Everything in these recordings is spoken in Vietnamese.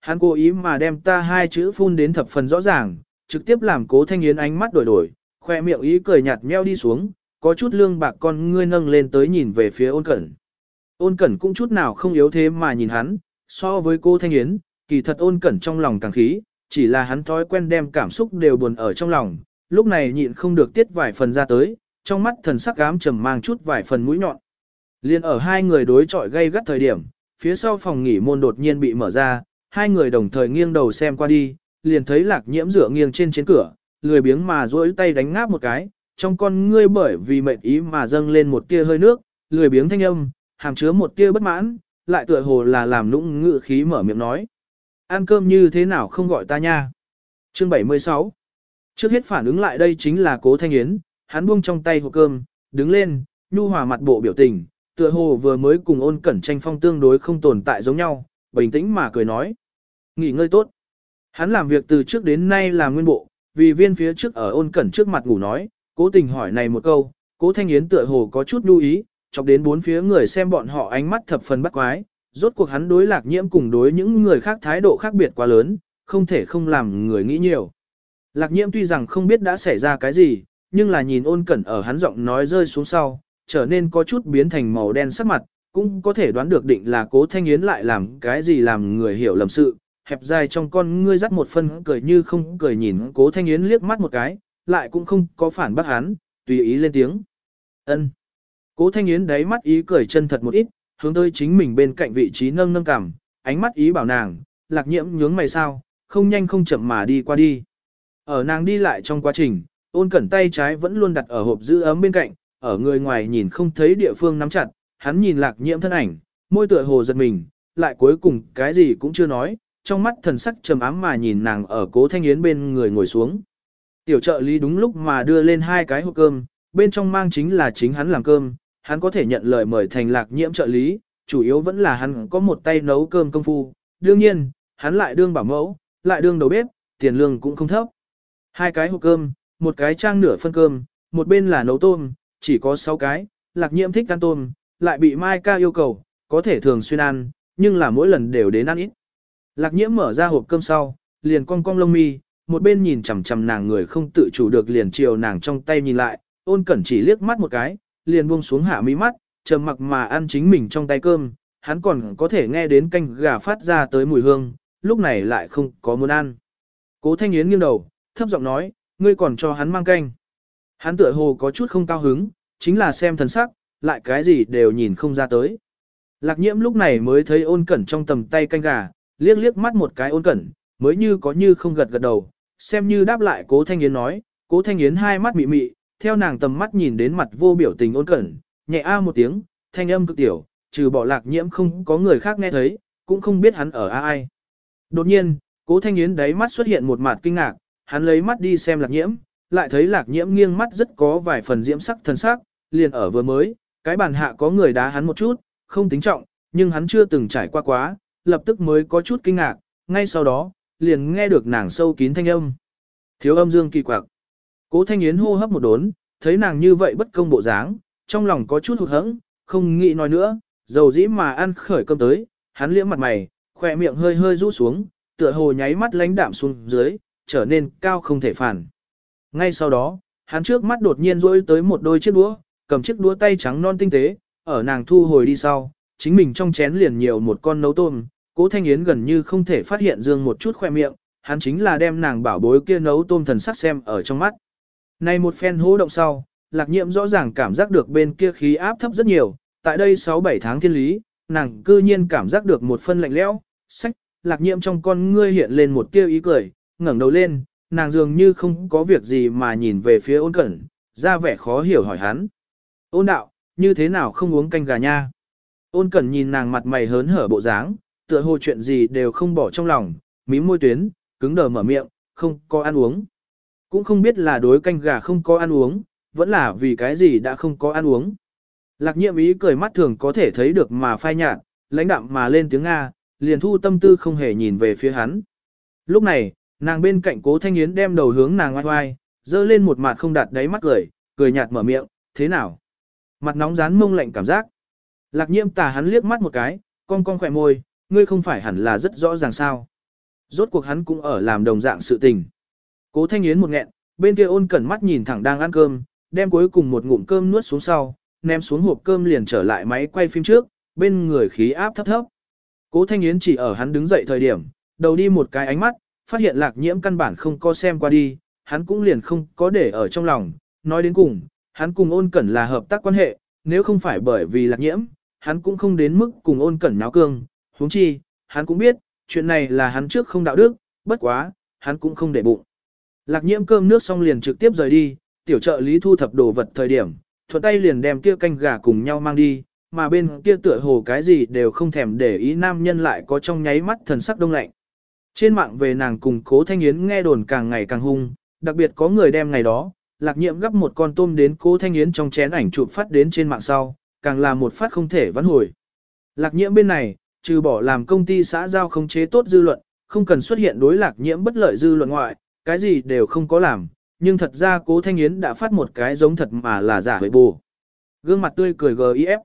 Hắn cố ý mà đem ta hai chữ phun đến thập phần rõ ràng, trực tiếp làm cố thanh yến ánh mắt đổi đổi, khoe miệng ý cười nhạt meo đi xuống, có chút lương bạc con ngươi nâng lên tới nhìn về phía ôn cẩn. Ôn cẩn cũng chút nào không yếu thế mà nhìn hắn, so với cô thanh yến, kỳ thật ôn cẩn trong lòng càng khí, chỉ là hắn thói quen đem cảm xúc đều buồn ở trong lòng, lúc này nhịn không được tiết vài phần ra tới, trong mắt thần sắc ám trầm mang chút vài phần mũi nhọn. Liên ở hai người đối chọi gây gắt thời điểm, phía sau phòng nghỉ môn đột nhiên bị mở ra, hai người đồng thời nghiêng đầu xem qua đi, liền thấy lạc nhiễm dựa nghiêng trên trên cửa, lười biếng mà duỗi tay đánh ngáp một cái, trong con ngươi bởi vì mệt ý mà dâng lên một tia hơi nước, lười biếng thanh âm, hàm chứa một tia bất mãn, lại tựa hồ là làm nũng ngự khí mở miệng nói. Ăn cơm như thế nào không gọi ta nha? Chương 76 Trước hết phản ứng lại đây chính là cố thanh yến, hắn buông trong tay hộp cơm, đứng lên, nhu hòa mặt bộ biểu tình, tựa hồ vừa mới cùng ôn cẩn tranh phong tương đối không tồn tại giống nhau, bình tĩnh mà cười nói. Nghỉ ngơi tốt. Hắn làm việc từ trước đến nay là nguyên bộ, vì viên phía trước ở ôn cẩn trước mặt ngủ nói, cố tình hỏi này một câu, cố thanh yến tựa hồ có chút lưu ý, chọc đến bốn phía người xem bọn họ ánh mắt thập phần bắt quái, rốt cuộc hắn đối lạc nhiễm cùng đối những người khác thái độ khác biệt quá lớn, không thể không làm người nghĩ nhiều. Lạc nhiễm tuy rằng không biết đã xảy ra cái gì, nhưng là nhìn ôn cẩn ở hắn giọng nói rơi xuống sau, trở nên có chút biến thành màu đen sắc mặt, cũng có thể đoán được định là cố thanh yến lại làm cái gì làm người hiểu lầm sự, hẹp dài trong con ngươi dắt một phân cười như không cười nhìn cố thanh yến liếc mắt một cái, lại cũng không có phản bác hắn, tùy ý lên tiếng. ân Cố thanh yến đáy mắt ý cười chân thật một ít, hướng tới chính mình bên cạnh vị trí nâng nâng cảm ánh mắt ý bảo nàng, lạc nhiễm nhướng mày sao, không nhanh không chậm mà đi qua đi. Ở nàng đi lại trong quá trình, ôn cẩn tay trái vẫn luôn đặt ở hộp giữ ấm bên cạnh, ở người ngoài nhìn không thấy địa phương nắm chặt, hắn nhìn lạc nhiễm thân ảnh, môi tựa hồ giật mình, lại cuối cùng cái gì cũng chưa nói, trong mắt thần sắc trầm ám mà nhìn nàng ở cố thanh yến bên người ngồi xuống. Tiểu trợ lý đúng lúc mà đưa lên hai cái hộp cơm, bên trong mang chính là chính hắn làm cơm, hắn có thể nhận lời mời thành lạc nhiễm trợ lý, chủ yếu vẫn là hắn có một tay nấu cơm công phu, đương nhiên, hắn lại đương bảo mẫu, lại đương đầu bếp, tiền lương cũng không thấp. Hai cái hộp cơm, một cái trang nửa phân cơm, một bên là nấu tôm, chỉ có 6 cái, lạc nhiễm thích ăn tôm, lại bị Mai ca yêu cầu, có thể thường xuyên ăn, nhưng là mỗi lần đều đến ăn ít. Lạc nhiễm mở ra hộp cơm sau, liền cong cong lông mi, một bên nhìn chằm chằm nàng người không tự chủ được liền chiều nàng trong tay nhìn lại, ôn cẩn chỉ liếc mắt một cái, liền buông xuống hạ mi mắt, trầm mặc mà ăn chính mình trong tay cơm, hắn còn có thể nghe đến canh gà phát ra tới mùi hương, lúc này lại không có muốn ăn. Cố Thanh Yến nghiêng đầu, thấp giọng nói, ngươi còn cho hắn mang canh. Hắn tựa hồ có chút không cao hứng, chính là xem thần sắc, lại cái gì đều nhìn không ra tới. Lạc nhiễm lúc này mới thấy ôn cẩn trong tầm tay canh gà, liếc liếc mắt một cái ôn cẩn, mới như có như không gật gật đầu, xem như đáp lại cố thanh yến nói, cố thanh yến hai mắt mị mị, theo nàng tầm mắt nhìn đến mặt vô biểu tình ôn cẩn, nhẹ a một tiếng, thanh âm cực tiểu, trừ bỏ lạc nhiễm không có người khác nghe thấy, cũng không biết hắn ở a ai. Đột nhiên, cố thanh yến đáy mắt xuất hiện một mặt kinh ngạc, hắn lấy mắt đi xem lạc nhiễm, lại thấy lạc nhiễm nghiêng mắt rất có vài phần diễm sắc thần sắc, liền ở vừa mới, cái bàn hạ có người đá hắn một chút, không tính trọng, nhưng hắn chưa từng trải qua quá, lập tức mới có chút kinh ngạc, ngay sau đó, liền nghe được nàng sâu kín thanh âm. Thiếu âm dương kỳ quặc. Cố Thanh Yến hô hấp một đốn, thấy nàng như vậy bất công bộ dáng, trong lòng có chút hụt hẫng, không nghĩ nói nữa, dầu dĩ mà ăn khởi cơm tới, hắn liễm mặt mày, khỏe miệng hơi hơi rũ xuống, tựa hồ nháy mắt lánh đạm xuống dưới, trở nên cao không thể phản. Ngay sau đó, hắn trước mắt đột nhiên rỗi tới một đôi chiếc đũa, cầm chiếc đũa tay trắng non tinh tế, ở nàng thu hồi đi sau, chính mình trong chén liền nhiều một con nấu tôm, cố thanh yến gần như không thể phát hiện dương một chút khoe miệng, hắn chính là đem nàng bảo bối kia nấu tôm thần sắc xem ở trong mắt. Này một phen hố động sau, lạc nhiệm rõ ràng cảm giác được bên kia khí áp thấp rất nhiều, tại đây 6-7 tháng thiên lý, nàng cư nhiên cảm giác được một phân lạnh lẽo, sách, lạc nhiệm trong con ngươi hiện lên một tia ý cười, ngẩng đầu lên, nàng dường như không có việc gì mà nhìn về phía ôn cẩn, ra vẻ khó hiểu hỏi hắn. Ôn đạo, như thế nào không uống canh gà nha? Ôn cẩn nhìn nàng mặt mày hớn hở bộ dáng, tựa hồ chuyện gì đều không bỏ trong lòng, mím môi tuyến, cứng đờ mở miệng, không có ăn uống. Cũng không biết là đối canh gà không có ăn uống, vẫn là vì cái gì đã không có ăn uống. Lạc nhiệm ý cười mắt thường có thể thấy được mà phai nhạt, lãnh đạm mà lên tiếng Nga, liền thu tâm tư không hề nhìn về phía hắn. Lúc này, nàng bên cạnh cố thanh yến đem đầu hướng nàng oai oai, dơ lên một mặt không đặt đáy mắt cười, cười nhạt mở miệng, thế nào? Mặt nóng rán mông lạnh cảm giác. Lạc nhiễm tà hắn liếc mắt một cái, con con khỏe môi, ngươi không phải hẳn là rất rõ ràng sao. Rốt cuộc hắn cũng ở làm đồng dạng sự tình. Cố Thanh Yến một nghẹn, bên kia ôn cẩn mắt nhìn thẳng đang ăn cơm, đem cuối cùng một ngụm cơm nuốt xuống sau, ném xuống hộp cơm liền trở lại máy quay phim trước, bên người khí áp thấp thấp. Cố Thanh Yến chỉ ở hắn đứng dậy thời điểm, đầu đi một cái ánh mắt, phát hiện lạc nhiễm căn bản không có xem qua đi, hắn cũng liền không có để ở trong lòng, nói đến cùng, hắn cùng ôn cẩn là hợp tác quan hệ, nếu không phải bởi vì lạc nhiễm, hắn cũng không đến mức cùng ôn cẩn náo cương, huống chi, hắn cũng biết, chuyện này là hắn trước không đạo đức, bất quá, hắn cũng không để bụng. Lạc nhiễm cơm nước xong liền trực tiếp rời đi, tiểu trợ lý thu thập đồ vật thời điểm, thuận tay liền đem kia canh gà cùng nhau mang đi, mà bên kia tựa hồ cái gì đều không thèm để ý nam nhân lại có trong nháy mắt thần sắc đông lạnh. Trên mạng về nàng cùng cố thanh yến nghe đồn càng ngày càng hung, đặc biệt có người đem ngày đó, lạc nhiệm gấp một con tôm đến cố thanh yến trong chén ảnh chụp phát đến trên mạng sau, càng là một phát không thể vãn hồi. Lạc nhiễm bên này, trừ bỏ làm công ty xã giao không chế tốt dư luận, không cần xuất hiện đối lạc nhiễm bất lợi dư luận ngoại, cái gì đều không có làm, nhưng thật ra cố thanh yến đã phát một cái giống thật mà là giả huệ bù. Gương mặt tươi cười gif.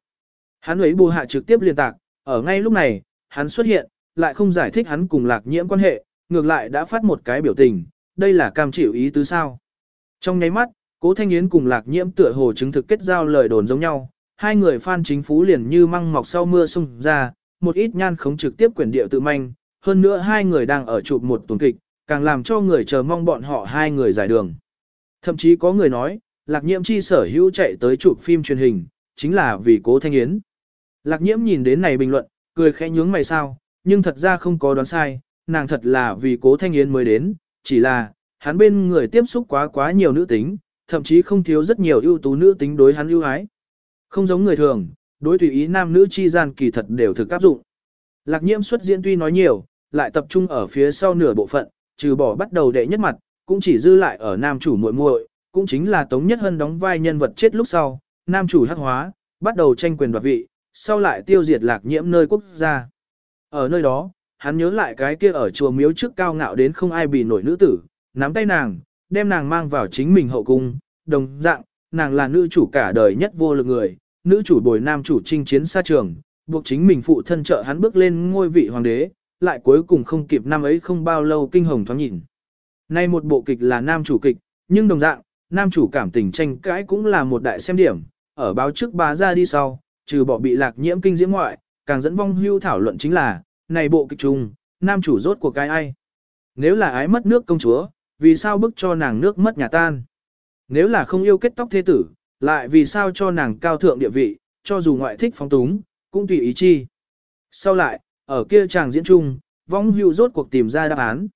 Hắn ấy bù hạ trực tiếp liên tạc, ở ngay lúc này, hắn xuất hiện, lại không giải thích hắn cùng lạc nhiễm quan hệ, ngược lại đã phát một cái biểu tình, đây là cam chịu ý tứ sao. Trong nháy mắt, cố thanh yến cùng lạc nhiễm tựa hồ chứng thực kết giao lời đồn giống nhau, hai người phan chính phú liền như măng mọc sau mưa xung ra, một ít nhan khống trực tiếp quyển điệu tự manh, hơn nữa hai người đang ở chụp một tuần kịch, càng làm cho người chờ mong bọn họ hai người giải đường. Thậm chí có người nói, lạc nhiễm chi sở hữu chạy tới chụp phim truyền hình, chính là vì cố thanh yến. Lạc nhiễm nhìn đến này bình luận, cười khẽ nhướng mày sao, nhưng thật ra không có đoán sai, nàng thật là vì cố thanh yến mới đến, chỉ là, hắn bên người tiếp xúc quá quá nhiều nữ tính, thậm chí không thiếu rất nhiều ưu tú nữ tính đối hắn ưu ái. Không giống người thường, đối tùy ý nam nữ chi gian kỳ thật đều thực áp dụng. Lạc nhiễm xuất diễn tuy nói nhiều, lại tập trung ở phía sau nửa bộ phận, trừ bỏ bắt đầu đệ nhất mặt, cũng chỉ dư lại ở nam chủ muội muội, cũng chính là Tống Nhất Hân đóng vai nhân vật chết lúc sau, nam chủ hắc hóa, bắt đầu tranh quyền đoạt vị, sau lại tiêu diệt lạc nhiễm nơi quốc gia. Ở nơi đó, hắn nhớ lại cái kia ở chùa miếu trước cao ngạo đến không ai bị nổi nữ tử, nắm tay nàng, đem nàng mang vào chính mình hậu cung, đồng dạng, nàng là nữ chủ cả đời nhất vô lực người, nữ chủ bồi nam chủ chinh chiến xa trường, buộc chính mình phụ thân trợ hắn bước lên ngôi vị hoàng đế, lại cuối cùng không kịp năm ấy không bao lâu kinh hồng thoáng nhìn. Nay một bộ kịch là nam chủ kịch, nhưng đồng dạng, nam chủ cảm tình tranh cãi cũng là một đại xem điểm, ở báo trước bá ra đi sau, trừ bỏ bị lạc nhiễm kinh diễm ngoại, càng dẫn vong hưu thảo luận chính là, này bộ kịch chung, nam chủ rốt của cái ai. Nếu là ái mất nước công chúa, vì sao bức cho nàng nước mất nhà tan? Nếu là không yêu kết tóc thế tử, lại vì sao cho nàng cao thượng địa vị, cho dù ngoại thích phóng túng, cũng tùy ý chi. Sau lại, ở kia chàng diễn chung, vong hưu rốt cuộc tìm ra đáp án.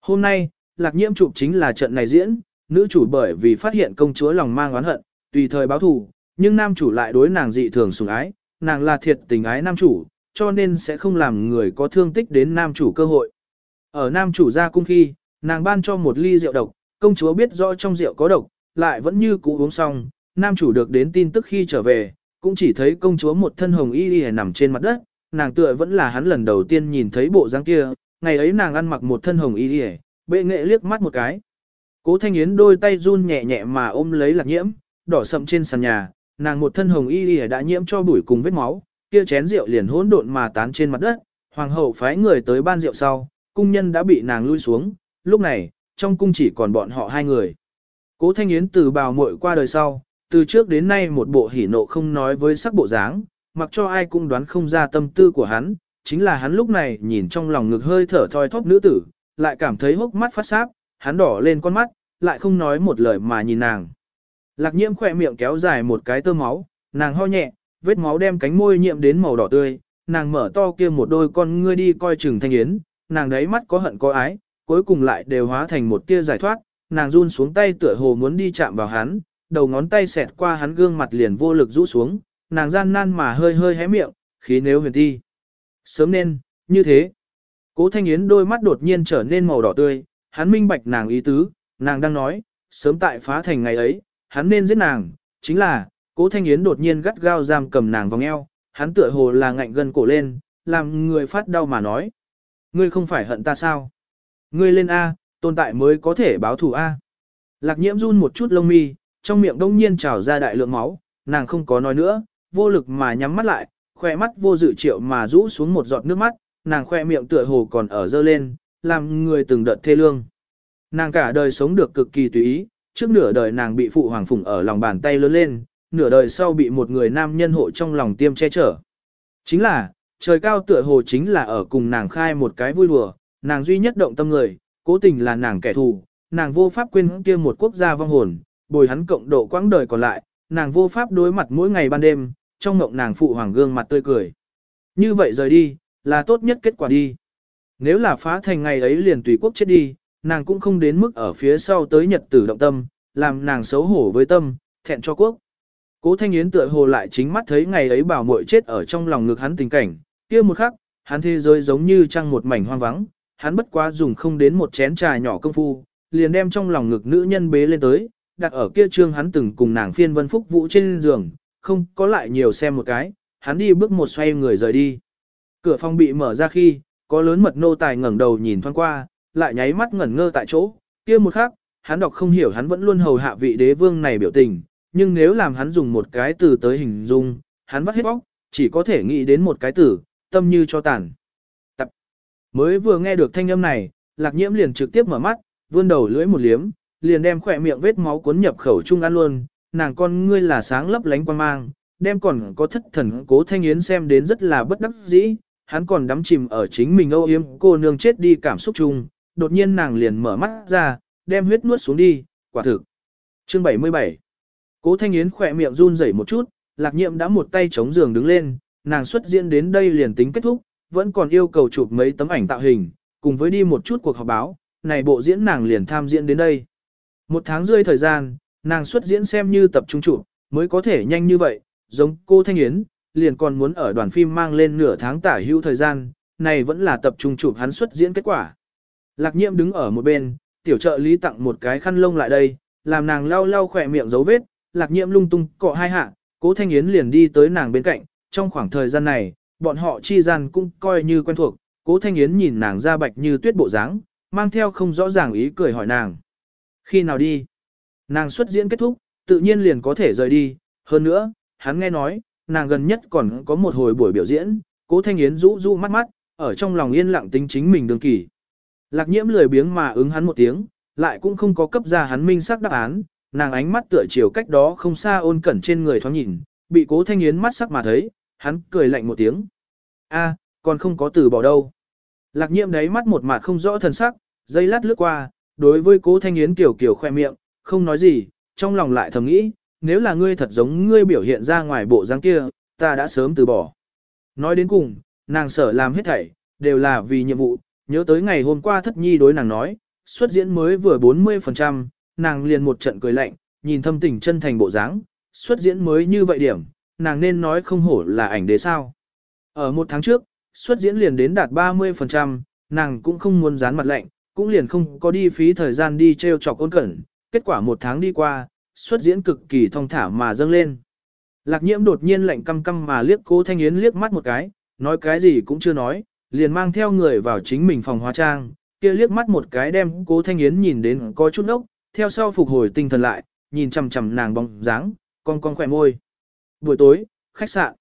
Hôm nay, lạc nhiễm chụp chính là trận này diễn, nữ chủ bởi vì phát hiện công chúa lòng mang oán hận, tùy thời báo thù, nhưng nam chủ lại đối nàng dị thường sủng ái, nàng là thiệt tình ái nam chủ, cho nên sẽ không làm người có thương tích đến nam chủ cơ hội. Ở nam chủ ra cung khi, nàng ban cho một ly rượu độc, công chúa biết rõ trong rượu có độc, lại vẫn như cũ uống xong, nam chủ được đến tin tức khi trở về, cũng chỉ thấy công chúa một thân hồng y y nằm trên mặt đất, nàng tựa vẫn là hắn lần đầu tiên nhìn thấy bộ dáng kia, ngày ấy nàng ăn mặc một thân hồng y y, bệ nghệ liếc mắt một cái. Cố Thanh Yến đôi tay run nhẹ nhẹ mà ôm lấy lạc nhiễm, đỏ sậm trên sàn nhà, nàng một thân hồng y y đã nhiễm cho bụi cùng vết máu, kia chén rượu liền hỗn độn mà tán trên mặt đất, hoàng hậu phái người tới ban rượu sau, cung nhân đã bị nàng lui xuống, lúc này, trong cung chỉ còn bọn họ hai người. Cố Thanh Yến từ bào muội qua đời sau, từ trước đến nay một bộ hỉ nộ không nói với sắc bộ dáng, mặc cho ai cũng đoán không ra tâm tư của hắn, chính là hắn lúc này nhìn trong lòng ngực hơi thở thoi thóp nữ tử, lại cảm thấy hốc mắt phát sáp, hắn đỏ lên con mắt, lại không nói một lời mà nhìn nàng. Lạc nhiễm khỏe miệng kéo dài một cái tơ máu, nàng ho nhẹ, vết máu đem cánh môi nhiễm đến màu đỏ tươi, nàng mở to kia một đôi con ngươi đi coi chừng thanh yến, nàng đấy mắt có hận có ái, cuối cùng lại đều hóa thành một tia giải thoát, nàng run xuống tay tựa hồ muốn đi chạm vào hắn, đầu ngón tay xẹt qua hắn gương mặt liền vô lực rũ xuống, nàng gian nan mà hơi hơi hé miệng, khí nếu huyền thi. Sớm nên, như thế. Cố Thanh Yến đôi mắt đột nhiên trở nên màu đỏ tươi, hắn minh bạch nàng ý tứ, nàng đang nói, sớm tại phá thành ngày ấy, hắn nên giết nàng, chính là, Cố Thanh Yến đột nhiên gắt gao giam cầm nàng vòng eo, hắn tựa hồ là ngạnh gần cổ lên, làm người phát đau mà nói. Ngươi không phải hận ta sao? Ngươi lên A, tồn tại mới có thể báo thù A. Lạc nhiễm run một chút lông mi, trong miệng đông nhiên trào ra đại lượng máu, nàng không có nói nữa, vô lực mà nhắm mắt lại, khoe mắt vô dự triệu mà rũ xuống một giọt nước mắt, nàng khoe miệng tựa hồ còn ở dơ lên, làm người từng đợt thê lương. Nàng cả đời sống được cực kỳ tùy ý, trước nửa đời nàng bị phụ hoàng phụng ở lòng bàn tay lớn lên, nửa đời sau bị một người nam nhân hộ trong lòng tiêm che chở. Chính là, trời cao tựa hồ chính là ở cùng nàng khai một cái vui đùa, nàng duy nhất động tâm người, cố tình là nàng kẻ thù, nàng vô pháp quên kia một quốc gia vong hồn, bồi hắn cộng độ quãng đời còn lại, nàng vô pháp đối mặt mỗi ngày ban đêm, trong mộng nàng phụ hoàng gương mặt tươi cười. Như vậy rời đi, là tốt nhất kết quả đi. Nếu là phá thành ngày ấy liền tùy quốc chết đi, nàng cũng không đến mức ở phía sau tới nhật tử động tâm, làm nàng xấu hổ với tâm, thẹn cho quốc. Cố Thanh Yến tựa hồ lại chính mắt thấy ngày ấy bảo muội chết ở trong lòng ngực hắn tình cảnh, kia một khắc, hắn thế giới giống như trăng một mảnh hoang vắng, hắn bất quá dùng không đến một chén trà nhỏ công phu, liền đem trong lòng ngực nữ nhân bế lên tới, đặt ở kia trương hắn từng cùng nàng phiên vân phúc vũ trên giường, không có lại nhiều xem một cái, hắn đi bước một xoay người rời đi. Cửa phòng bị mở ra khi, có lớn mật nô tài ngẩng đầu nhìn thoáng qua, lại nháy mắt ngẩn ngơ tại chỗ, kia một khắc, hắn đọc không hiểu hắn vẫn luôn hầu hạ vị đế vương này biểu tình, nhưng nếu làm hắn dùng một cái từ tới hình dung, hắn vắt hết bóc, chỉ có thể nghĩ đến một cái từ, tâm như cho tàn. Tập. Mới vừa nghe được thanh âm này, lạc nhiễm liền trực tiếp mở mắt, vươn đầu lưỡi một liếm, liền đem khỏe miệng vết máu cuốn nhập khẩu trung ăn luôn, nàng con ngươi là sáng lấp lánh quan mang, đem còn có thất thần cố thanh yến xem đến rất là bất đắc dĩ, hắn còn đắm chìm ở chính mình âu yếm cô nương chết đi cảm xúc chung, đột nhiên nàng liền mở mắt ra, đem huyết nuốt xuống đi, quả thực. Chương 77 Cố thanh yến khỏe miệng run rẩy một chút, lạc nhiệm đã một tay chống giường đứng lên, nàng xuất diễn đến đây liền tính kết thúc, vẫn còn yêu cầu chụp mấy tấm ảnh tạo hình, cùng với đi một chút cuộc họp báo, này bộ diễn nàng liền tham diễn đến đây. Một tháng rơi thời gian, nàng xuất diễn xem như tập trung chụp, mới có thể nhanh như vậy, giống cô Thanh Yến, liền còn muốn ở đoàn phim mang lên nửa tháng tả hữu thời gian, này vẫn là tập trung chụp hắn xuất diễn kết quả. Lạc nhiệm đứng ở một bên, tiểu trợ lý tặng một cái khăn lông lại đây, làm nàng lau lau khỏe miệng dấu vết, lạc nhiệm lung tung cọ hai hạ, cố Thanh Yến liền đi tới nàng bên cạnh, trong khoảng thời gian này, bọn họ chi gian cũng coi như quen thuộc, cố Thanh Yến nhìn nàng da bạch như tuyết bộ dáng, mang theo không rõ ràng ý cười hỏi nàng. Khi nào đi? Nàng xuất diễn kết thúc, tự nhiên liền có thể rời đi, hơn nữa, hắn nghe nói, nàng gần nhất còn có một hồi buổi biểu diễn, cố thanh yến rũ rũ mắt mắt, ở trong lòng yên lặng tính chính mình đường kỳ. Lạc nhiễm lười biếng mà ứng hắn một tiếng, lại cũng không có cấp ra hắn minh sắc đáp án, nàng ánh mắt tựa chiều cách đó không xa ôn cẩn trên người thoáng nhìn, bị cố thanh yến mắt sắc mà thấy, hắn cười lạnh một tiếng. a còn không có từ bỏ đâu. Lạc nhiễm đấy mắt một mặt không rõ thần sắc, dây lát lướt qua, đối với cố thanh yến kiểu kiểu khoe miệng, không nói gì, trong lòng lại thầm nghĩ, nếu là ngươi thật giống ngươi biểu hiện ra ngoài bộ dáng kia, ta đã sớm từ bỏ. Nói đến cùng, nàng sở làm hết thảy, đều là vì nhiệm vụ, nhớ tới ngày hôm qua thất nhi đối nàng nói, xuất diễn mới vừa 40%, nàng liền một trận cười lạnh, nhìn thâm tình chân thành bộ dáng, xuất diễn mới như vậy điểm, nàng nên nói không hổ là ảnh đế sao. Ở một tháng trước, xuất diễn liền đến đạt 30%, nàng cũng không muốn dán mặt lạnh, cũng liền không có đi phí thời gian đi treo chọc ôn cẩn, kết quả một tháng đi qua, xuất diễn cực kỳ thong thả mà dâng lên. Lạc nhiễm đột nhiên lạnh căm căm mà liếc cố thanh yến liếc mắt một cái, nói cái gì cũng chưa nói, liền mang theo người vào chính mình phòng hóa trang, kia liếc mắt một cái đem cố thanh yến nhìn đến có chút ốc, theo sau phục hồi tinh thần lại, nhìn chằm chằm nàng bóng dáng, con con khỏe môi. Buổi tối, khách sạn.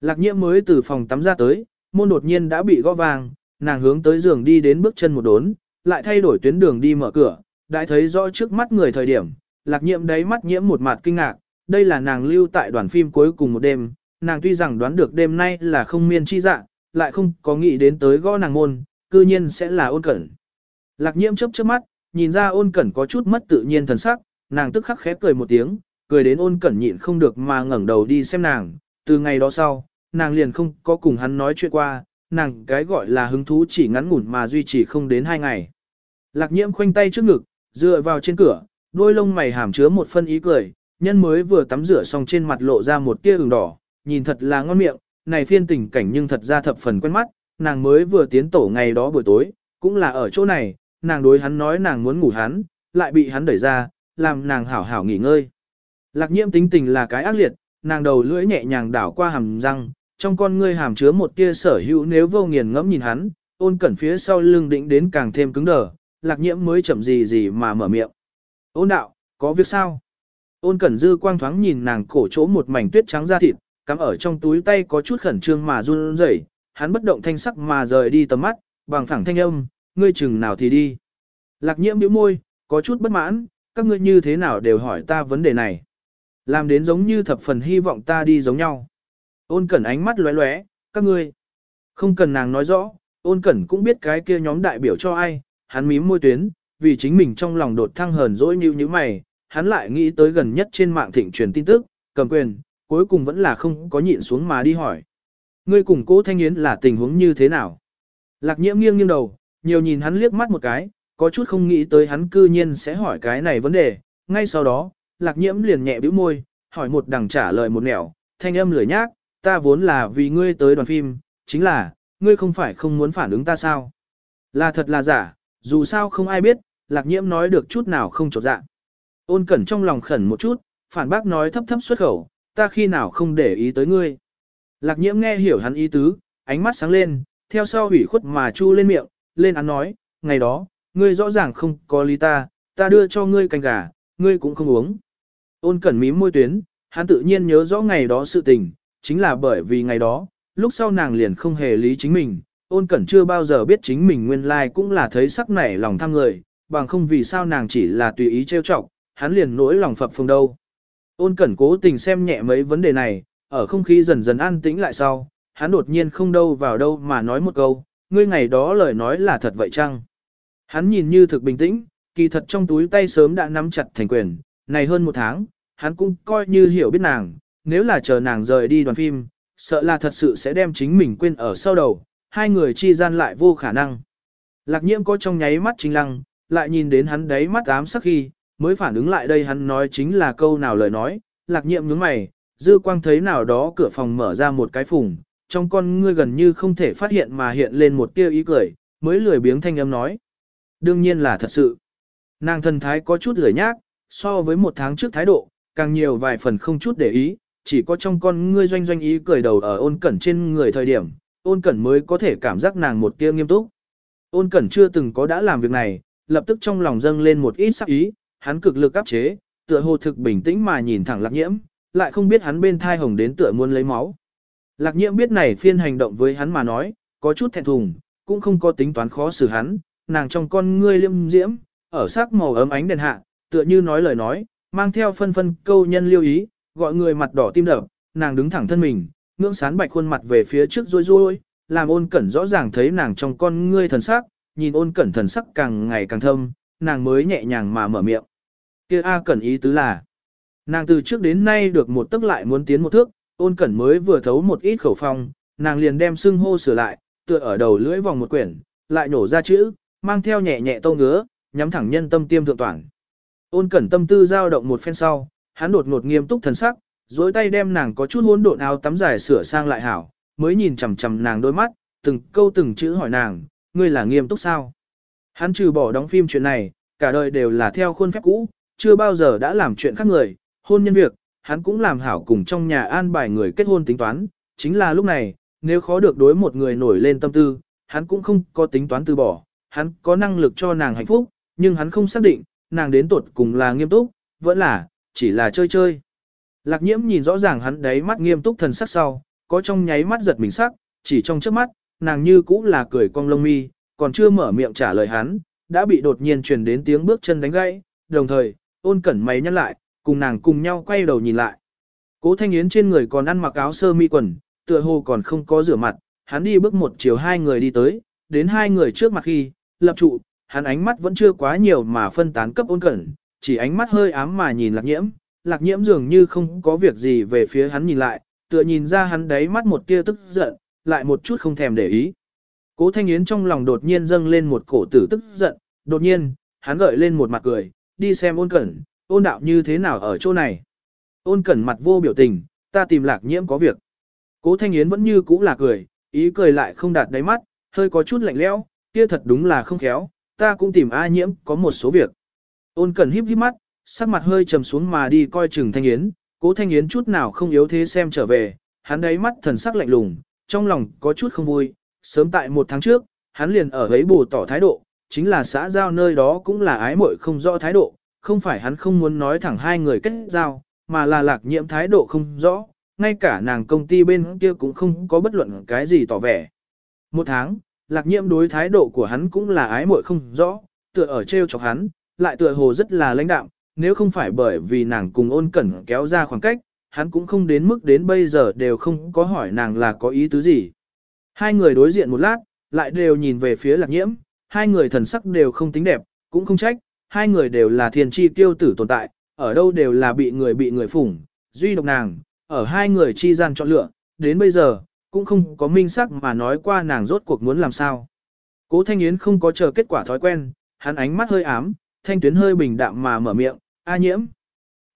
Lạc nhiễm mới từ phòng tắm ra tới, môn đột nhiên đã bị gõ vàng, nàng hướng tới giường đi đến bước chân một đốn, lại thay đổi tuyến đường đi mở cửa, đã thấy rõ trước mắt người thời điểm, lạc nhiễm đáy mắt nhiễm một mặt kinh ngạc, đây là nàng lưu tại đoàn phim cuối cùng một đêm, nàng tuy rằng đoán được đêm nay là không miên chi dạ, lại không có nghĩ đến tới gõ nàng môn, cư nhiên sẽ là ôn cẩn. Lạc nhiễm chớp chớp mắt, nhìn ra ôn cẩn có chút mất tự nhiên thần sắc, nàng tức khắc khẽ cười một tiếng, cười đến ôn cẩn nhịn không được mà ngẩng đầu đi xem nàng, từ ngày đó sau, nàng liền không có cùng hắn nói chuyện qua, nàng cái gọi là hứng thú chỉ ngắn ngủn mà duy trì không đến hai ngày. Lạc nhiễm khoanh tay trước ngực, dựa vào trên cửa, đôi lông mày hàm chứa một phân ý cười, nhân mới vừa tắm rửa xong trên mặt lộ ra một tia ửng đỏ, nhìn thật là ngon miệng, này phiên tình cảnh nhưng thật ra thập phần quen mắt, nàng mới vừa tiến tổ ngày đó buổi tối, cũng là ở chỗ này, nàng đối hắn nói nàng muốn ngủ hắn, lại bị hắn đẩy ra, làm nàng hảo hảo nghỉ ngơi. Lạc nhiễm tính tình là cái ác liệt, nàng đầu lưỡi nhẹ nhàng đảo qua hàm răng, trong con ngươi hàm chứa một tia sở hữu nếu vô nghiền ngẫm nhìn hắn, ôn cẩn phía sau lưng định đến càng thêm cứng đờ, lạc nhiễm mới chậm gì gì mà mở miệng. Ôn đạo, có việc sao? Ôn cẩn dư quang thoáng nhìn nàng cổ chỗ một mảnh tuyết trắng da thịt, cắm ở trong túi tay có chút khẩn trương mà run rẩy, hắn bất động thanh sắc mà rời đi tầm mắt, bằng phẳng thanh âm, ngươi chừng nào thì đi. Lạc nhiễm bĩu môi, có chút bất mãn, các ngươi như thế nào đều hỏi ta vấn đề này. Làm đến giống như thập phần hy vọng ta đi giống nhau. Ôn cẩn ánh mắt lóe lóe, các ngươi. Không cần nàng nói rõ, ôn cẩn cũng biết cái kia nhóm đại biểu cho ai, hắn mím môi tuyến, vì chính mình trong lòng đột thăng hờn dỗi như như mày, hắn lại nghĩ tới gần nhất trên mạng thịnh truyền tin tức, cầm quyền, cuối cùng vẫn là không có nhịn xuống mà đi hỏi. Ngươi cùng cố thanh yến là tình huống như thế nào? Lạc nhiễm nghiêng nghiêng đầu, nhiều nhìn hắn liếc mắt một cái, có chút không nghĩ tới hắn cư nhiên sẽ hỏi cái này vấn đề. Ngay sau đó, lạc nhiễm liền nhẹ bĩu môi, hỏi một đằng trả lời một nẻo, thanh âm lười nhác, ta vốn là vì ngươi tới đoàn phim, chính là, ngươi không phải không muốn phản ứng ta sao? Là thật là giả, dù sao không ai biết, lạc nhiễm nói được chút nào không trột dạ. Ôn cẩn trong lòng khẩn một chút, phản bác nói thấp thấp xuất khẩu, ta khi nào không để ý tới ngươi. Lạc nhiễm nghe hiểu hắn ý tứ, ánh mắt sáng lên, theo sau hủy khuất mà chu lên miệng, lên án nói, ngày đó, ngươi rõ ràng không có lý ta, ta đưa cho ngươi canh gà, ngươi cũng không uống. Ôn cẩn mím môi tuyến, hắn tự nhiên nhớ rõ ngày đó sự tình, chính là bởi vì ngày đó, lúc sau nàng liền không hề lý chính mình, ôn cẩn chưa bao giờ biết chính mình nguyên lai like cũng là thấy sắc nảy lòng tham người, bằng không vì sao nàng chỉ là tùy ý trêu chọc, hắn liền nỗi lòng phập phồng đâu. Ôn cẩn cố tình xem nhẹ mấy vấn đề này, ở không khí dần dần an tĩnh lại sau, hắn đột nhiên không đâu vào đâu mà nói một câu, ngươi ngày đó lời nói là thật vậy chăng? Hắn nhìn như thực bình tĩnh, kỳ thật trong túi tay sớm đã nắm chặt thành quyền, này hơn một tháng, hắn cũng coi như hiểu biết nàng, nếu là chờ nàng rời đi đoàn phim, sợ là thật sự sẽ đem chính mình quên ở sau đầu, hai người chi gian lại vô khả năng. Lạc nhiễm có trong nháy mắt chính lăng, lại nhìn đến hắn đấy mắt ám sắc khi, mới phản ứng lại đây hắn nói chính là câu nào lời nói, lạc nhiễm nhướng mày, dư quang thấy nào đó cửa phòng mở ra một cái phùng, trong con ngươi gần như không thể phát hiện mà hiện lên một tia ý cười, mới lười biếng thanh âm nói. Đương nhiên là thật sự. Nàng thần thái có chút lười nhác, so với một tháng trước thái độ, càng nhiều vài phần không chút để ý, chỉ có trong con ngươi doanh doanh ý cười đầu ở ôn cẩn trên người thời điểm, ôn cẩn mới có thể cảm giác nàng một tia nghiêm túc. Ôn cẩn chưa từng có đã làm việc này, lập tức trong lòng dâng lên một ít sắc ý, hắn cực lực áp chế, tựa hồ thực bình tĩnh mà nhìn thẳng lạc nhiễm, lại không biết hắn bên thai hồng đến tựa muốn lấy máu. Lạc nhiễm biết này phiên hành động với hắn mà nói, có chút thẹn thùng, cũng không có tính toán khó xử hắn, nàng trong con ngươi liêm diễm, ở sắc màu ấm ánh đèn hạ, tựa như nói lời nói, mang theo phân phân câu nhân liêu ý, gọi người mặt đỏ tim đập, nàng đứng thẳng thân mình, ngưỡng sán bạch khuôn mặt về phía trước rối rối, làm ôn cẩn rõ ràng thấy nàng trong con ngươi thần sắc, nhìn ôn cẩn thần sắc càng ngày càng thâm, nàng mới nhẹ nhàng mà mở miệng. kia A cẩn ý tứ là, nàng từ trước đến nay được một tức lại muốn tiến một thước, ôn cẩn mới vừa thấu một ít khẩu phong, nàng liền đem xưng hô sửa lại, tựa ở đầu lưỡi vòng một quyển, lại nổ ra chữ, mang theo nhẹ nhẹ tông ngứa, nhắm thẳng nhân tâm tiêm thượng toàn. Ôn cẩn tâm tư dao động một phen sau, hắn đột ngột nghiêm túc thần sắc, dối tay đem nàng có chút hỗn độn áo tắm dài sửa sang lại hảo, mới nhìn chằm chằm nàng đôi mắt, từng câu từng chữ hỏi nàng, ngươi là nghiêm túc sao? Hắn trừ bỏ đóng phim chuyện này, cả đời đều là theo khuôn phép cũ, chưa bao giờ đã làm chuyện khác người, hôn nhân việc, hắn cũng làm hảo cùng trong nhà an bài người kết hôn tính toán, chính là lúc này, nếu khó được đối một người nổi lên tâm tư, hắn cũng không có tính toán từ bỏ, hắn có năng lực cho nàng hạnh phúc, nhưng hắn không xác định, nàng đến tuột cùng là nghiêm túc, vẫn là, chỉ là chơi chơi. Lạc nhiễm nhìn rõ ràng hắn đấy mắt nghiêm túc thần sắc sau, có trong nháy mắt giật mình sắc, chỉ trong trước mắt, nàng như cũng là cười cong lông mi, còn chưa mở miệng trả lời hắn, đã bị đột nhiên truyền đến tiếng bước chân đánh gãy, đồng thời, ôn cẩn mày nhắc lại, cùng nàng cùng nhau quay đầu nhìn lại. Cố Thanh Yến trên người còn ăn mặc áo sơ mi quần, tựa hồ còn không có rửa mặt, hắn đi bước một chiều hai người đi tới, đến hai người trước mặt khi, lập trụ, hắn ánh mắt vẫn chưa quá nhiều mà phân tán cấp ôn cẩn, chỉ ánh mắt hơi ám mà nhìn lạc nhiễm, lạc nhiễm dường như không có việc gì về phía hắn nhìn lại, tựa nhìn ra hắn đáy mắt một tia tức giận, lại một chút không thèm để ý. Cố Thanh Yến trong lòng đột nhiên dâng lên một cổ tử tức giận, đột nhiên, hắn gợi lên một mặt cười, đi xem ôn cẩn, ôn đạo như thế nào ở chỗ này. Ôn cẩn mặt vô biểu tình, ta tìm lạc nhiễm có việc. Cố Thanh Yến vẫn như cũ là cười, ý cười lại không đạt đáy mắt, hơi có chút lạnh lẽo, kia thật đúng là không khéo, ta cũng tìm A nhiễm có một số việc. Ôn cẩn híp híp mắt, sắc mặt hơi trầm xuống mà đi coi chừng Thanh Yến, cố Thanh Yến chút nào không yếu thế xem trở về, hắn đáy mắt thần sắc lạnh lùng, trong lòng có chút không vui, sớm tại một tháng trước, hắn liền ở ấy bù tỏ thái độ, chính là xã giao nơi đó cũng là ái muội không rõ thái độ, không phải hắn không muốn nói thẳng hai người kết giao, mà là lạc nhiễm thái độ không rõ, ngay cả nàng công ty bên kia cũng không có bất luận cái gì tỏ vẻ. Một tháng, lạc nhiễm đối thái độ của hắn cũng là ái muội không rõ, tựa ở treo chọc hắn, lại tựa hồ rất là lãnh đạm, nếu không phải bởi vì nàng cùng ôn cẩn kéo ra khoảng cách, hắn cũng không đến mức đến bây giờ đều không có hỏi nàng là có ý tứ gì. Hai người đối diện một lát, lại đều nhìn về phía lạc nhiễm, hai người thần sắc đều không tính đẹp, cũng không trách, hai người đều là thiên chi tiêu tử tồn tại, ở đâu đều là bị người bị người phủng, duy độc nàng, ở hai người chi gian chọn lựa, đến bây giờ, cũng không có minh sắc mà nói qua nàng rốt cuộc muốn làm sao. Cố Thanh Yến không có chờ kết quả thói quen, hắn ánh mắt hơi ám, thanh tuyến hơi bình đạm mà mở miệng, A nhiễm.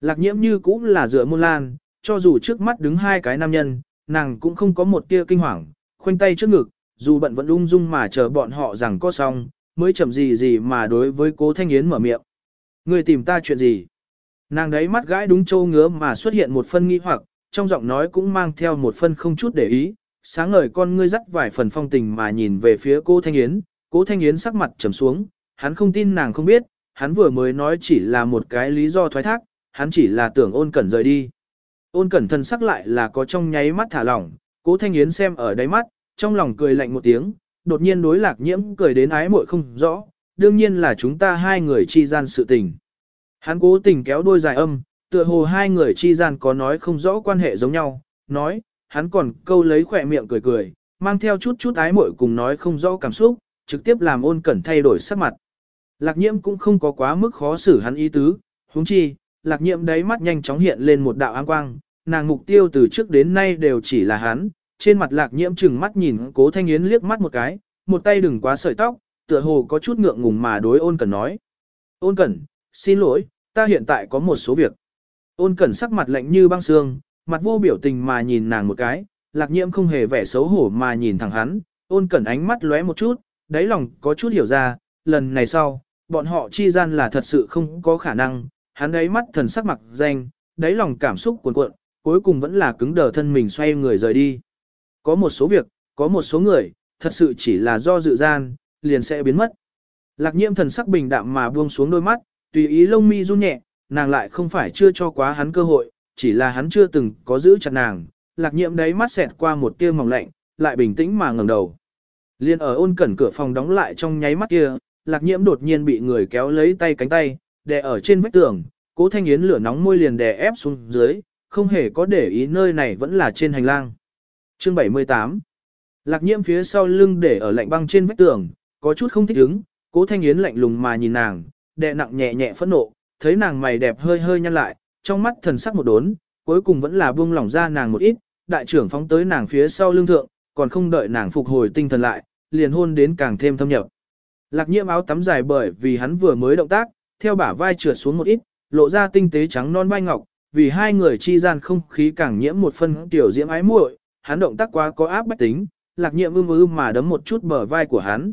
Lạc nhiễm như cũng là dựa môn lan, cho dù trước mắt đứng hai cái nam nhân, nàng cũng không có một tia kinh hoàng, khoanh tay trước ngực, dù bận vẫn ung dung mà chờ bọn họ rằng có xong, mới chậm gì gì mà đối với cố Thanh Yến mở miệng. Người tìm ta chuyện gì? Nàng đấy mắt gãi đúng châu ngứa mà xuất hiện một phân nghi hoặc, trong giọng nói cũng mang theo một phân không chút để ý, sáng ngời con ngươi dắt vài phần phong tình mà nhìn về phía cô Thanh Yến, cố Thanh Yến sắc mặt trầm xuống, hắn không tin nàng không biết, hắn vừa mới nói chỉ là một cái lý do thoái thác, hắn chỉ là tưởng ôn cẩn rời đi. Ôn cẩn thân sắc lại là có trong nháy mắt thả lỏng, cố Thanh Yến xem ở đáy mắt, trong lòng cười lạnh một tiếng, đột nhiên đối lạc nhiễm cười đến ái muội không rõ, đương nhiên là chúng ta hai người chi gian sự tình. Hắn cố tình kéo đôi dài âm, tựa hồ hai người chi gian có nói không rõ quan hệ giống nhau, nói, hắn còn câu lấy khỏe miệng cười cười, mang theo chút chút ái muội cùng nói không rõ cảm xúc, trực tiếp làm ôn cẩn thay đổi sắc mặt. Lạc nhiễm cũng không có quá mức khó xử hắn ý tứ, huống chi, lạc nhiễm đáy mắt nhanh chóng hiện lên một đạo an quang, nàng mục tiêu từ trước đến nay đều chỉ là hắn, trên mặt lạc nhiễm chừng mắt nhìn cố thanh yến liếc mắt một cái, một tay đừng quá sợi tóc, tựa hồ có chút ngượng ngùng mà đối ôn cẩn nói. Ôn cẩn, xin lỗi, ta hiện tại có một số việc. Ôn cẩn sắc mặt lạnh như băng xương, mặt vô biểu tình mà nhìn nàng một cái, lạc nhiễm không hề vẻ xấu hổ mà nhìn thẳng hắn, ôn cẩn ánh mắt lóe một chút, đáy lòng có chút hiểu ra, lần này sau, bọn họ chi gian là thật sự không có khả năng, hắn ấy mắt thần sắc mặc danh, đáy lòng cảm xúc cuồn cuộn, cuối cùng vẫn là cứng đờ thân mình xoay người rời đi. Có một số việc, có một số người, thật sự chỉ là do dự gian, liền sẽ biến mất. Lạc nhiễm thần sắc bình đạm mà buông xuống đôi mắt, tùy ý lông mi run nhẹ, nàng lại không phải chưa cho quá hắn cơ hội, chỉ là hắn chưa từng có giữ chặt nàng. Lạc nhiễm đấy mắt xẹt qua một tia mỏng lạnh, lại bình tĩnh mà ngẩng đầu. Liên ở ôn cẩn cửa phòng đóng lại trong nháy mắt kia, lạc nhiễm đột nhiên bị người kéo lấy tay cánh tay, đè ở trên vách tường, cố thanh yến lửa nóng môi liền đè ép xuống dưới, không hề có để ý nơi này vẫn là trên hành lang. Chương 78 Lạc nhiễm phía sau lưng để ở lạnh băng trên vách tường, có chút không thích ứng, cố thanh yến lạnh lùng mà nhìn nàng, đè nặng nhẹ nhẹ phẫn nộ, thấy nàng mày đẹp hơi hơi nhăn lại, trong mắt thần sắc một đốn, cuối cùng vẫn là buông lỏng ra nàng một ít, đại trưởng phóng tới nàng phía sau lưng thượng, còn không đợi nàng phục hồi tinh thần lại, liền hôn đến càng thêm thâm nhập. Lạc nhiễm áo tắm dài bởi vì hắn vừa mới động tác, theo bả vai trượt xuống một ít, lộ ra tinh tế trắng non vai ngọc, vì hai người chi gian không khí càng nhiễm một phân tiểu diễm ái muội, hắn động tác quá có áp bách tính, lạc nhiễm ưm ư mà đấm một chút bờ vai của hắn.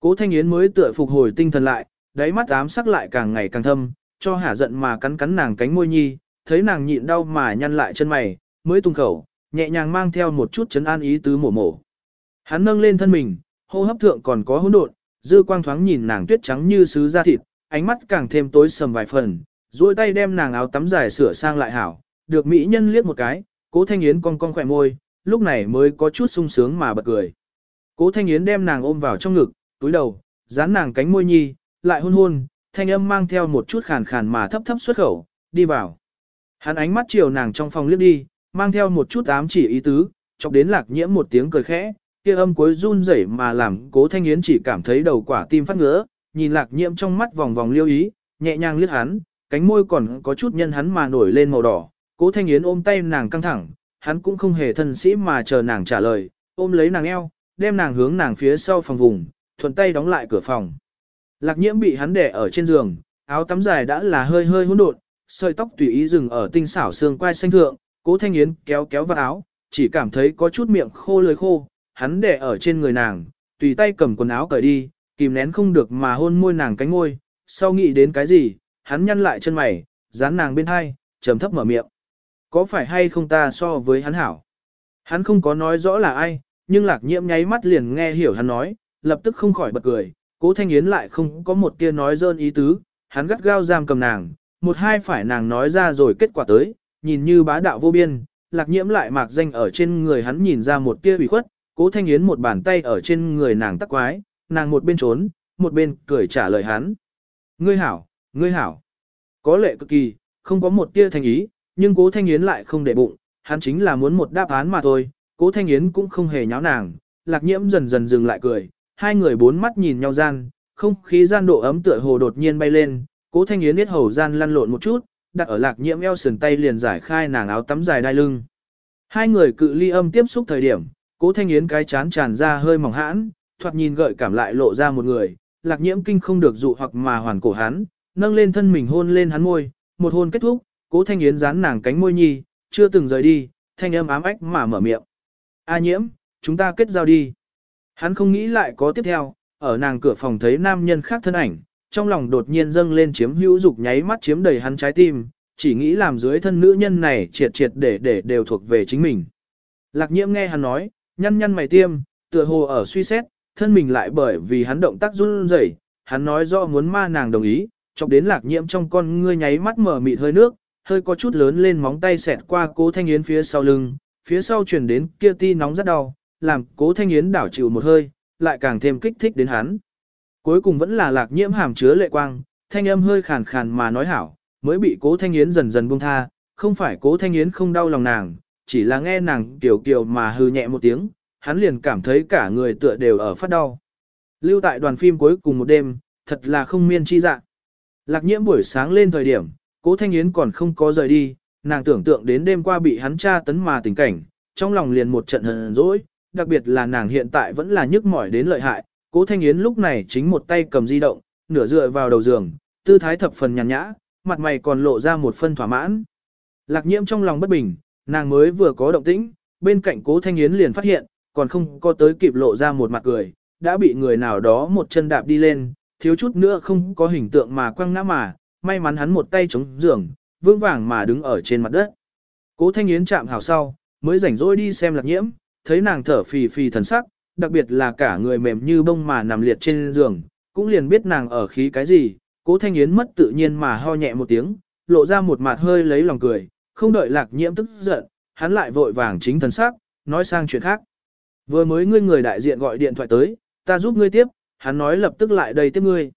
Cố Thanh Yến mới tựa phục hồi tinh thần lại, đáy mắt ám sắc lại càng ngày càng thâm, cho hả giận mà cắn cắn nàng cánh môi nhi, thấy nàng nhịn đau mà nhăn lại chân mày, mới tung khẩu, nhẹ nhàng mang theo một chút chấn an ý tứ mổ mổ. Hắn nâng lên thân mình, hô hấp thượng còn có hỗn độn, dư quang thoáng nhìn nàng tuyết trắng như sứ da thịt, ánh mắt càng thêm tối sầm vài phần, duỗi tay đem nàng áo tắm dài sửa sang lại hảo, được mỹ nhân liếc một cái, cố thanh yến cong cong khỏe môi, lúc này mới có chút sung sướng mà bật cười. Cố thanh yến đem nàng ôm vào trong ngực, túi đầu, dán nàng cánh môi nhi, lại hôn hôn, thanh âm mang theo một chút khàn khàn mà thấp thấp xuất khẩu, đi vào. Hắn ánh mắt chiều nàng trong phòng liếc đi, mang theo một chút ám chỉ ý tứ, chọc đến lạc nhiễm một tiếng cười khẽ, kia âm cuối run rẩy mà làm cố thanh yến chỉ cảm thấy đầu quả tim phát ngứa, nhìn lạc nhiễm trong mắt vòng vòng liêu ý, nhẹ nhàng liếc hắn, cánh môi còn có chút nhân hắn mà nổi lên màu đỏ, cố thanh yến ôm tay nàng căng thẳng, hắn cũng không hề thân sĩ mà chờ nàng trả lời, ôm lấy nàng eo, đem nàng hướng nàng phía sau phòng vùng, thuận tay đóng lại cửa phòng. Lạc nhiễm bị hắn đè ở trên giường, áo tắm dài đã là hơi hơi hỗn độn, sợi tóc tùy ý dừng ở tinh xảo xương quai xanh thượng, cố thanh yến kéo kéo vào áo, chỉ cảm thấy có chút miệng khô lưỡi khô, hắn đè ở trên người nàng, tùy tay cầm quần áo cởi đi, kìm nén không được mà hôn môi nàng cánh môi, sau nghĩ đến cái gì, hắn nhăn lại chân mày, dán nàng bên hai, trầm thấp mở miệng. Có phải hay không ta so với hắn hảo? Hắn không có nói rõ là ai, nhưng lạc nhiễm nháy mắt liền nghe hiểu hắn nói, lập tức không khỏi bật cười, cố thanh yến lại không có một tia nói dơn ý tứ, hắn gắt gao giam cầm nàng, một hai phải nàng nói ra rồi kết quả tới, nhìn như bá đạo vô biên, lạc nhiễm lại mạc danh ở trên người hắn nhìn ra một tia ủy khuất, cố thanh yến một bàn tay ở trên người nàng tắc quái, nàng một bên trốn, một bên cười trả lời hắn. Ngươi hảo, ngươi hảo. Có lệ cực kỳ, không có một tia thành ý, nhưng cố thanh yến lại không để bụng, hắn chính là muốn một đáp án mà thôi, cố thanh yến cũng không hề nháo nàng, lạc nhiễm dần dần dừng lại cười, hai người bốn mắt nhìn nhau gian, không khí gian độ ấm tựa hồ đột nhiên bay lên, cố thanh yến biết hầu gian lăn lộn một chút, đặt ở lạc nhiễm eo sườn tay liền giải khai nàng áo tắm dài đai lưng. Hai người cự ly âm tiếp xúc thời điểm, cố thanh yến cái chán tràn ra hơi mỏng hãn, thoạt nhìn gợi cảm lại lộ ra một người, lạc nhiễm kinh không được dụ hoặc mà hoàn cổ hắn, nâng lên thân mình hôn lên hắn môi, một hôn kết thúc, cố thanh yến dán nàng cánh môi nhi, chưa từng rời đi, thanh âm ám ách mà mở miệng. A nhiễm, chúng ta kết giao đi. Hắn không nghĩ lại có tiếp theo, ở nàng cửa phòng thấy nam nhân khác thân ảnh, trong lòng đột nhiên dâng lên chiếm hữu dục nháy mắt chiếm đầy hắn trái tim, chỉ nghĩ làm dưới thân nữ nhân này triệt triệt để để đều thuộc về chính mình. Lạc nhiễm nghe hắn nói, nhăn nhăn mày tiêm, tựa hồ ở suy xét, thân mình lại bởi vì hắn động tác run rẩy, hắn nói rõ muốn ma nàng đồng ý, chọc đến lạc nhiễm trong con ngươi nháy mắt mở mịt hơi nước, hơi có chút lớn lên móng tay xẹt qua cố thanh yến phía sau lưng, phía sau chuyển đến kia ti nóng rất đau, làm cố thanh yến đảo chịu một hơi, lại càng thêm kích thích đến hắn. Cuối cùng vẫn là lạc nhiễm hàm chứa lệ quang, thanh âm hơi khàn khàn mà nói hảo, mới bị cố thanh yến dần dần buông tha, không phải cố thanh yến không đau lòng nàng, chỉ là nghe nàng tiểu kiều mà hư nhẹ một tiếng, hắn liền cảm thấy cả người tựa đều ở phát đau. Lưu tại đoàn phim cuối cùng một đêm, thật là không miên chi dạ. Lạc nhiễm buổi sáng lên thời điểm, cố thanh yến còn không có rời đi, nàng tưởng tượng đến đêm qua bị hắn tra tấn mà tình cảnh, trong lòng liền một trận hờn dỗi, đặc biệt là nàng hiện tại vẫn là nhức mỏi đến lợi hại, cố thanh yến lúc này chính một tay cầm di động, nửa dựa vào đầu giường, tư thái thập phần nhàn nhã, mặt mày còn lộ ra một phân thỏa mãn. Lạc nhiễm trong lòng bất bình, nàng mới vừa có động tĩnh, bên cạnh cố thanh yến liền phát hiện, còn không có tới kịp lộ ra một mặt cười, đã bị người nào đó một chân đạp đi lên, thiếu chút nữa không có hình tượng mà quăng ngã mà, may mắn hắn một tay chống giường, vững vàng mà đứng ở trên mặt đất. Cố Thanh Yến chạm hào sau, mới rảnh rỗi đi xem lạc nhiễm, thấy nàng thở phì phì thần sắc, đặc biệt là cả người mềm như bông mà nằm liệt trên giường, cũng liền biết nàng ở khí cái gì, Cố Thanh Yến mất tự nhiên mà ho nhẹ một tiếng, lộ ra một mặt hơi lấy lòng cười, không đợi lạc nhiễm tức giận, hắn lại vội vàng chính thần sắc, nói sang chuyện khác. Vừa mới ngươi người đại diện gọi điện thoại tới, ta giúp ngươi tiếp, hắn nói lập tức lại đây tiếp ngươi.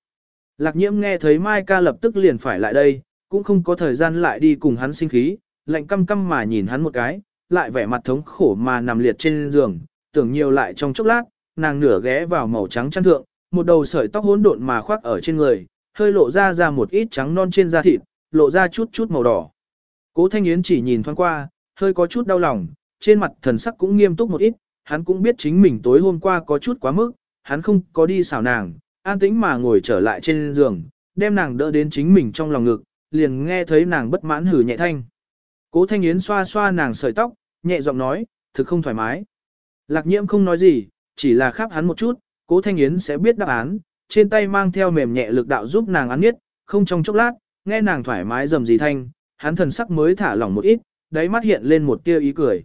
Lạc nhiễm nghe thấy Mai ca lập tức liền phải lại đây, cũng không có thời gian lại đi cùng hắn sinh khí, lạnh căm căm mà nhìn hắn một cái, lại vẻ mặt thống khổ mà nằm liệt trên giường, tưởng nhiều lại trong chốc lát, nàng nửa ghé vào màu trắng chăn thượng, một đầu sợi tóc hỗn độn mà khoác ở trên người, hơi lộ ra ra một ít trắng non trên da thịt, lộ ra chút chút màu đỏ. Cố Thanh Yến chỉ nhìn thoáng qua, hơi có chút đau lòng, trên mặt thần sắc cũng nghiêm túc một ít, hắn cũng biết chính mình tối hôm qua có chút quá mức, hắn không có đi xảo nàng, an tĩnh mà ngồi trở lại trên giường, đem nàng đỡ đến chính mình trong lòng ngực, liền nghe thấy nàng bất mãn hử nhẹ thanh. Cố Thanh Yến xoa xoa nàng sợi tóc, nhẹ giọng nói, thực không thoải mái. Lạc nhiễm không nói gì, chỉ là khắp hắn một chút, Cố Thanh Yến sẽ biết đáp án, trên tay mang theo mềm nhẹ lực đạo giúp nàng án nhất, không trong chốc lát, nghe nàng thoải mái dầm gì thanh, hắn thần sắc mới thả lỏng một ít, đáy mắt hiện lên một tia ý cười.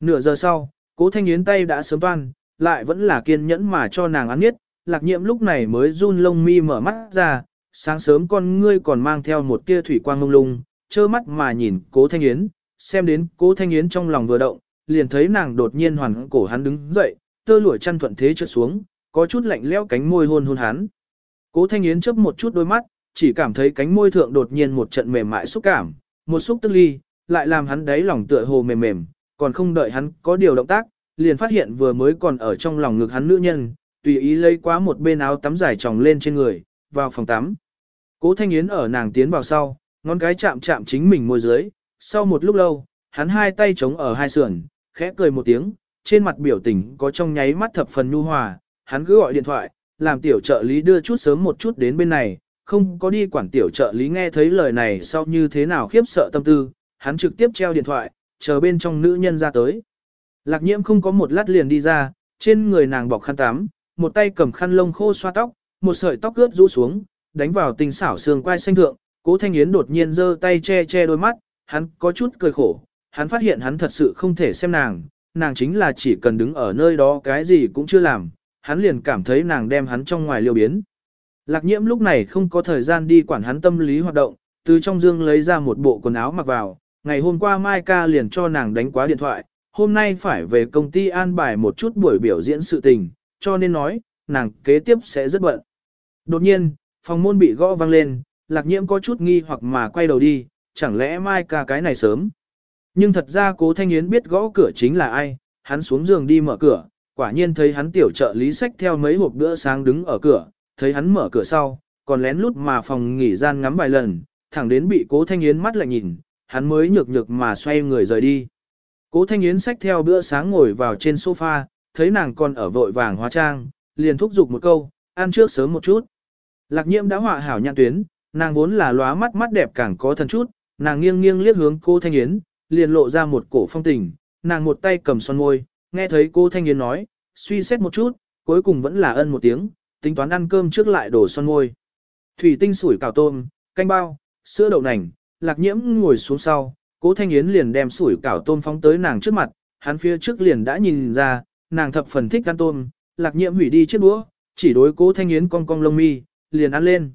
Nửa giờ sau, Cố Thanh Yến tay đã sớm toan, lại vẫn là kiên nhẫn mà cho nàng ăn nhất, lạc Nhiệm lúc này mới run lông mi mở mắt ra, sáng sớm con ngươi còn mang theo một tia thủy quang lung lung, trơ mắt mà nhìn cố thanh yến, xem đến cố thanh yến trong lòng vừa động, liền thấy nàng đột nhiên hoàn cổ hắn đứng dậy, tơ lụa chăn thuận thế trượt xuống, có chút lạnh lẽo cánh môi hôn hôn hắn. Cố thanh yến chớp một chút đôi mắt, chỉ cảm thấy cánh môi thượng đột nhiên một trận mềm mại xúc cảm, một xúc tức ly, lại làm hắn đáy lòng tựa hồ mềm mềm, còn không đợi hắn có điều động tác, liền phát hiện vừa mới còn ở trong lòng ngực hắn nữ nhân, tùy ý lấy quá một bên áo tắm dài tròng lên trên người, vào phòng tắm. Cố Thanh Yến ở nàng tiến vào sau, ngón cái chạm chạm chính mình môi dưới, sau một lúc lâu, hắn hai tay chống ở hai sườn, khẽ cười một tiếng, trên mặt biểu tình có trong nháy mắt thập phần nhu hòa, hắn cứ gọi điện thoại, làm tiểu trợ lý đưa chút sớm một chút đến bên này, không có đi quản tiểu trợ lý nghe thấy lời này sau như thế nào khiếp sợ tâm tư, hắn trực tiếp treo điện thoại, chờ bên trong nữ nhân ra tới. Lạc nhiễm không có một lát liền đi ra, trên người nàng bọc khăn tắm, một tay cầm khăn lông khô xoa tóc, một sợi tóc ướt rũ xuống, đánh vào tình xảo xương quai xanh thượng, cố thanh yến đột nhiên giơ tay che che đôi mắt, hắn có chút cười khổ, hắn phát hiện hắn thật sự không thể xem nàng, nàng chính là chỉ cần đứng ở nơi đó cái gì cũng chưa làm, hắn liền cảm thấy nàng đem hắn trong ngoài liêu biến. Lạc nhiễm lúc này không có thời gian đi quản hắn tâm lý hoạt động, từ trong dương lấy ra một bộ quần áo mặc vào, ngày hôm qua Mai ca liền cho nàng đánh quá điện thoại, hôm nay phải về công ty an bài một chút buổi biểu diễn sự tình, cho nên nói, nàng kế tiếp sẽ rất bận. Đột nhiên, phòng môn bị gõ vang lên, lạc nhiễm có chút nghi hoặc mà quay đầu đi, chẳng lẽ mai ca cái này sớm. Nhưng thật ra cố Thanh Yến biết gõ cửa chính là ai, hắn xuống giường đi mở cửa, quả nhiên thấy hắn tiểu trợ lý sách theo mấy hộp bữa sáng đứng ở cửa, thấy hắn mở cửa sau, còn lén lút mà phòng nghỉ gian ngắm vài lần, thẳng đến bị cố Thanh Yến mắt lại nhìn, hắn mới nhược nhược mà xoay người rời đi. Cố Thanh Yến sách theo bữa sáng ngồi vào trên sofa, thấy nàng còn ở vội vàng hóa trang, liền thúc giục một câu, ăn trước sớm một chút. Lạc nhiễm đã họa hảo nhãn tuyến, nàng vốn là lóa mắt mắt đẹp càng có thần chút, nàng nghiêng nghiêng liếc hướng cô Thanh Yến, liền lộ ra một cổ phong tình, nàng một tay cầm son môi, nghe thấy cô Thanh Yến nói, suy xét một chút, cuối cùng vẫn là ân một tiếng, tính toán ăn cơm trước lại đổ son môi. Thủy tinh sủi cảo tôm, canh bao, sữa đậu nành, lạc nhiễm ngồi xuống sau, cố Thanh Yến liền đem sủi cảo tôm phóng tới nàng trước mặt, hắn phía trước liền đã nhìn ra, nàng thập phần thích ăn tôm, lạc nhiễm hủy đi chiếc đũa, chỉ đối cố Thanh Yến cong cong lông mi, liền ăn lên.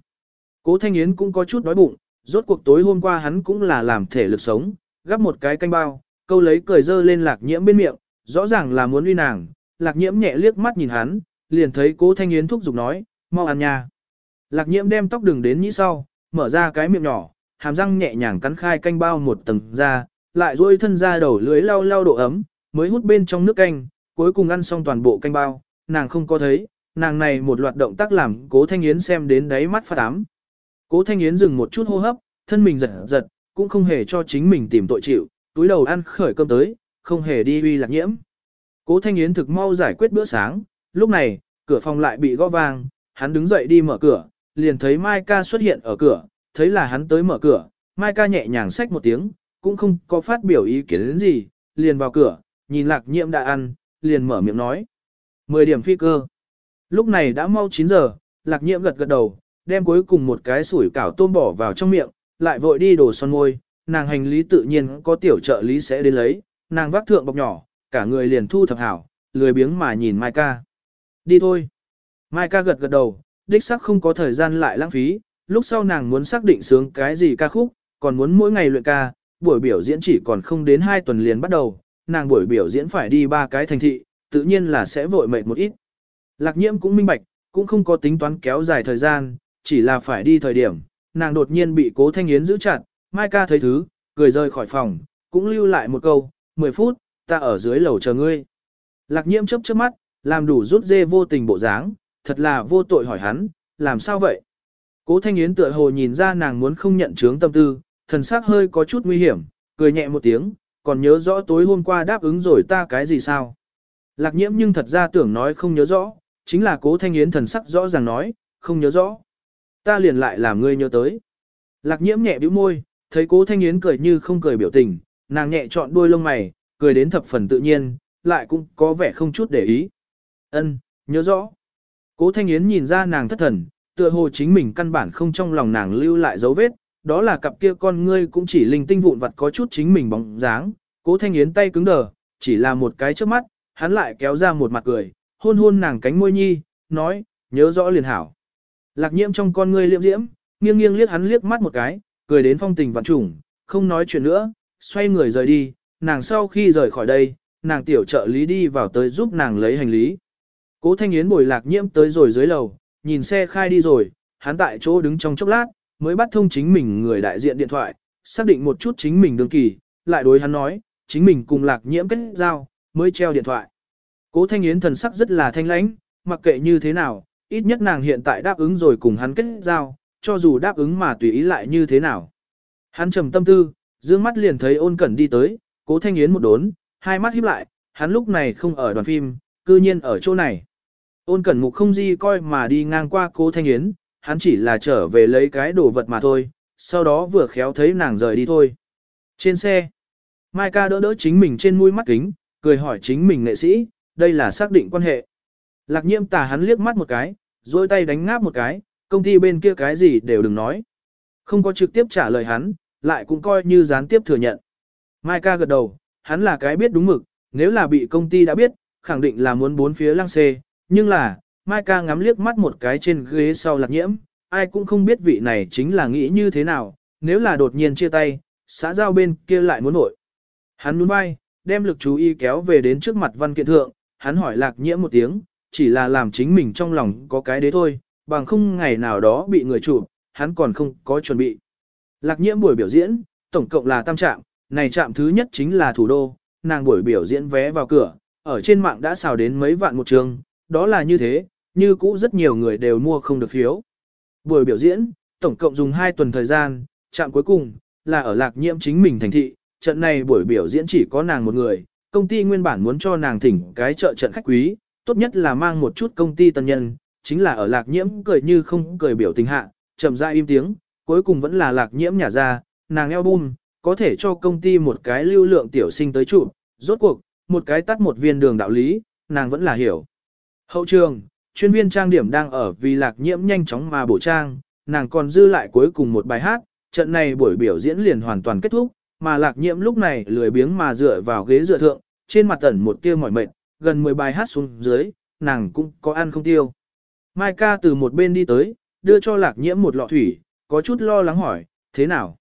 Cố Thanh Yến cũng có chút đói bụng, rốt cuộc tối hôm qua hắn cũng là làm thể lực sống, gắp một cái canh bao, câu lấy cười dơ lên lạc nhiễm bên miệng, rõ ràng là muốn uy nàng, lạc nhiễm nhẹ liếc mắt nhìn hắn, liền thấy cố Thanh Yến thúc giục nói, mau ăn nha. Lạc nhiễm đem tóc đường đến nhĩ sau, mở ra cái miệng nhỏ, hàm răng nhẹ nhàng cắn khai canh bao một tầng ra, lại duỗi thân ra đầu lưới lau lau độ ấm, mới hút bên trong nước canh, cuối cùng ăn xong toàn bộ canh bao, nàng không có thấy, nàng này một loạt động tác làm cố thanh yến xem đến đáy mắt phát ám. Cố thanh yến dừng một chút hô hấp, thân mình giật giật, cũng không hề cho chính mình tìm tội chịu, túi đầu ăn khởi cơm tới, không hề đi uy lạc nhiễm. Cố thanh yến thực mau giải quyết bữa sáng, lúc này, cửa phòng lại bị gõ vang, hắn đứng dậy đi mở cửa, liền thấy Mai ca xuất hiện ở cửa, thấy là hắn tới mở cửa, Mai ca nhẹ nhàng xách một tiếng, cũng không có phát biểu ý kiến đến gì, liền vào cửa, nhìn lạc nhiễm đã ăn, liền mở miệng nói. 10 điểm phi cơ. Lúc này đã mau 9 giờ, lạc nhiễm gật gật đầu, đem cuối cùng một cái sủi cảo tôm bỏ vào trong miệng, lại vội đi đổ son môi, nàng hành lý tự nhiên có tiểu trợ lý sẽ đến lấy, nàng vác thượng bọc nhỏ, cả người liền thu thập hảo, lười biếng mà nhìn Mai ca. Đi thôi. Mai ca gật gật đầu, đích sắc không có thời gian lại lãng phí, lúc sau nàng muốn xác định sướng cái gì ca khúc, còn muốn mỗi ngày luyện ca, buổi biểu diễn chỉ còn không đến 2 tuần liền bắt đầu, nàng buổi biểu diễn phải đi ba cái thành thị, tự nhiên là sẽ vội mệt một ít. Lạc nhiễm cũng minh bạch, cũng không có tính toán kéo dài thời gian, chỉ là phải đi thời điểm, nàng đột nhiên bị cố thanh yến giữ chặt, Mai ca thấy thứ, cười rời khỏi phòng, cũng lưu lại một câu, 10 phút, ta ở dưới lầu chờ ngươi. Lạc nhiễm chấp chớp mắt, làm đủ rút dê vô tình bộ dáng, thật là vô tội hỏi hắn, làm sao vậy? Cố Thanh Yến tựa hồ nhìn ra nàng muốn không nhận chướng tâm tư, thần sắc hơi có chút nguy hiểm, cười nhẹ một tiếng, còn nhớ rõ tối hôm qua đáp ứng rồi ta cái gì sao? Lạc nhiễm nhưng thật ra tưởng nói không nhớ rõ, chính là cố Thanh Yến thần sắc rõ ràng nói, không nhớ rõ. Ta liền lại làm ngươi nhớ tới. Lạc nhiễm nhẹ bĩu môi, thấy cố Thanh Yến cười như không cười biểu tình, nàng nhẹ chọn đuôi lông mày, cười đến thập phần tự nhiên, lại cũng có vẻ không chút để ý. Ân, nhớ rõ. Cố Thanh Yến nhìn ra nàng thất thần, tựa hồ chính mình căn bản không trong lòng nàng lưu lại dấu vết, đó là cặp kia con ngươi cũng chỉ linh tinh vụn vặt có chút chính mình bóng dáng. Cố Thanh Yến tay cứng đờ, chỉ là một cái trước mắt, hắn lại kéo ra một mặt cười, hôn hôn nàng cánh môi nhi, nói, nhớ rõ liền hảo. Lạc nhiễm trong con ngươi liệm diễm, nghiêng nghiêng liếc hắn liếc mắt một cái, cười đến phong tình vạn trùng, không nói chuyện nữa, xoay người rời đi, nàng sau khi rời khỏi đây, nàng tiểu trợ lý đi vào tới giúp nàng lấy hành lý. Cố Thanh Yến bồi lạc nhiễm tới rồi dưới lầu, nhìn xe khai đi rồi, hắn tại chỗ đứng trong chốc lát, mới bắt thông chính mình người đại diện điện thoại, xác định một chút chính mình đương kỳ, lại đối hắn nói, chính mình cùng lạc nhiễm kết giao, mới treo điện thoại. Cố Thanh Yến thần sắc rất là thanh lãnh, mặc kệ như thế nào, ít nhất nàng hiện tại đáp ứng rồi cùng hắn kết giao, cho dù đáp ứng mà tùy ý lại như thế nào. Hắn trầm tâm tư, dương mắt liền thấy ôn cẩn đi tới, cố Thanh Yến một đốn, hai mắt híp lại, hắn lúc này không ở đoàn phim, cư nhiên ở chỗ này. Ôn cẩn mục không di coi mà đi ngang qua cố Thanh Yến, hắn chỉ là trở về lấy cái đồ vật mà thôi, sau đó vừa khéo thấy nàng rời đi thôi. Trên xe, Mai ca đỡ đỡ chính mình trên mũi mắt kính, cười hỏi chính mình nghệ sĩ, đây là xác định quan hệ. Lạc nhiễm tà hắn liếc mắt một cái, dôi tay đánh ngáp một cái, công ty bên kia cái gì đều đừng nói. Không có trực tiếp trả lời hắn, lại cũng coi như gián tiếp thừa nhận. Mai ca gật đầu, hắn là cái biết đúng mực, nếu là bị công ty đã biết, khẳng định là muốn bốn phía lăng xê, nhưng là, Mai ca ngắm liếc mắt một cái trên ghế sau lạc nhiễm, ai cũng không biết vị này chính là nghĩ như thế nào, nếu là đột nhiên chia tay, xã giao bên kia lại muốn nội. Hắn muốn bay, đem lực chú ý kéo về đến trước mặt văn kiện thượng, hắn hỏi lạc nhiễm một tiếng, chỉ là làm chính mình trong lòng có cái đấy thôi, bằng không ngày nào đó bị người chụp, hắn còn không có chuẩn bị. Lạc nhiễm buổi biểu diễn, tổng cộng là tam trạm, này trạm thứ nhất chính là thủ đô, nàng buổi biểu diễn vé vào cửa, ở trên mạng đã xào đến mấy vạn một trường, đó là như thế, như cũ rất nhiều người đều mua không được phiếu. Buổi biểu diễn, tổng cộng dùng 2 tuần thời gian, trạm cuối cùng, là ở lạc nhiễm chính mình thành thị, trận này buổi biểu diễn chỉ có nàng một người, công ty nguyên bản muốn cho nàng thỉnh cái trợ trận khách quý, tốt nhất là mang một chút công ty tân nhân, chính là ở lạc nhiễm cười như không cười biểu tình hạ, chậm ra im tiếng, cuối cùng vẫn là lạc nhiễm nhà ra, nàng album, có thể cho công ty một cái lưu lượng tiểu sinh tới trụ, rốt cuộc, một cái tắt một viên đường đạo lý, nàng vẫn là hiểu. Hậu trường, chuyên viên trang điểm đang ở vì lạc nhiễm nhanh chóng mà bổ trang, nàng còn dư lại cuối cùng một bài hát, trận này buổi biểu diễn liền hoàn toàn kết thúc, mà lạc nhiễm lúc này lười biếng mà dựa vào ghế dựa thượng, trên mặt tẩn một tia mỏi mệt, gần 10 bài hát xuống dưới, nàng cũng có ăn không tiêu. Mai ca từ một bên đi tới, đưa cho lạc nhiễm một lọ thủy, có chút lo lắng hỏi, thế nào?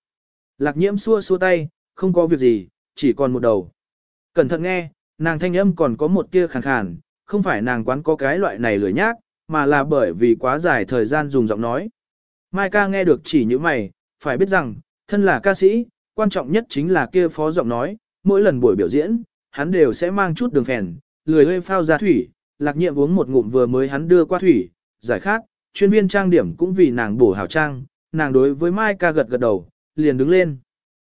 Lạc nhiễm xua xua tay, không có việc gì, chỉ còn một đầu. Cẩn thận nghe, nàng thanh âm còn có một tia khàn khàn, không phải nàng quán có cái loại này lười nhác, mà là bởi vì quá dài thời gian dùng giọng nói. Mai ca nghe được chỉ như mày, phải biết rằng, thân là ca sĩ, quan trọng nhất chính là kia phó giọng nói, mỗi lần buổi biểu diễn, hắn đều sẽ mang chút đường phèn, lười hơi phao ra thủy, lạc nhiệm uống một ngụm vừa mới hắn đưa qua thủy, giải khát, chuyên viên trang điểm cũng vì nàng bổ hào trang, nàng đối với Mai ca gật gật đầu, liền đứng lên.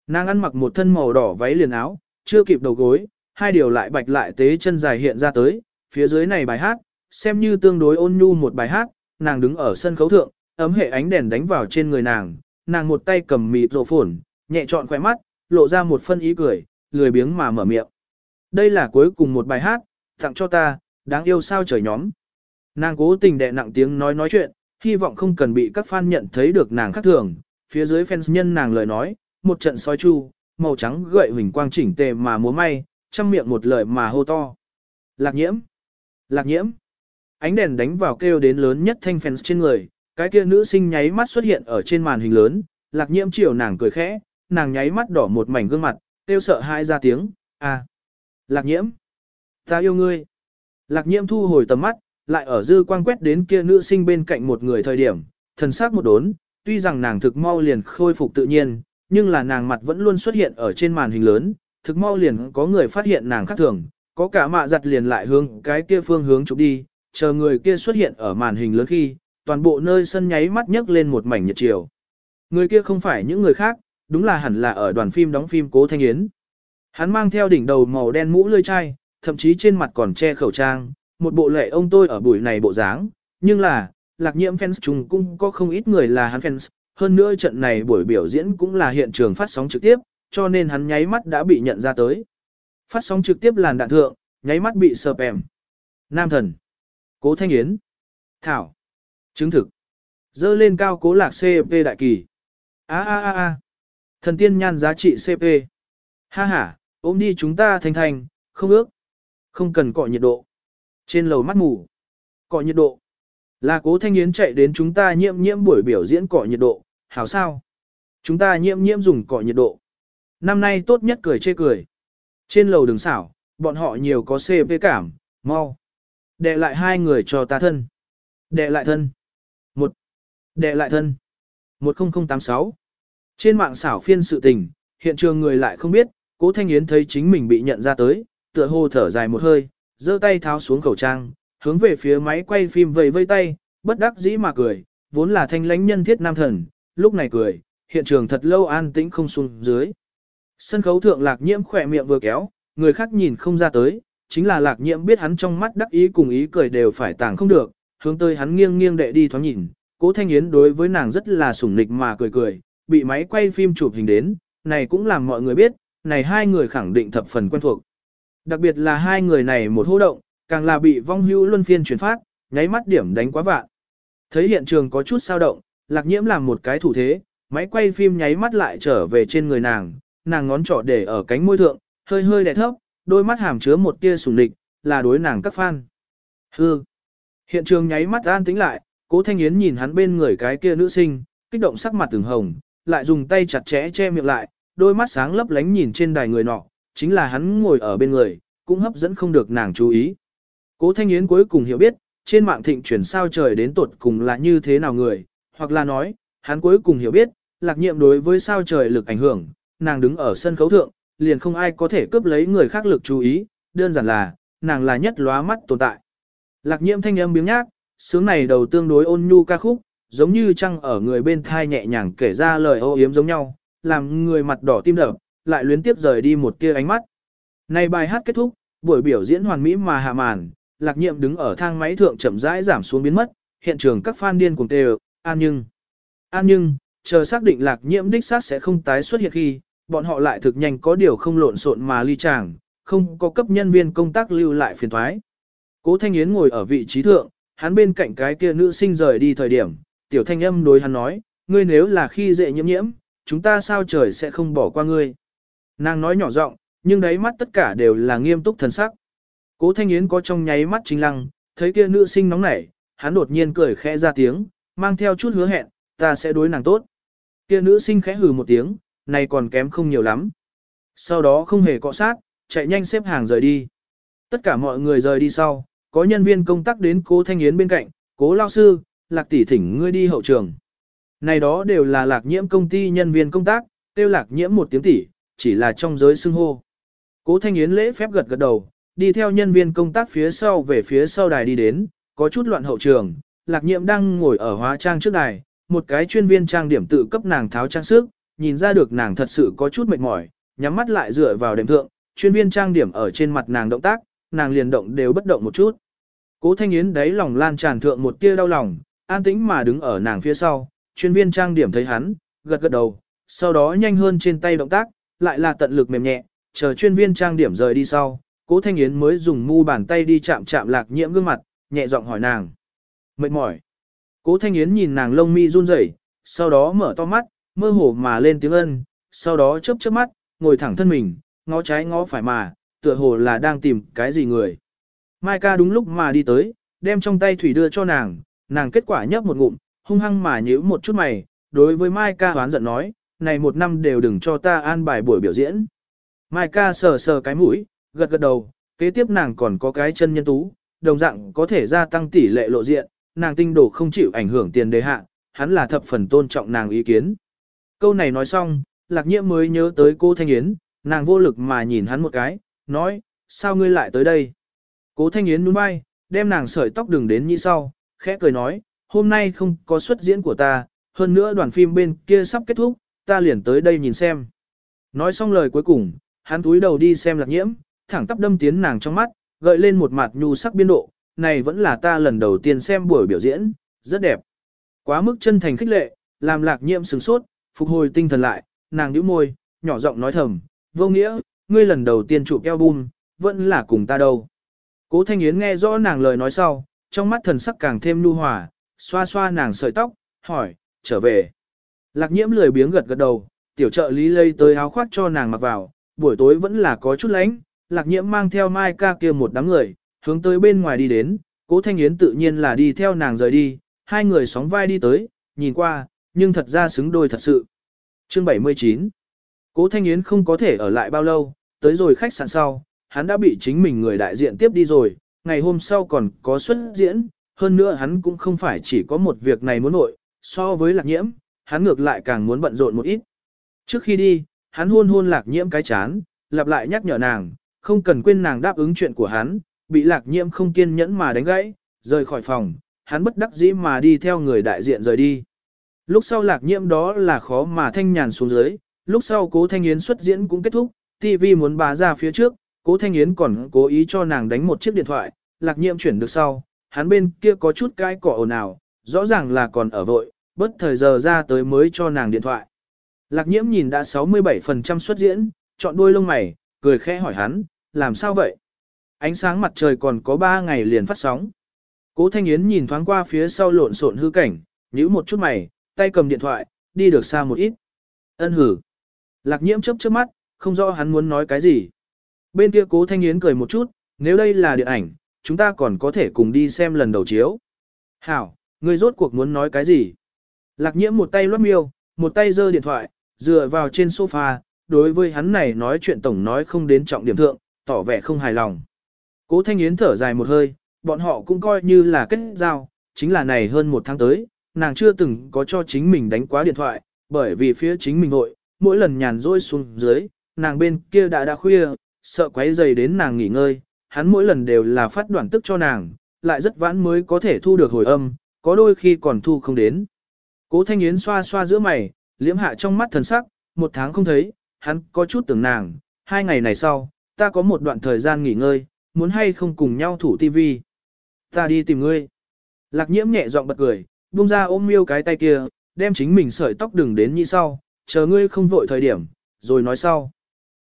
Nàng ăn mặc một thân màu đỏ váy liền áo, chưa kịp đầu gối, hai điều lại bạch lại tế chân dài hiện ra tới, phía dưới này bài hát, xem như tương đối ôn nhu một bài hát, nàng đứng ở sân khấu thượng, ấm hệ ánh đèn đánh vào trên người nàng, nàng một tay cầm mịt rộ phồn, nhẹ trọn khỏe mắt, lộ ra một phân ý cười, lười biếng mà mở miệng. Đây là cuối cùng một bài hát, tặng cho ta, đáng yêu sao trời nhóm. Nàng cố tình đè nặng tiếng nói nói chuyện, hy vọng không cần bị các fan nhận thấy được nàng khác thường. Phía dưới fans nhân nàng lời nói, một trận sói chu, màu trắng gợi huỳnh quang chỉnh tề mà múa may, trăm miệng một lời mà hô to. Lạc nhiễm! Lạc nhiễm! Ánh đèn đánh vào kêu đến lớn nhất thanh fans trên người, cái kia nữ sinh nháy mắt xuất hiện ở trên màn hình lớn, lạc nhiễm chiều nàng cười khẽ, nàng nháy mắt đỏ một mảnh gương mặt, kêu sợ hãi ra tiếng, à! Lạc nhiễm! Ta yêu ngươi! Lạc nhiễm thu hồi tầm mắt, lại ở dư quang quét đến kia nữ sinh bên cạnh một người thời điểm, thần sắc một đốn, tuy rằng nàng thực mau liền khôi phục tự nhiên, nhưng là nàng mặt vẫn luôn xuất hiện ở trên màn hình lớn, thực mau liền có người phát hiện nàng khác thường, có cả mạ giặt liền lại hướng cái kia phương hướng chụp đi, chờ người kia xuất hiện ở màn hình lớn khi, toàn bộ nơi sân nháy mắt nhấc lên một mảnh nhiệt chiều. Người kia không phải những người khác, đúng là hẳn là ở đoàn phim đóng phim Cố Thanh Yến. Hắn mang theo đỉnh đầu màu đen mũ lươi chai, thậm chí trên mặt còn che khẩu trang, một bộ lệ ông tôi ở buổi này bộ dáng, nhưng là, lạc nhiễm fans chung cũng có không ít người là hắn fans, hơn nữa trận này buổi biểu diễn cũng là hiện trường phát sóng trực tiếp, cho nên hắn nháy mắt đã bị nhận ra tới. Phát sóng trực tiếp làn đạn thượng, nháy mắt bị sợp em. Nam thần, Cố Thanh Yến, Thảo, chứng thực, dơ lên cao cố lạc CP đại kỳ. A a a a, thần tiên nhan giá trị CP. Ha ha, ôm đi chúng ta thành thành, không ước. Không cần cọ nhiệt độ. Trên lầu mắt mù, cọ nhiệt độ. Là cố thanh yến chạy đến chúng ta nhiễm nhiễm buổi biểu diễn cọ nhiệt độ, hảo sao? Chúng ta nhiễm nhiễm dùng cọ nhiệt độ. Năm nay tốt nhất cười chê cười. Trên lầu đường xảo, bọn họ nhiều có CP cảm, mau. Đệ lại hai người cho ta thân. Đệ lại thân. Một. Đệ lại thân. 10086. Trên mạng xảo phiên sự tình, hiện trường người lại không biết, cố thanh yến thấy chính mình bị nhận ra tới, tựa hồ thở dài một hơi, giơ tay tháo xuống khẩu trang, hướng về phía máy quay phim vầy vây tay, bất đắc dĩ mà cười, vốn là thanh lãnh nhân thiết nam thần, lúc này cười, hiện trường thật lâu an tĩnh không xuống dưới. Sân khấu thượng lạc nhiễm khỏe miệng vừa kéo, người khác nhìn không ra tới, chính là lạc nhiễm biết hắn trong mắt đắc ý cùng ý cười đều phải tàng không được, hướng tới hắn nghiêng nghiêng đệ đi thoáng nhìn, cố thanh yến đối với nàng rất là sủng nịch mà cười cười, bị máy quay phim chụp hình đến, này cũng làm mọi người biết, này hai người khẳng định thập phần quen thuộc. Đặc biệt là hai người này một hô động, càng là bị vong hữu luân phiên chuyển phát, nháy mắt điểm đánh quá vạn. Thấy hiện trường có chút sao động, lạc nhiễm làm một cái thủ thế, máy quay phim nháy mắt lại trở về trên người nàng, nàng ngón trỏ để ở cánh môi thượng, hơi hơi đè thấp, đôi mắt hàm chứa một tia sủng địch, là đối nàng các fan. Hư. Hiện trường nháy mắt an tĩnh lại, cố thanh yến nhìn hắn bên người cái kia nữ sinh, kích động sắc mặt từng hồng, lại dùng tay chặt chẽ che miệng lại, đôi mắt sáng lấp lánh nhìn trên đài người nọ, chính là hắn ngồi ở bên người, cũng hấp dẫn không được nàng chú ý. Cố Thanh Yến cuối cùng hiểu biết, trên mạng thịnh chuyển sao trời đến tột cùng là như thế nào người, hoặc là nói, hắn cuối cùng hiểu biết, lạc nhiệm đối với sao trời lực ảnh hưởng, nàng đứng ở sân khấu thượng, liền không ai có thể cướp lấy người khác lực chú ý, đơn giản là, nàng là nhất lóa mắt tồn tại. Lạc nhiễm thanh âm biếng nhác, sướng này đầu tương đối ôn nhu ca khúc, giống như trăng ở người bên thai nhẹ nhàng kể ra lời ô yếm giống nhau, làm người mặt đỏ tim đập, lại luyến tiếp rời đi một tia ánh mắt. Này bài hát kết thúc, buổi biểu diễn hoàn mỹ mà hạ màn, lạc nhiệm đứng ở thang máy thượng chậm rãi giảm xuống biến mất, hiện trường các fan điên cuồng tê an nhưng. An nhưng, chờ xác định lạc nhiễm đích xác sẽ không tái xuất hiện khi, bọn họ lại thực nhanh có điều không lộn xộn mà ly chàng, không có cấp nhân viên công tác lưu lại phiền thoái. Cố Thanh Yến ngồi ở vị trí thượng, hắn bên cạnh cái kia nữ sinh rời đi thời điểm, tiểu thanh âm đối hắn nói, ngươi nếu là khi dễ nhiễm nhiễm, chúng ta sao trời sẽ không bỏ qua ngươi. Nàng nói nhỏ giọng, nhưng đáy mắt tất cả đều là nghiêm túc thần sắc. Cố Thanh Yến có trong nháy mắt chính lăng, thấy kia nữ sinh nóng nảy, hắn đột nhiên cười khẽ ra tiếng, mang theo chút hứa hẹn, ta sẽ đối nàng tốt. Kia nữ sinh khẽ hừ một tiếng, này còn kém không nhiều lắm. Sau đó không hề cọ sát, chạy nhanh xếp hàng rời đi. Tất cả mọi người rời đi sau, có nhân viên công tác đến cố Thanh Yến bên cạnh, cố lao sư, lạc tỷ thỉnh ngươi đi hậu trường. Này đó đều là lạc nhiễm công ty nhân viên công tác, tiêu lạc nhiễm một tiếng tỷ, chỉ là trong giới xưng hô. Cố Thanh Yến lễ phép gật gật đầu, đi theo nhân viên công tác phía sau về phía sau đài đi đến, có chút loạn hậu trường, lạc nhiễm đang ngồi ở hóa trang trước đài, một cái chuyên viên trang điểm tự cấp nàng tháo trang sức, nhìn ra được nàng thật sự có chút mệt mỏi, nhắm mắt lại dựa vào đệm thượng, chuyên viên trang điểm ở trên mặt nàng động tác, nàng liền động đều bất động một chút. Cố Thanh Yến đáy lòng lan tràn thượng một tia đau lòng, an tĩnh mà đứng ở nàng phía sau, chuyên viên trang điểm thấy hắn, gật gật đầu, sau đó nhanh hơn trên tay động tác, lại là tận lực mềm nhẹ, chờ chuyên viên trang điểm rời đi sau, Cố Thanh Yến mới dùng mu bàn tay đi chạm chạm lạc nhiễm gương mặt, nhẹ giọng hỏi nàng. Mệt mỏi. Cố Thanh Yến nhìn nàng lông mi run rẩy, sau đó mở to mắt, mơ hồ mà lên tiếng ân, sau đó chớp chớp mắt, ngồi thẳng thân mình, ngó trái ngó phải mà, tựa hồ là đang tìm cái gì người. Mai ca đúng lúc mà đi tới, đem trong tay thủy đưa cho nàng, nàng kết quả nhấp một ngụm, hung hăng mà nhíu một chút mày, đối với Mai ca hoán giận nói, này một năm đều đừng cho ta an bài buổi biểu diễn. Mai ca sờ sờ cái mũi, gật gật đầu, kế tiếp nàng còn có cái chân nhân tú, đồng dạng có thể gia tăng tỷ lệ lộ diện, nàng tinh đồ không chịu ảnh hưởng tiền đề hạ, hắn là thập phần tôn trọng nàng ý kiến. Câu này nói xong, lạc nhiễm mới nhớ tới cô Thanh Yến, nàng vô lực mà nhìn hắn một cái, nói, sao ngươi lại tới đây? Cố Thanh Yến nhún vai, đem nàng sợi tóc đừng đến như sau, khẽ cười nói, hôm nay không có xuất diễn của ta, hơn nữa đoàn phim bên kia sắp kết thúc, ta liền tới đây nhìn xem. Nói xong lời cuối cùng, hắn túi đầu đi xem lạc nhiễm, thẳng tắp đâm tiến nàng trong mắt, gợi lên một mặt nhu sắc biên độ, này vẫn là ta lần đầu tiên xem buổi biểu diễn, rất đẹp. Quá mức chân thành khích lệ, làm lạc nhiễm sửng sốt, phục hồi tinh thần lại, nàng nhíu môi, nhỏ giọng nói thầm, vô nghĩa, ngươi lần đầu tiên chụp album, vẫn là cùng ta đâu. Cố Thanh Yến nghe rõ nàng lời nói sau, trong mắt thần sắc càng thêm nhu hòa, xoa xoa nàng sợi tóc, hỏi, trở về. Lạc nhiễm lười biếng gật gật đầu, tiểu trợ lý lây tới áo khoác cho nàng mặc vào, buổi tối vẫn là có chút lạnh, lạc nhiễm mang theo mai ca kia một đám người, hướng tới bên ngoài đi đến, cố thanh yến tự nhiên là đi theo nàng rời đi, hai người sóng vai đi tới, nhìn qua, nhưng thật ra xứng đôi thật sự. Chương 79 Cố thanh yến không có thể ở lại bao lâu, tới rồi khách sạn sau, hắn đã bị chính mình người đại diện tiếp đi rồi, ngày hôm sau còn có xuất diễn, hơn nữa hắn cũng không phải chỉ có một việc này muốn nội, so với lạc nhiễm, hắn ngược lại càng muốn bận rộn một ít. Trước khi đi, hắn hôn hôn lạc nhiễm cái chán, lặp lại nhắc nhở nàng, không cần quên nàng đáp ứng chuyện của hắn, bị lạc nhiễm không kiên nhẫn mà đánh gãy, rời khỏi phòng, hắn bất đắc dĩ mà đi theo người đại diện rời đi. Lúc sau lạc nhiễm đó là khó mà thanh nhàn xuống dưới, lúc sau cố thanh yến xuất diễn cũng kết thúc, TV muốn bá ra phía trước, cố thanh yến còn cố ý cho nàng đánh một chiếc điện thoại, lạc nhiễm chuyển được sau, hắn bên kia có chút cái cỏ ồn ào, rõ ràng là còn ở vội, bất thời giờ ra tới mới cho nàng điện thoại. Lạc nhiễm nhìn đã 67% xuất diễn, chọn đôi lông mày, cười khẽ hỏi hắn, làm sao vậy? Ánh sáng mặt trời còn có 3 ngày liền phát sóng. Cố Thanh Yến nhìn thoáng qua phía sau lộn xộn hư cảnh, nhíu một chút mày, tay cầm điện thoại, đi được xa một ít. Ân hử. Lạc nhiễm chớp chớp mắt, không rõ hắn muốn nói cái gì. Bên kia Cố Thanh Yến cười một chút, nếu đây là điện ảnh, chúng ta còn có thể cùng đi xem lần đầu chiếu. Hảo, ngươi rốt cuộc muốn nói cái gì? Lạc nhiễm một tay loát miêu, một tay giơ điện thoại, dựa vào trên sofa, đối với hắn này nói chuyện tổng nói không đến trọng điểm thượng, tỏ vẻ không hài lòng. Cố Thanh Yến thở dài một hơi, bọn họ cũng coi như là kết giao, chính là này hơn một tháng tới, nàng chưa từng có cho chính mình đánh quá điện thoại, bởi vì phía chính mình hội, mỗi lần nhàn rỗi xuống dưới, nàng bên kia đã đã khuya, sợ quấy dày đến nàng nghỉ ngơi, hắn mỗi lần đều là phát đoạn tức cho nàng, lại rất vãn mới có thể thu được hồi âm, có đôi khi còn thu không đến. Cố Thanh Yến xoa xoa giữa mày, liễm hạ trong mắt thần sắc, một tháng không thấy, hắn có chút tưởng nàng, hai ngày này sau, ta có một đoạn thời gian nghỉ ngơi, muốn hay không cùng nhau thủ tivi. Ta đi tìm ngươi. Lạc nhiễm nhẹ giọng bật cười, buông ra ôm miêu cái tay kia, đem chính mình sợi tóc đừng đến như sau, chờ ngươi không vội thời điểm, rồi nói sau.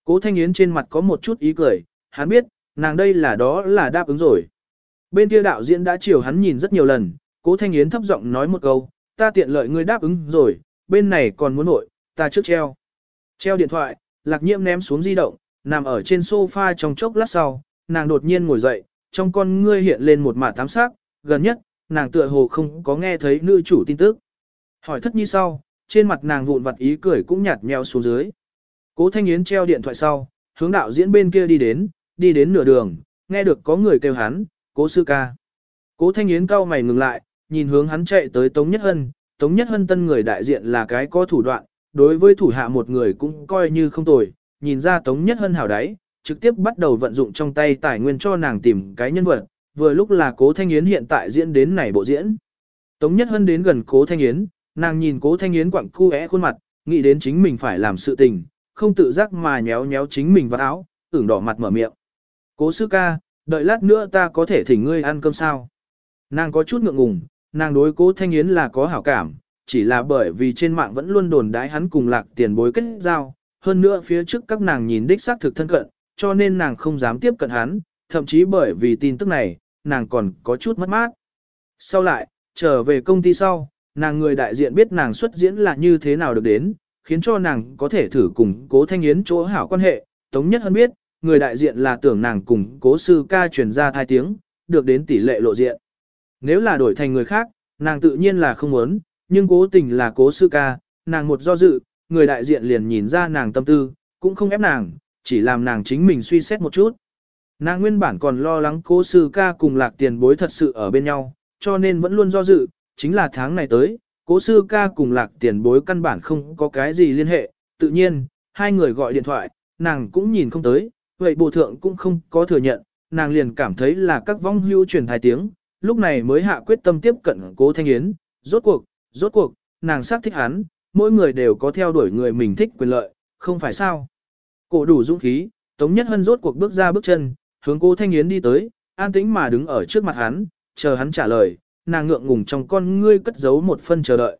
Cố Thanh Yến trên mặt có một chút ý cười, hắn biết, nàng đây là đó là đáp ứng rồi. Bên kia đạo diễn đã chiều hắn nhìn rất nhiều lần, Cố Thanh Yến thấp giọng nói một câu, ta tiện lợi ngươi đáp ứng rồi, bên này còn muốn nội, ta trước treo. Treo điện thoại, lạc nhiễm ném xuống di động, nằm ở trên sofa trong chốc lát sau, nàng đột nhiên ngồi dậy, trong con ngươi hiện lên một mả tám sắc, gần nhất, nàng tựa hồ không có nghe thấy nữ chủ tin tức. Hỏi thất nhi sau, trên mặt nàng vụn vặt ý cười cũng nhạt nhẽo xuống dưới. Cố Thanh Yến treo điện thoại sau, hướng đạo diễn bên kia đi đến, đi đến nửa đường, nghe được có người kêu hắn, cố sư ca. Cố Thanh Yến cau mày ngừng lại, nhìn hướng hắn chạy tới Tống Nhất Hân, Tống Nhất Hân tân người đại diện là cái có thủ đoạn, đối với thủ hạ một người cũng coi như không tồi, nhìn ra Tống Nhất Hân hảo đáy, trực tiếp bắt đầu vận dụng trong tay tài nguyên cho nàng tìm cái nhân vật, vừa lúc là Cố Thanh Yến hiện tại diễn đến này bộ diễn. Tống Nhất Hân đến gần Cố Thanh Yến, nàng nhìn Cố Thanh Yến quặng cu é khuôn mặt, nghĩ đến chính mình phải làm sự tình, không tự giác mà nhéo nhéo chính mình vào áo, ửng đỏ mặt mở miệng. Cố sư ca, đợi lát nữa ta có thể thỉnh ngươi ăn cơm sao? Nàng có chút ngượng ngùng, nàng đối cố thanh yến là có hảo cảm, chỉ là bởi vì trên mạng vẫn luôn đồn đái hắn cùng lạc tiền bối kết giao, hơn nữa phía trước các nàng nhìn đích xác thực thân cận, cho nên nàng không dám tiếp cận hắn, thậm chí bởi vì tin tức này, nàng còn có chút mất mát. Sau lại, trở về công ty sau, nàng người đại diện biết nàng xuất diễn là như thế nào được đến, khiến cho nàng có thể thử cùng cố thanh yến chỗ hảo quan hệ, tống nhất hơn biết, người đại diện là tưởng nàng cùng cố sư ca truyền ra thai tiếng, được đến tỷ lệ lộ diện. Nếu là đổi thành người khác, nàng tự nhiên là không muốn, nhưng cố tình là cố sư ca, nàng một do dự, người đại diện liền nhìn ra nàng tâm tư, cũng không ép nàng, chỉ làm nàng chính mình suy xét một chút. Nàng nguyên bản còn lo lắng cố sư ca cùng lạc tiền bối thật sự ở bên nhau, cho nên vẫn luôn do dự, chính là tháng này tới, cố sư ca cùng lạc tiền bối căn bản không có cái gì liên hệ, tự nhiên, hai người gọi điện thoại, nàng cũng nhìn không tới, vậy bộ thượng cũng không có thừa nhận, nàng liền cảm thấy là các vong hưu truyền thái tiếng, lúc này mới hạ quyết tâm tiếp cận cố thanh yến, rốt cuộc, rốt cuộc, nàng xác thích hắn, mỗi người đều có theo đuổi người mình thích quyền lợi, không phải sao. Cổ đủ dũng khí, Tống Nhất Hân rốt cuộc bước ra bước chân, hướng cố thanh yến đi tới, an tĩnh mà đứng ở trước mặt hắn, chờ hắn trả lời, nàng ngượng ngùng trong con ngươi cất giấu một phân chờ đợi.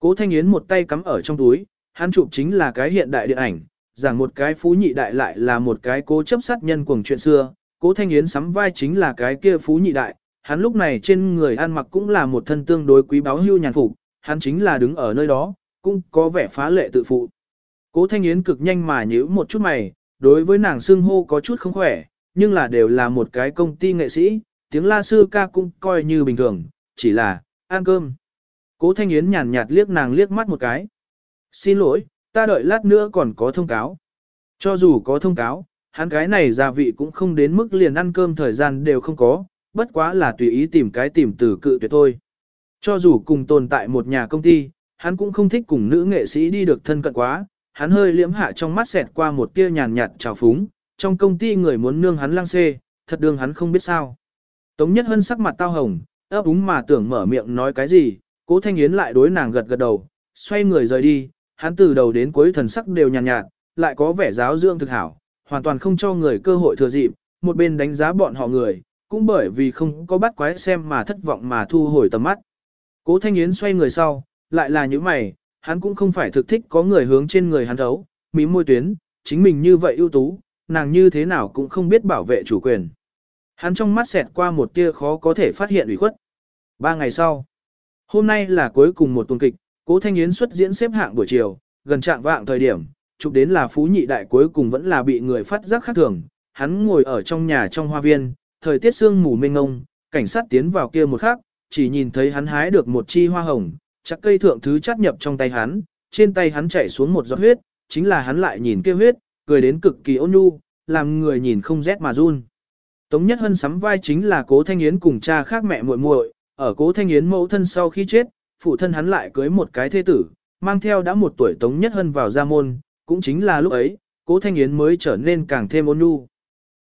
Cố Thanh Yến một tay cắm ở trong túi, hắn chụp chính là cái hiện đại điện ảnh, rằng một cái phú nhị đại lại là một cái cố chấp sát nhân cuồng chuyện xưa. Cố Thanh Yến sắm vai chính là cái kia phú nhị đại, hắn lúc này trên người ăn mặc cũng là một thân tương đối quý báu hưu nhàn phục, hắn chính là đứng ở nơi đó, cũng có vẻ phá lệ tự phụ. Cố Thanh Yến cực nhanh mà nhíu một chút mày, đối với nàng xương hô có chút không khỏe, nhưng là đều là một cái công ty nghệ sĩ, tiếng la sư ca cũng coi như bình thường, chỉ là, ăn cơm. Cố Thanh Yến nhàn nhạt liếc nàng liếc mắt một cái. Xin lỗi, ta đợi lát nữa còn có thông cáo. Cho dù có thông cáo, hắn cái này gia vị cũng không đến mức liền ăn cơm thời gian đều không có, bất quá là tùy ý tìm cái tìm từ cự tuyệt thôi. Cho dù cùng tồn tại một nhà công ty, hắn cũng không thích cùng nữ nghệ sĩ đi được thân cận quá, hắn hơi liễm hạ trong mắt xẹt qua một tia nhàn nhạt trào phúng, trong công ty người muốn nương hắn lang xê, thật đương hắn không biết sao. Tống Nhất Hân sắc mặt tao hồng, ấp úng mà tưởng mở miệng nói cái gì, cố Thanh Yến lại đối nàng gật gật đầu, xoay người rời đi, hắn từ đầu đến cuối thần sắc đều nhàn nhạt, nhạt, lại có vẻ giáo dưỡng thực hảo, hoàn toàn không cho người cơ hội thừa dịp, một bên đánh giá bọn họ người, cũng bởi vì không có bắt quái xem mà thất vọng mà thu hồi tầm mắt. Cố Thanh Yến xoay người sau, lại là những mày, hắn cũng không phải thực thích có người hướng trên người hắn thấu, mí môi tuyến, chính mình như vậy ưu tú, nàng như thế nào cũng không biết bảo vệ chủ quyền. Hắn trong mắt xẹt qua một tia khó có thể phát hiện ủy khuất. Ba ngày sau, hôm nay là cuối cùng một tuần kịch, Cố Thanh Yến xuất diễn xếp hạng buổi chiều, gần trạng vạng thời điểm, chụp đến là phú nhị đại cuối cùng vẫn là bị người phát giác khác thường. Hắn ngồi ở trong nhà trong hoa viên, thời tiết sương mù mênh ngông, cảnh sát tiến vào kia một khắc, chỉ nhìn thấy hắn hái được một chi hoa hồng, chắc cây thượng thứ chắt nhập trong tay hắn, trên tay hắn chảy xuống một giọt huyết, chính là hắn lại nhìn kia huyết, cười đến cực kỳ ôn nhu, làm người nhìn không rét mà run. Tống Nhất Hân sắm vai chính là Cố Thanh Yến cùng cha khác mẹ muội muội, ở Cố Thanh Yến mẫu thân sau khi chết, phụ thân hắn lại cưới một cái thế tử, mang theo đã một tuổi Tống Nhất Hân vào gia môn, cũng chính là lúc ấy, Cố Thanh Yến mới trở nên càng thêm ôn nhu.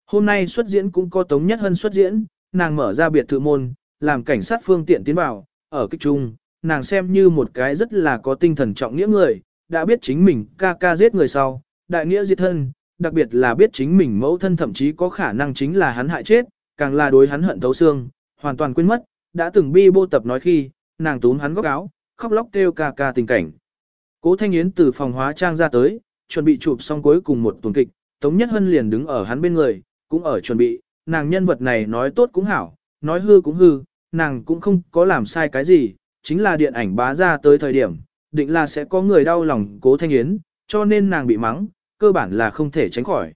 Hôm nay xuất diễn cũng có Tống Nhất Hân xuất diễn, nàng mở ra biệt thự môn, làm cảnh sát phương tiện tiến vào, ở kích trung, nàng xem như một cái rất là có tinh thần trọng nghĩa người, đã biết chính mình ca ca giết người sau, đại nghĩa diệt thân, đặc biệt là biết chính mình mẫu thân thậm chí có khả năng chính là hắn hại chết, càng là đối hắn hận thấu xương, hoàn toàn quên mất, đã từng bi bô tập nói khi, nàng túm hắn góc áo, khóc lóc kêu ca ca tình cảnh. Cố Thanh Yến từ phòng hóa trang ra tới, chuẩn bị chụp xong cuối cùng một tuần kịch, Tống Nhất Hân liền đứng ở hắn bên người, cũng ở chuẩn bị, nàng nhân vật này nói tốt cũng hảo, nói hư cũng hư, nàng cũng không có làm sai cái gì, chính là điện ảnh bá ra tới thời điểm, định là sẽ có người đau lòng Cố Thanh Yến, cho nên nàng bị mắng, cơ bản là không thể tránh khỏi.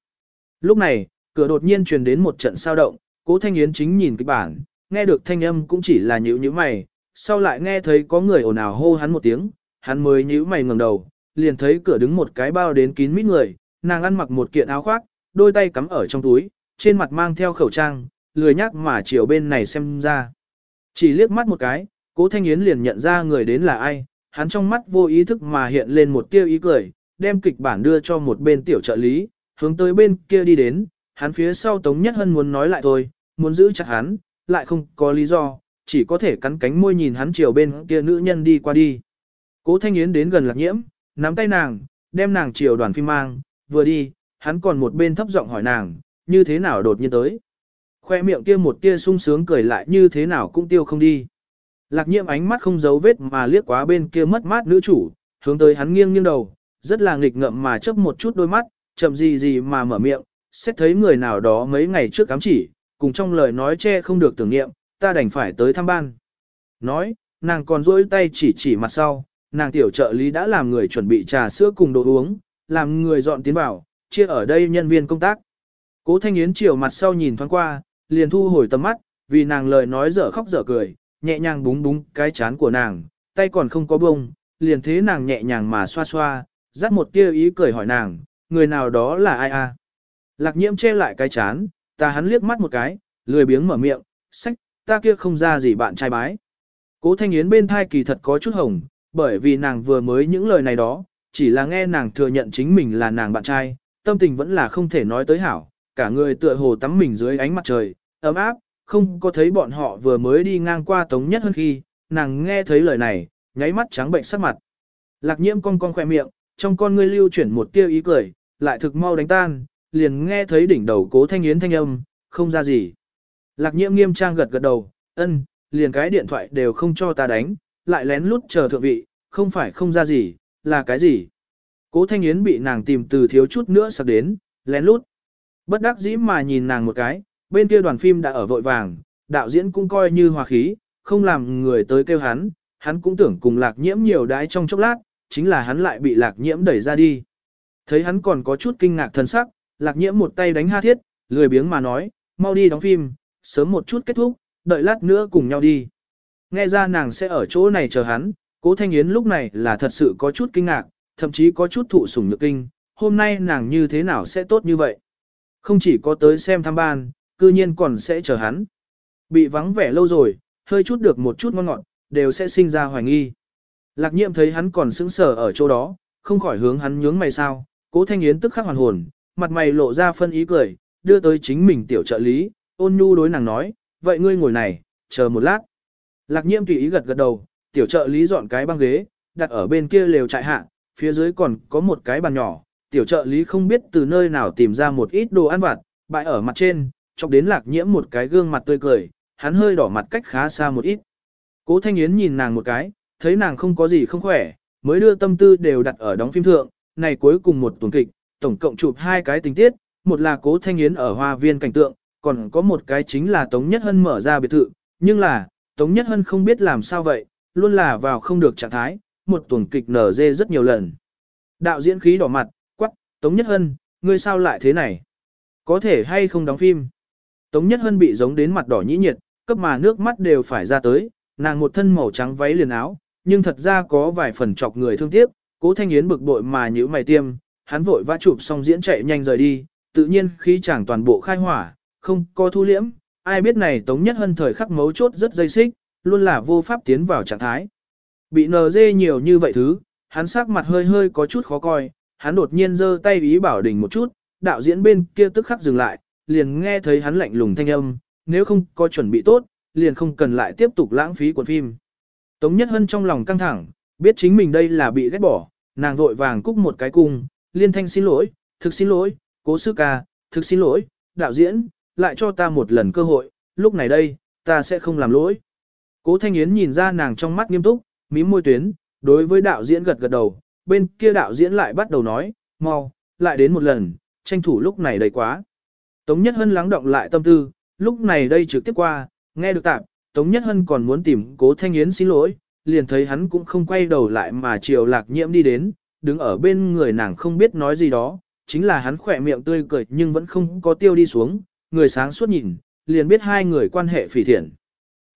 Lúc này, cửa đột nhiên truyền đến một trận sao động, Cố Thanh Yến chính nhìn kịch bản, nghe được thanh âm cũng chỉ là nhíu nhíu mày, sau lại nghe thấy có người ồn ào hô hắn một tiếng, hắn mới nhíu mày ngẩng đầu, liền thấy cửa đứng một cái bao đến kín mít người, nàng ăn mặc một kiện áo khoác, đôi tay cắm ở trong túi, trên mặt mang theo khẩu trang, lười nhắc mà chiều bên này xem ra. Chỉ liếc mắt một cái, Cố Thanh Yến liền nhận ra người đến là ai, hắn trong mắt vô ý thức mà hiện lên một tia ý cười, đem kịch bản đưa cho một bên tiểu trợ lý, hướng tới bên kia đi đến, hắn phía sau Tống Nhất Hân muốn nói lại thôi, muốn giữ chặt hắn, lại không có lý do, chỉ có thể cắn cánh môi nhìn hắn chiều bên kia nữ nhân đi qua đi. Cố Thanh Yến đến gần lạc nhiễm, nắm tay nàng, đem nàng chiều đoàn phim mang, vừa đi, hắn còn một bên thấp giọng hỏi nàng, như thế nào đột nhiên tới. Khoe miệng kia một tia sung sướng cười lại như thế nào cũng tiêu không đi. Lạc nhiễm ánh mắt không giấu vết mà liếc quá bên kia mất mát nữ chủ, hướng tới hắn nghiêng nghiêng đầu, rất là nghịch ngợm mà chớp một chút đôi mắt, chậm gì gì mà mở miệng, xét thấy người nào đó mấy ngày trước cám chỉ, cùng trong lời nói che không được tưởng niệm, ta đành phải tới thăm ban. Nói, nàng còn duỗi tay chỉ chỉ mặt sau, nàng tiểu trợ lý đã làm người chuẩn bị trà sữa cùng đồ uống, làm người dọn tiến vào, chia ở đây nhân viên công tác. Cố Thanh Yến chiều mặt sau nhìn thoáng qua, liền thu hồi tầm mắt, vì nàng lời nói dở khóc dở cười, nhẹ nhàng búng búng cái chán của nàng, tay còn không có bông, liền thế nàng nhẹ nhàng mà xoa xoa, dắt một tia ý cười hỏi nàng, người nào đó là ai a? Lạc nhiễm che lại cái chán, ta hắn liếc mắt một cái, lười biếng mở miệng, sách, ta kia không ra gì bạn trai bái. Cố Thanh Yến bên thai kỳ thật có chút hồng, bởi vì nàng vừa mới những lời này đó, chỉ là nghe nàng thừa nhận chính mình là nàng bạn trai, tâm tình vẫn là không thể nói tới hảo, cả người tựa hồ tắm mình dưới ánh mặt trời, ấm áp, không có thấy bọn họ vừa mới đi ngang qua tống nhất hơn khi, nàng nghe thấy lời này, nháy mắt trắng bệnh sắc mặt. Lạc nhiễm con con khoe miệng, trong con ngươi lưu chuyển một tia ý cười, lại thực mau đánh tan, liền nghe thấy đỉnh đầu cố thanh yến thanh âm, không ra gì. Lạc nhiễm nghiêm trang gật gật đầu, ân, liền cái điện thoại đều không cho ta đánh, lại lén lút chờ thượng vị, không phải không ra gì, là cái gì. Cố thanh yến bị nàng tìm từ thiếu chút nữa sạc đến, lén lút. Bất đắc dĩ mà nhìn nàng một cái, bên kia đoàn phim đã ở vội vàng, đạo diễn cũng coi như hòa khí, không làm người tới kêu hắn, hắn cũng tưởng cùng lạc nhiễm nhiều đái trong chốc lát, chính là hắn lại bị lạc nhiễm đẩy ra đi. Thấy hắn còn có chút kinh ngạc thân sắc, lạc nhiễm một tay đánh ha thiết, lười biếng mà nói, mau đi đóng phim, sớm một chút kết thúc, đợi lát nữa cùng nhau đi. Nghe ra nàng sẽ ở chỗ này chờ hắn, cố thanh yến lúc này là thật sự có chút kinh ngạc, thậm chí có chút thụ sủng nhược kinh, hôm nay nàng như thế nào sẽ tốt như vậy. Không chỉ có tới xem thăm ban, cư nhiên còn sẽ chờ hắn. Bị vắng vẻ lâu rồi, hơi chút được một chút ngon ngọt, đều sẽ sinh ra hoài nghi. Lạc nhiệm thấy hắn còn sững sờ ở chỗ đó, không khỏi hướng hắn nhướng mày sao, cố thanh yến tức khắc hoàn hồn, mặt mày lộ ra phân ý cười, đưa tới chính mình tiểu trợ lý, ôn nhu đối nàng nói, vậy ngươi ngồi này, chờ một lát. Lạc nhiệm tùy ý gật gật đầu, tiểu trợ lý dọn cái băng ghế, đặt ở bên kia lều trại hạ, phía dưới còn có một cái bàn nhỏ, tiểu trợ lý không biết từ nơi nào tìm ra một ít đồ ăn vặt, bại ở mặt trên, chọc đến lạc nhiễm một cái gương mặt tươi cười, hắn hơi đỏ mặt cách khá xa một ít. Cố Thanh Yến nhìn nàng một cái, thấy nàng không có gì không khỏe, mới đưa tâm tư đều đặt ở đóng phim thượng, này cuối cùng một tuần kịch, tổng cộng chụp hai cái tình tiết, một là Cố Thanh Yến ở hoa viên cảnh tượng, còn có một cái chính là Tống Nhất Hân mở ra biệt thự, nhưng là, Tống Nhất Hân không biết làm sao vậy, luôn là vào không được trạng thái, một tuần kịch nở dê rất nhiều lần. Đạo diễn khí đỏ mặt, quắc, Tống Nhất Hân, ngươi sao lại thế này? Có thể hay không đóng phim? Tống Nhất Hân bị giống đến mặt đỏ nhĩ nhiệt, cấp mà nước mắt đều phải ra tới, nàng một thân màu trắng váy liền áo, nhưng thật ra có vài phần chọc người thương tiếc, cố thanh yến bực bội mà nhíu mày tiêm, hắn vội vã chụp xong diễn chạy nhanh rời đi, tự nhiên khí chàng toàn bộ khai hỏa, không có thu liễm, ai biết này Tống Nhất Hân thời khắc mấu chốt rất dây xích, luôn là vô pháp tiến vào trạng thái. Bị NG nhiều như vậy thứ, hắn sắc mặt hơi hơi có chút khó coi, hắn đột nhiên giơ tay ý bảo đình một chút, đạo diễn bên kia tức khắc dừng lại, liền nghe thấy hắn lạnh lùng thanh âm, nếu không có chuẩn bị tốt, liền không cần lại tiếp tục lãng phí cuộn phim. Tống Nhất Hân trong lòng căng thẳng, biết chính mình đây là bị ghét bỏ, nàng vội vàng cúc một cái cung, liên thanh xin lỗi, thực xin lỗi, cố sư ca, thực xin lỗi, đạo diễn, lại cho ta một lần cơ hội, lúc này đây, ta sẽ không làm lỗi. Cố Thanh Yến nhìn ra nàng trong mắt nghiêm túc, mím môi tuyến, đối với đạo diễn gật gật đầu, bên kia đạo diễn lại bắt đầu nói, mau, lại đến một lần, tranh thủ lúc này đầy quá. Tống Nhất Hân lắng động lại tâm tư, lúc này đây trực tiếp qua, nghe được tạm, Tống Nhất Hân còn muốn tìm Cố Thanh Yến xin lỗi, liền thấy hắn cũng không quay đầu lại mà chiều lạc nhiễm đi đến, đứng ở bên người nàng không biết nói gì đó, chính là hắn khỏe miệng tươi cười nhưng vẫn không có tiêu đi xuống, người sáng suốt nhìn, liền biết hai người quan hệ phỉ thiện.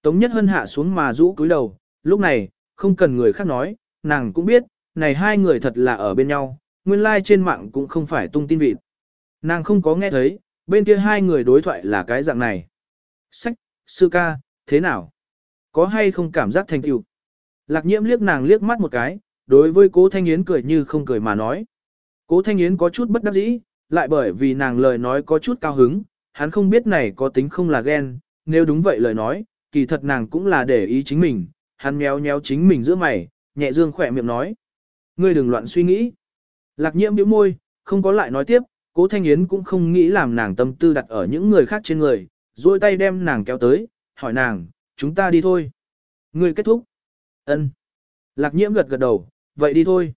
Tống Nhất Hân hạ xuống mà rũ cúi đầu, lúc này, không cần người khác nói, nàng cũng biết, này hai người thật là ở bên nhau, nguyên lai like trên mạng cũng không phải tung tin vịt. Nàng không có nghe thấy, bên kia hai người đối thoại là cái dạng này. Sách, sư ca, thế nào? Có hay không cảm giác thành tựu? Lạc nhiễm liếc nàng liếc mắt một cái, đối với cố Thanh Yến cười như không cười mà nói. Cố Thanh Yến có chút bất đắc dĩ, lại bởi vì nàng lời nói có chút cao hứng, hắn không biết này có tính không là ghen, nếu đúng vậy lời nói, kỳ thật nàng cũng là để ý chính mình, hắn méo méo chính mình giữa mày, nhẹ dương khỏe miệng nói. Ngươi đừng loạn suy nghĩ. Lạc nhiễm bĩu môi, không có lại nói tiếp, cố Thanh Yến cũng không nghĩ làm nàng tâm tư đặt ở những người khác trên người, duỗi tay đem nàng kéo tới, hỏi nàng, chúng ta đi thôi. Ngươi kết thúc. Ân. Lạc nhiễm gật gật đầu, vậy đi thôi.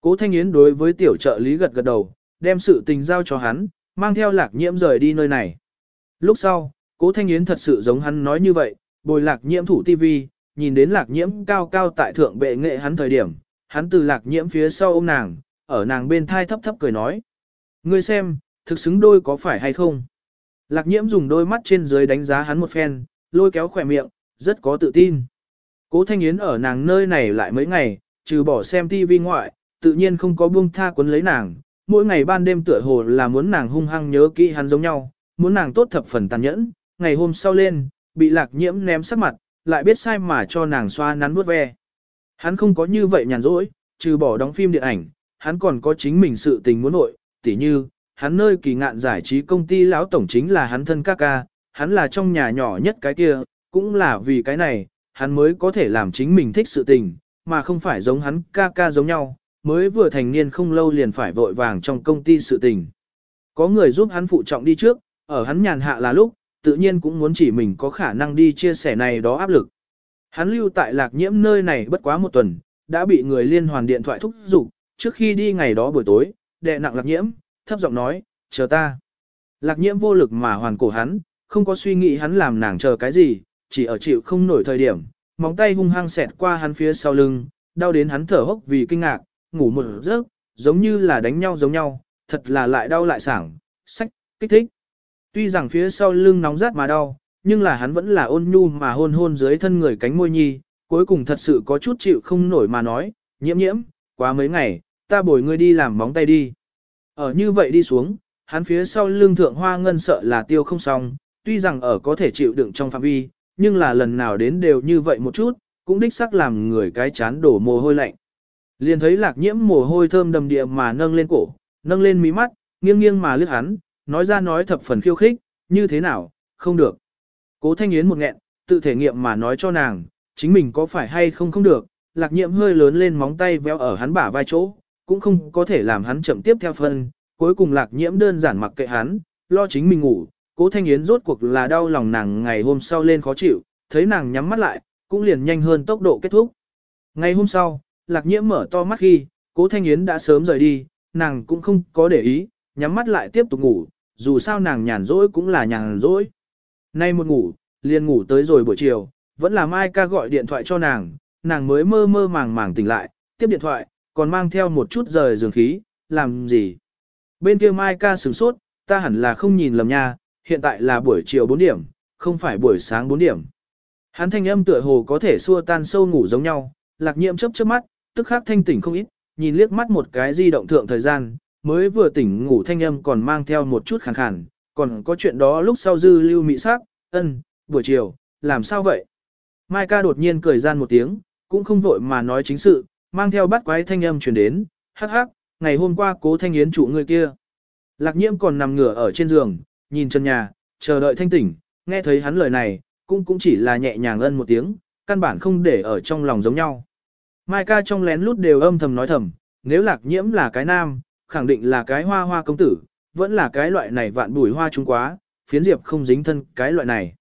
Cố Thanh Yến đối với tiểu trợ lý gật gật đầu, đem sự tình giao cho hắn, mang theo lạc nhiễm rời đi nơi này. Lúc sau, Cố Thanh Yến thật sự giống hắn nói như vậy, bồi lạc nhiễm thủ TV, nhìn đến lạc nhiễm cao cao tại thượng bệ nghệ hắn thời điểm, hắn từ lạc nhiễm phía sau ôm nàng, ở nàng bên thai thấp thấp cười nói. Ngươi xem, thực xứng đôi có phải hay không? Lạc nhiễm dùng đôi mắt trên dưới đánh giá hắn một phen, lôi kéo khỏe miệng, rất có tự tin. Cố Thanh Yến ở nàng nơi này lại mấy ngày, trừ bỏ xem TV ngoại, tự nhiên không có buông tha quấn lấy nàng. Mỗi ngày ban đêm tựa hồ là muốn nàng hung hăng nhớ kỹ hắn giống nhau, muốn nàng tốt thập phần tàn nhẫn. Ngày hôm sau lên, bị lạc nhiễm ném sắc mặt, lại biết sai mà cho nàng xoa nắn vuốt ve. Hắn không có như vậy nhàn rỗi, trừ bỏ đóng phim điện ảnh, hắn còn có chính mình sự tình muốn nội, tỉ như, hắn nơi kỳ ngạn giải trí công ty lão tổng chính là hắn thân ca ca, hắn là trong nhà nhỏ nhất cái kia, cũng là vì cái này, hắn mới có thể làm chính mình thích sự tình, mà không phải giống hắn ca ca giống nhau, mới vừa thành niên không lâu liền phải vội vàng trong công ty sự tình. Có người giúp hắn phụ trọng đi trước, ở hắn nhàn hạ là lúc, tự nhiên cũng muốn chỉ mình có khả năng đi chia sẻ này đó áp lực. Hắn lưu tại lạc nhiễm nơi này bất quá một tuần, đã bị người liên hoàn điện thoại thúc giục, trước khi đi ngày đó buổi tối, đệ nặng lạc nhiễm, thấp giọng nói, chờ ta. Lạc nhiễm vô lực mà hoàn cổ hắn, không có suy nghĩ hắn làm nàng chờ cái gì, chỉ ở chịu không nổi thời điểm, móng tay hung hăng xẹt qua hắn phía sau lưng, đau đến hắn thở hốc vì kinh ngạc, ngủ một giấc, giống như là đánh nhau giống nhau, thật là lại đau lại sảng, sách, kích thích. Tuy rằng phía sau lưng nóng rát mà đau, nhưng là hắn vẫn là ôn nhu mà hôn hôn dưới thân người cánh môi nhi, cuối cùng thật sự có chút chịu không nổi mà nói, nhiễm nhiễm, quá mấy ngày, ta bồi ngươi đi làm móng tay đi. Ở như vậy đi xuống, hắn phía sau lưng thượng hoa ngân sợ là tiêu không xong, tuy rằng ở có thể chịu đựng trong phạm vi, nhưng là lần nào đến đều như vậy một chút, cũng đích xác làm người cái chán đổ mồ hôi lạnh. Liền thấy lạc nhiễm mồ hôi thơm đầm địa mà nâng lên cổ, nâng lên mí mắt, nghiêng nghiêng mà liếc hắn, nói ra nói thập phần khiêu khích, như thế nào, không được. Cố Thanh Yến một nghẹn, tự thể nghiệm mà nói cho nàng, chính mình có phải hay không không được, lạc nhiễm hơi lớn lên móng tay véo ở hắn bả vai chỗ, cũng không có thể làm hắn chậm tiếp theo phân, cuối cùng lạc nhiễm đơn giản mặc kệ hắn, lo chính mình ngủ, cố Thanh Yến rốt cuộc là đau lòng nàng ngày hôm sau lên khó chịu, thấy nàng nhắm mắt lại, cũng liền nhanh hơn tốc độ kết thúc. Ngày hôm sau, lạc nhiễm mở to mắt khi, cố Thanh Yến đã sớm rời đi, nàng cũng không có để ý, nhắm mắt lại tiếp tục ngủ, dù sao nàng nhàn rỗi cũng là nhàn rỗi. Nay một ngủ, liền ngủ tới rồi buổi chiều, vẫn là Mai ca gọi điện thoại cho nàng, nàng mới mơ mơ màng màng tỉnh lại, tiếp điện thoại, còn mang theo một chút rời giường khí, làm gì. Bên kia Mai ca sửng sốt, ta hẳn là không nhìn lầm nha, hiện tại là buổi chiều 4 điểm, không phải buổi sáng 4 điểm. Hắn thanh âm tựa hồ có thể xua tan sâu ngủ giống nhau, lạc nhiệm chớp chớp mắt, tức khắc thanh tỉnh không ít, nhìn liếc mắt một cái di động thượng thời gian, mới vừa tỉnh ngủ thanh âm còn mang theo một chút khàn khàn, còn có chuyện đó lúc sau dư lưu mị sắc, ân, buổi chiều, làm sao vậy? Mai ca đột nhiên cười gian một tiếng, cũng không vội mà nói chính sự, mang theo bắt quái thanh âm truyền đến, hắc hắc, ngày hôm qua cố thanh yến chủ người kia. Lạc nhiễm còn nằm ngửa ở trên giường, nhìn chân nhà, chờ đợi thanh tỉnh, nghe thấy hắn lời này, cũng cũng chỉ là nhẹ nhàng ân một tiếng, căn bản không để ở trong lòng giống nhau. Mai ca trong lén lút đều âm thầm nói thầm, nếu lạc nhiễm là cái nam, khẳng định là cái hoa hoa công tử, vẫn là cái loại này vạn bùi hoa trung quá, phiến diệp không dính thân cái loại này.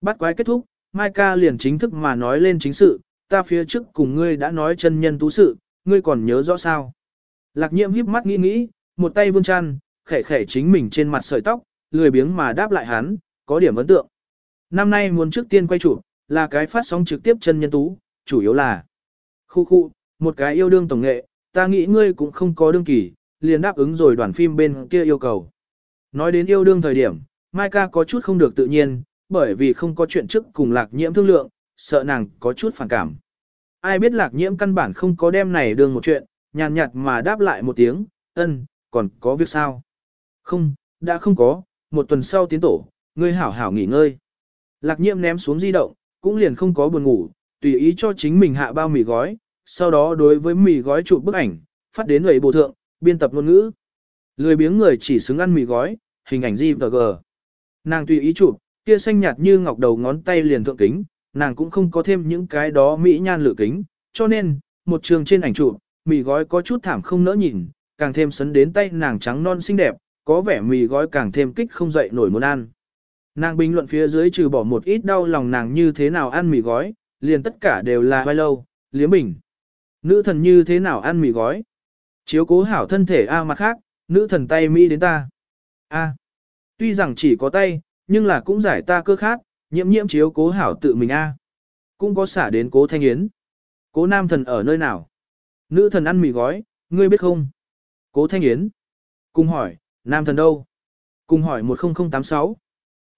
Bắt quái kết thúc, Mai ca liền chính thức mà nói lên chính sự, ta phía trước cùng ngươi đã nói chân nhân tú sự, ngươi còn nhớ rõ sao. Lạc nhiễm híp mắt nghĩ nghĩ, một tay vươn chăn, khẻ khẻ chính mình trên mặt sợi tóc, lười biếng mà đáp lại hắn, có điểm ấn tượng. Năm nay muốn trước tiên quay chụp, là cái phát sóng trực tiếp chân nhân tú, chủ yếu là khu khu, một cái yêu đương tổng nghệ, ta nghĩ ngươi cũng không có đương kỳ, liền đáp ứng rồi đoàn phim bên kia yêu cầu. Nói đến yêu đương thời điểm, Mai ca có chút không được tự nhiên, bởi vì không có chuyện trước cùng lạc nhiễm thương lượng, sợ nàng có chút phản cảm. Ai biết lạc nhiễm căn bản không có đem này đương một chuyện, nhàn nhạt mà đáp lại một tiếng, ân, còn có việc sao? Không, đã không có, một tuần sau tiến tổ, ngươi hảo hảo nghỉ ngơi. Lạc nhiễm ném xuống di động, cũng liền không có buồn ngủ, tùy ý cho chính mình hạ bao mì gói, sau đó đối với mì gói chụp bức ảnh, phát đến lầy bộ thượng, biên tập ngôn ngữ. Lười biếng người chỉ xứng ăn mì gói, hình ảnh JPG. g. Nàng tùy ý chụp, kia xanh nhạt như ngọc đầu ngón tay liền thượng kính, nàng cũng không có thêm những cái đó mỹ nhan lửa kính, cho nên, một trường trên ảnh chụp, mì gói có chút thảm không nỡ nhìn, càng thêm sấn đến tay nàng trắng non xinh đẹp, có vẻ mì gói càng thêm kích không dậy nổi muốn ăn. Nàng bình luận phía dưới trừ bỏ một ít đau lòng nàng như thế nào ăn mì gói, liền tất cả đều là vai lâu, liếm bình. Nữ thần như thế nào ăn mì gói? Chiếu cố hảo thân thể A mặt khác, nữ thần tay Mỹ đến ta. A. Tuy rằng chỉ có tay, nhưng là cũng giải ta cơ khát, nhiễm nhiễm chiếu cố hảo tự mình A. Cũng có xả đến cố thanh yến. Cố nam thần ở nơi nào? Nữ thần ăn mì gói, ngươi biết không? Cố thanh yến. Cùng hỏi, nam thần đâu? Cùng hỏi 10086.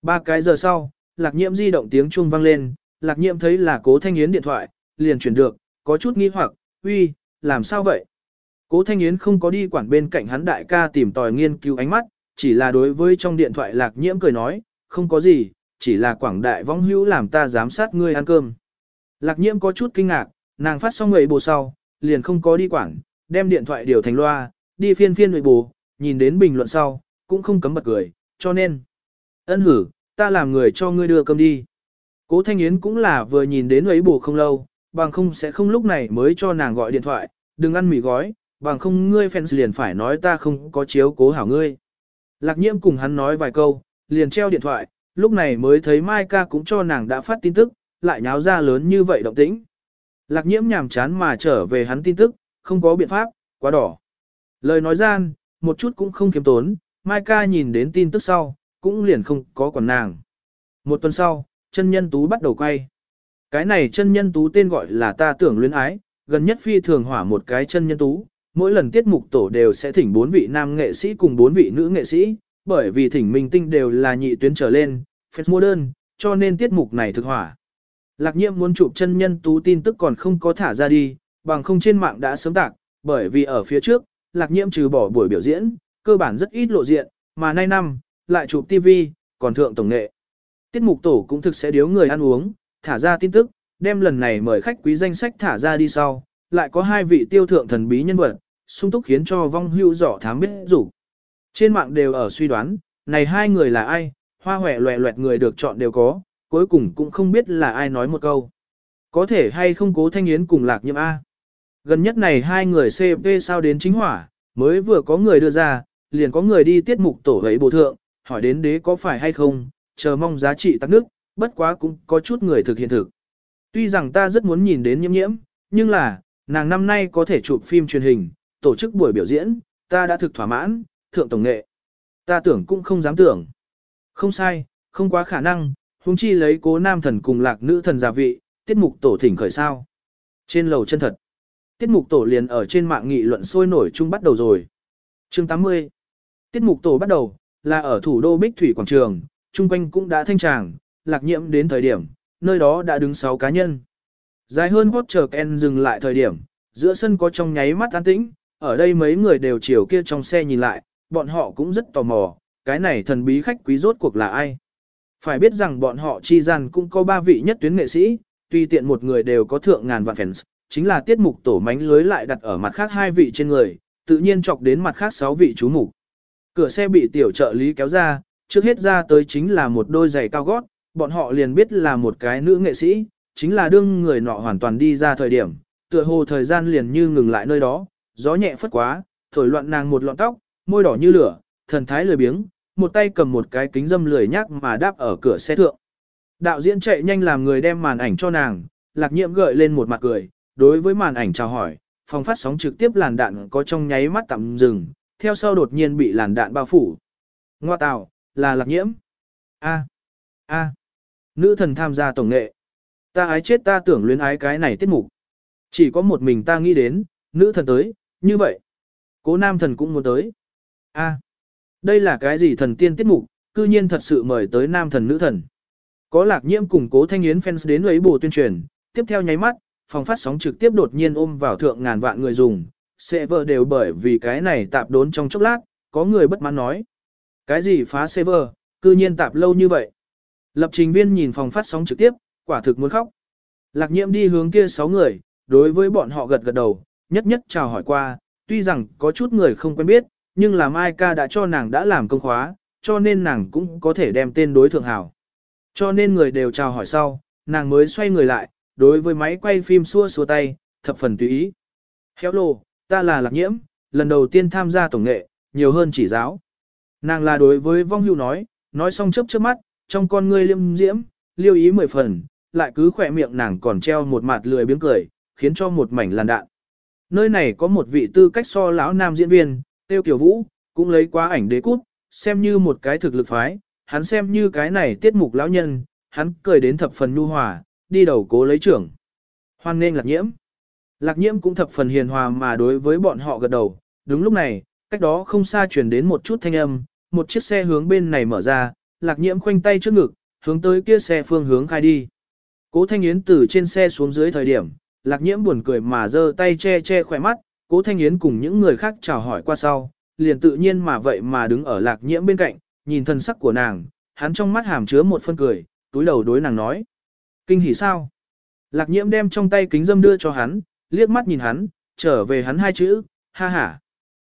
Ba cái giờ sau, lạc nhiễm di động tiếng chuông vang lên, lạc nhiễm thấy là cố thanh yến điện thoại, liền chuyển được, có chút nghi hoặc, uy, làm sao vậy? Cố thanh yến không có đi quản bên cạnh hắn đại ca tìm tòi nghiên cứu ánh mắt, chỉ là đối với trong điện thoại lạc nhiễm cười nói, không có gì, chỉ là quảng đại vong hữu làm ta giám sát ngươi ăn cơm. Lạc nhiễm có chút kinh ngạc, nàng phát xong người bù sau, liền không có đi quản, đem điện thoại điều thành loa, đi phiên phiên người bù, nhìn đến bình luận sau, cũng không cấm bật cười, cho nên. Ân hử, ta làm người cho ngươi đưa cơm đi. Cố Thanh Yến cũng là vừa nhìn đến ấy bù không lâu, bằng không sẽ không lúc này mới cho nàng gọi điện thoại, đừng ăn mì gói, bằng không ngươi fans liền phải nói ta không có chiếu cố hảo ngươi. Lạc nhiễm cùng hắn nói vài câu, liền treo điện thoại, lúc này mới thấy Mai ca cũng cho nàng đã phát tin tức, lại nháo ra lớn như vậy động tĩnh. Lạc nhiễm nhàm chán mà trở về hắn tin tức, không có biện pháp, quá đỏ. Lời nói gian, một chút cũng không kiếm tốn, Mai ca nhìn đến tin tức sau, cũng liền không có quản nàng. Một tuần sau, chân nhân tú bắt đầu quay. Cái này chân nhân tú tên gọi là ta tưởng luyến ái, gần nhất phi thường hỏa một cái chân nhân tú, mỗi lần tiết mục tổ đều sẽ thỉnh bốn vị nam nghệ sĩ cùng bốn vị nữ nghệ sĩ, bởi vì thỉnh minh tinh đều là nhị tuyến trở lên, phép mua đơn, cho nên tiết mục này thực hỏa. Lạc nhiệm muốn chụp chân nhân tú tin tức còn không có thả ra đi, bằng không trên mạng đã sớm tạc, bởi vì ở phía trước, lạc nhiệm trừ bỏ buổi biểu diễn, cơ bản rất ít lộ diện, mà nay năm, lại chụp TV, còn thượng tổng nghệ. Tiết mục tổ cũng thực sẽ điếu người ăn uống, thả ra tin tức, đem lần này mời khách quý danh sách thả ra đi sau, lại có hai vị tiêu thượng thần bí nhân vật, sung túc khiến cho vong hưu rõ thám biết rủ. Trên mạng đều ở suy đoán, này hai người là ai, hoa hòe loẹ loẹt người được chọn đều có, cuối cùng cũng không biết là ai nói một câu. Có thể hay không cố thanh yến cùng lạc nhiễm A. Gần nhất này hai người CP sao đến chính hỏa, mới vừa có người đưa ra, liền có người đi tiết mục tổ ấy bộ thượng, hỏi đến đế có phải hay không, chờ mong giá trị tăng nước, bất quá cũng có chút người thực hiện thực. Tuy rằng ta rất muốn nhìn đến nhiễm nhiễm, nhưng là, nàng năm nay có thể chụp phim truyền hình, tổ chức buổi biểu diễn, ta đã thực thỏa mãn, thượng tổng nghệ. Ta tưởng cũng không dám tưởng. Không sai, không quá khả năng, huống chi lấy cố nam thần cùng lạc nữ thần giả vị, tiết mục tổ thỉnh khởi sao. Trên lầu chân thật, tiết mục tổ liền ở trên mạng nghị luận sôi nổi chung bắt đầu rồi. chương 80 Tiết mục tổ bắt đầu, là ở thủ đô Bích Thủy Quảng Trường, chung quanh cũng đã thanh tràng, lạc nhiễm đến thời điểm, nơi đó đã đứng 6 cá nhân. Dài hơn hốt chờ Ken dừng lại thời điểm, giữa sân có trong nháy mắt an tĩnh, ở đây mấy người đều chiều kia trong xe nhìn lại, bọn họ cũng rất tò mò, cái này thần bí khách quý rốt cuộc là ai. Phải biết rằng bọn họ chi gian cũng có ba vị nhất tuyến nghệ sĩ, tuy tiện một người đều có thượng ngàn vạn fans, chính là tiết mục tổ mánh lưới lại đặt ở mặt khác hai vị trên người, tự nhiên chọc đến mặt khác sáu vị chú mục. Cửa xe bị tiểu trợ lý kéo ra, trước hết ra tới chính là một đôi giày cao gót, bọn họ liền biết là một cái nữ nghệ sĩ, chính là đương người nọ hoàn toàn đi ra thời điểm, tựa hồ thời gian liền như ngừng lại nơi đó, gió nhẹ phất quá, thổi loạn nàng một lọn tóc, môi đỏ như lửa, thần thái lười biếng, một tay cầm một cái kính dâm lười nhác mà đáp ở cửa xe thượng. Đạo diễn chạy nhanh làm người đem màn ảnh cho nàng, lạc nhiệm gợi lên một mặt cười, đối với màn ảnh chào hỏi, phòng phát sóng trực tiếp làn đạn có trong nháy mắt tạm dừng, theo sau đột nhiên bị làn đạn bao phủ. Ngoa tào, là lạc nhiễm. A. A. Nữ thần tham gia tổng nghệ. Ta ái chết ta tưởng luyến ái cái này tiết mục. Chỉ có một mình ta nghĩ đến, nữ thần tới, như vậy. Cố nam thần cũng muốn tới. A. Đây là cái gì thần tiên tiết mục, cư nhiên thật sự mời tới nam thần nữ thần. Có lạc nhiễm cùng cố thanh yến fans đến ấy bù tuyên truyền, tiếp theo nháy mắt, phòng phát sóng trực tiếp đột nhiên ôm vào thượng ngàn vạn người dùng, server đều bởi vì cái này tạp đốn trong chốc lát, có người bất mãn nói. Cái gì phá server, cư nhiên tạp lâu như vậy. Lập trình viên nhìn phòng phát sóng trực tiếp, quả thực muốn khóc. Lạc nhiễm đi hướng kia 6 người, đối với bọn họ gật gật đầu, nhất nhất chào hỏi qua, tuy rằng có chút người không quen biết, nhưng là Mai ca đã cho nàng đã làm công khóa, cho nên nàng cũng có thể đem tên đối thượng hảo. Cho nên người đều chào hỏi sau, nàng mới xoay người lại, đối với máy quay phim xua xua tay, thập phần tùy ý. Hello, ta là Lạc Nhiễm, lần đầu tiên tham gia tổng nghệ, nhiều hơn chỉ giáo. Nàng là đối với vong hưu nói, nói xong chớp chớp mắt, trong con ngươi liêm diễm, liêu ý mười phần, lại cứ khỏe miệng nàng còn treo một mặt lười biếng cười, khiến cho một mảnh làn đạn. Nơi này có một vị tư cách so lão nam diễn viên, tiêu kiểu vũ, cũng lấy quá ảnh đế cút, xem như một cái thực lực phái, hắn xem như cái này tiết mục lão nhân, hắn cười đến thập phần nhu hòa, đi đầu cố lấy trưởng. Hoan nên lạc nhiễm. Lạc nhiễm cũng thập phần hiền hòa mà đối với bọn họ gật đầu, đúng lúc này, cách đó không xa chuyển đến một chút thanh âm, một chiếc xe hướng bên này mở ra, lạc nhiễm khoanh tay trước ngực, hướng tới kia xe phương hướng khai đi. Cố Thanh Yến từ trên xe xuống dưới thời điểm, lạc nhiễm buồn cười mà giơ tay che che khỏe mắt, cố Thanh Yến cùng những người khác chào hỏi qua sau, liền tự nhiên mà vậy mà đứng ở lạc nhiễm bên cạnh, nhìn thân sắc của nàng, hắn trong mắt hàm chứa một phân cười, túi đầu đối nàng nói. Kinh hỉ sao? Lạc nhiễm đem trong tay kính dâm đưa cho hắn, liếc mắt nhìn hắn, trở về hắn hai chữ, ha ha.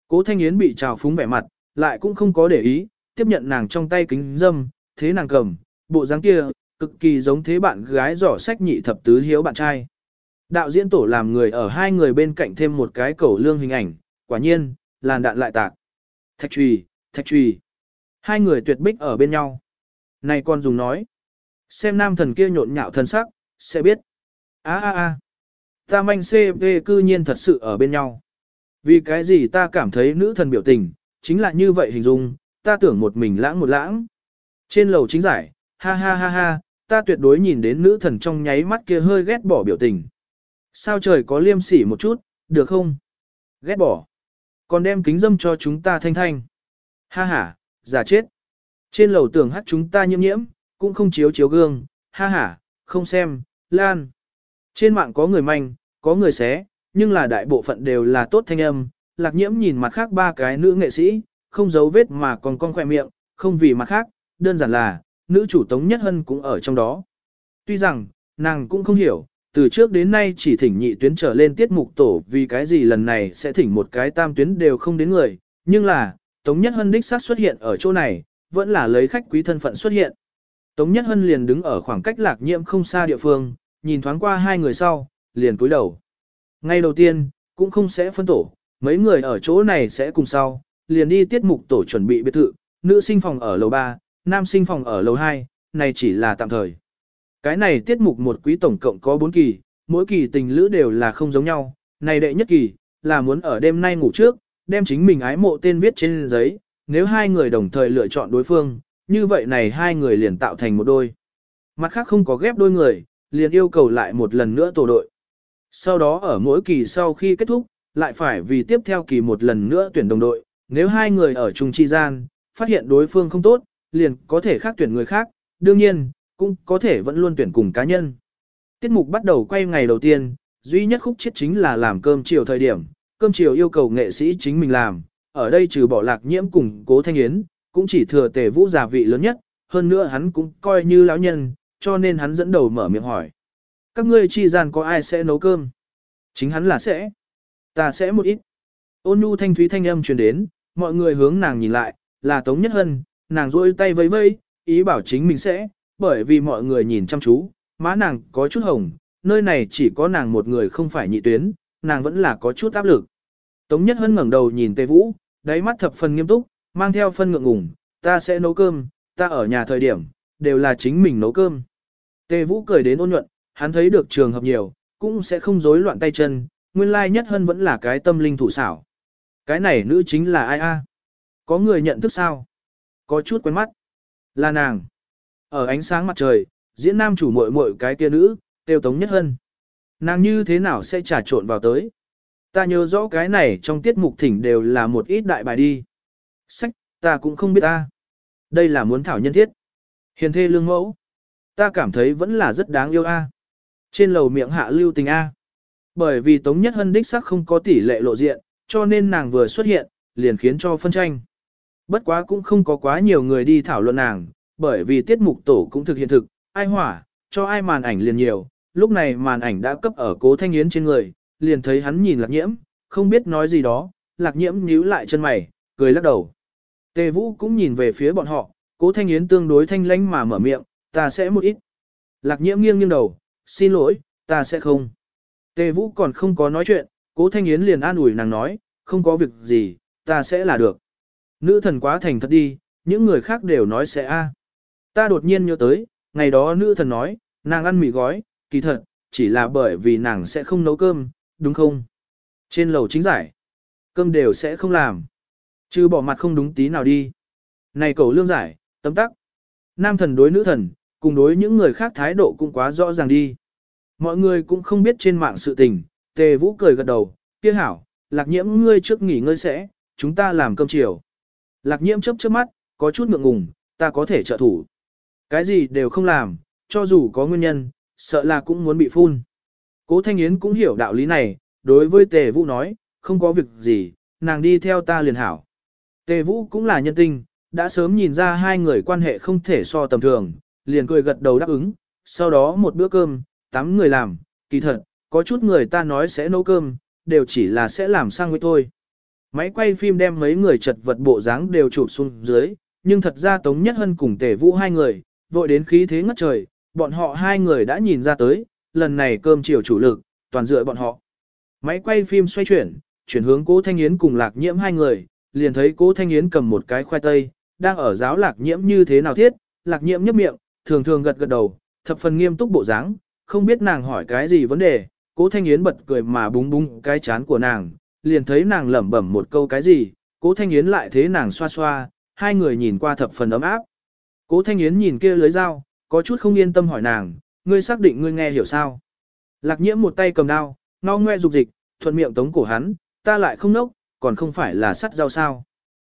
Cố Thanh Yến bị trào phúng vẻ mặt, lại cũng không có để ý, tiếp nhận nàng trong tay kính dâm, thế nàng cầm, bộ dáng kia, cực kỳ giống thế bạn gái giỏ sách nhị thập tứ hiếu bạn trai. Đạo diễn tổ làm người ở hai người bên cạnh thêm một cái cầu lương hình ảnh, quả nhiên, làn đạn lại tạc. Thạch trùy, thạch trùy. Hai người tuyệt bích ở bên nhau. Này con dùng nói. Xem nam thần kia nhộn nhạo thân sắc, sẽ biết. a a a Ta manh CV cư nhiên thật sự ở bên nhau. Vì cái gì ta cảm thấy nữ thần biểu tình, chính là như vậy hình dung, ta tưởng một mình lãng một lãng. Trên lầu chính giải, ha ha ha ha, ta tuyệt đối nhìn đến nữ thần trong nháy mắt kia hơi ghét bỏ biểu tình. Sao trời có liêm sỉ một chút, được không? Ghét bỏ. Còn đem kính dâm cho chúng ta thanh thanh. Ha ha, giả chết. Trên lầu tường hát chúng ta nhiễm nhiễm, cũng không chiếu chiếu gương, ha ha, không xem, lan. Trên mạng có người manh, có người xé, nhưng là đại bộ phận đều là tốt thanh âm. Lạc nhiễm nhìn mặt khác ba cái nữ nghệ sĩ, không giấu vết mà còn con khỏe miệng, không vì mặt khác, đơn giản là, nữ chủ Tống Nhất Hân cũng ở trong đó. Tuy rằng, nàng cũng không hiểu, từ trước đến nay chỉ thỉnh nhị tuyến trở lên tiết mục tổ vì cái gì lần này sẽ thỉnh một cái tam tuyến đều không đến người, nhưng là, Tống Nhất Hân đích xác xuất hiện ở chỗ này, vẫn là lấy khách quý thân phận xuất hiện. Tống Nhất Hân liền đứng ở khoảng cách lạc nhiễm không xa địa phương, nhìn thoáng qua hai người sau, liền cúi đầu. Ngay đầu tiên, cũng không sẽ phân tổ, mấy người ở chỗ này sẽ cùng sau, liền đi tiết mục tổ chuẩn bị biệt thự, nữ sinh phòng ở lầu 3, nam sinh phòng ở lầu 2, này chỉ là tạm thời. Cái này tiết mục một quý tổng cộng có 4 kỳ, mỗi kỳ tình lữ đều là không giống nhau, này đệ nhất kỳ, là muốn ở đêm nay ngủ trước, đem chính mình ái mộ tên viết trên giấy, nếu hai người đồng thời lựa chọn đối phương, như vậy này hai người liền tạo thành một đôi. Mặt khác không có ghép đôi người, liền yêu cầu lại một lần nữa tổ đội. Sau đó ở mỗi kỳ sau khi kết thúc, lại phải vì tiếp theo kỳ một lần nữa tuyển đồng đội, nếu hai người ở chung chi gian, phát hiện đối phương không tốt, liền có thể khác tuyển người khác, đương nhiên, cũng có thể vẫn luôn tuyển cùng cá nhân. Tiết mục bắt đầu quay ngày đầu tiên, duy nhất khúc chết chính là làm cơm chiều thời điểm, cơm chiều yêu cầu nghệ sĩ chính mình làm, ở đây trừ bỏ lạc nhiễm cùng cố thanh yến, cũng chỉ thừa tề vũ giả vị lớn nhất, hơn nữa hắn cũng coi như lão nhân, cho nên hắn dẫn đầu mở miệng hỏi. Các ngươi chi gian có ai sẽ nấu cơm? Chính hắn là sẽ. Ta sẽ một ít. Ôn nhu thanh thúy thanh âm truyền đến, mọi người hướng nàng nhìn lại, là Tống Nhất Hân, nàng rôi tay vẫy vẫy, ý bảo chính mình sẽ, bởi vì mọi người nhìn chăm chú, má nàng có chút hồng, nơi này chỉ có nàng một người không phải nhị tuyến, nàng vẫn là có chút áp lực. Tống Nhất Hân ngẩng đầu nhìn Tề Vũ, đáy mắt thập phần nghiêm túc, mang theo phân ngượng ngùng, ta sẽ nấu cơm, ta ở nhà thời điểm, đều là chính mình nấu cơm. Tề Vũ cười đến ôn nhuận, hắn thấy được trường hợp nhiều, cũng sẽ không rối loạn tay chân, nguyên lai Nhất hơn vẫn là cái tâm linh thủ xảo. Cái này nữ chính là ai a? Có người nhận thức sao? Có chút quen mắt. Là nàng. Ở ánh sáng mặt trời, diễn nam chủ muội muội cái kia nữ, tiêu tống nhất hân. Nàng như thế nào sẽ trà trộn vào tới? Ta nhớ rõ cái này trong tiết mục thỉnh đều là một ít đại bài đi. Sách, ta cũng không biết ta. Đây là muốn thảo nhân thiết. Hiền thê lương mẫu. Ta cảm thấy vẫn là rất đáng yêu a. Trên lầu miệng hạ lưu tình a. Bởi vì Tống Nhất Hân đích sắc không có tỷ lệ lộ diện, cho nên nàng vừa xuất hiện, liền khiến cho phân tranh. Bất quá cũng không có quá nhiều người đi thảo luận nàng, bởi vì tiết mục tổ cũng thực hiện thực, ai hỏa, cho ai màn ảnh liền nhiều, lúc này màn ảnh đã cấp ở cố thanh yến trên người, liền thấy hắn nhìn lạc nhiễm, không biết nói gì đó, lạc nhiễm nhíu lại chân mày, cười lắc đầu. Tề vũ cũng nhìn về phía bọn họ, cố thanh yến tương đối thanh lãnh mà mở miệng, ta sẽ một ít. Lạc nhiễm nghiêng nghiêng đầu, xin lỗi, ta sẽ không. Tề vũ còn không có nói chuyện, cố thanh yến liền an ủi nàng nói, không có việc gì, ta sẽ là được. Nữ thần quá thành thật đi, những người khác đều nói sẽ a. Ta đột nhiên nhớ tới, ngày đó nữ thần nói, nàng ăn mì gói, kỳ thật, chỉ là bởi vì nàng sẽ không nấu cơm, đúng không? Trên lầu chính giải, cơm đều sẽ không làm. Chứ bỏ mặt không đúng tí nào đi. Này cầu lương giải, tấm tắc. Nam thần đối nữ thần, cùng đối những người khác thái độ cũng quá rõ ràng đi. Mọi người cũng không biết trên mạng sự tình, tề vũ cười gật đầu, kia hảo, lạc nhiễm ngươi trước nghỉ ngơi sẽ, chúng ta làm cơm chiều. Lạc nhiễm chấp trước mắt, có chút ngượng ngùng, ta có thể trợ thủ. Cái gì đều không làm, cho dù có nguyên nhân, sợ là cũng muốn bị phun. Cố Thanh Yến cũng hiểu đạo lý này, đối với Tề Vũ nói, không có việc gì, nàng đi theo ta liền hảo. Tề Vũ cũng là nhân tinh, đã sớm nhìn ra hai người quan hệ không thể so tầm thường, liền cười gật đầu đáp ứng, sau đó một bữa cơm, tám người làm, kỳ thật, có chút người ta nói sẽ nấu cơm, đều chỉ là sẽ làm sang với thôi. Máy quay phim đem mấy người chật vật bộ dáng đều chụp xuống dưới, nhưng thật ra Tống Nhất Hân cùng Tề Vũ hai người, vội đến khí thế ngất trời, bọn họ hai người đã nhìn ra tới, lần này cơm chiều chủ lực, toàn dựa bọn họ. Máy quay phim xoay chuyển, chuyển hướng Cố Thanh Yến cùng Lạc Nhiễm hai người, liền thấy Cố Thanh Yến cầm một cái khoai tây, đang ở giáo Lạc Nhiễm như thế nào thiết, Lạc Nhiễm nhấp miệng, thường thường gật gật đầu, thập phần nghiêm túc bộ dáng, không biết nàng hỏi cái gì vấn đề, Cố Thanh Yến bật cười mà búng búng cái chán của nàng, liền thấy nàng lẩm bẩm một câu cái gì, Cố Thanh Yến lại thế nàng xoa xoa, hai người nhìn qua thập phần ấm áp. Cố Thanh Yến nhìn kia lưới dao, có chút không yên tâm hỏi nàng, ngươi xác định ngươi nghe hiểu sao? Lạc nhiễm một tay cầm đao, ngao ngoe dục dịch, thuận miệng tống cổ hắn, ta lại không nốc, còn không phải là sắt dao sao.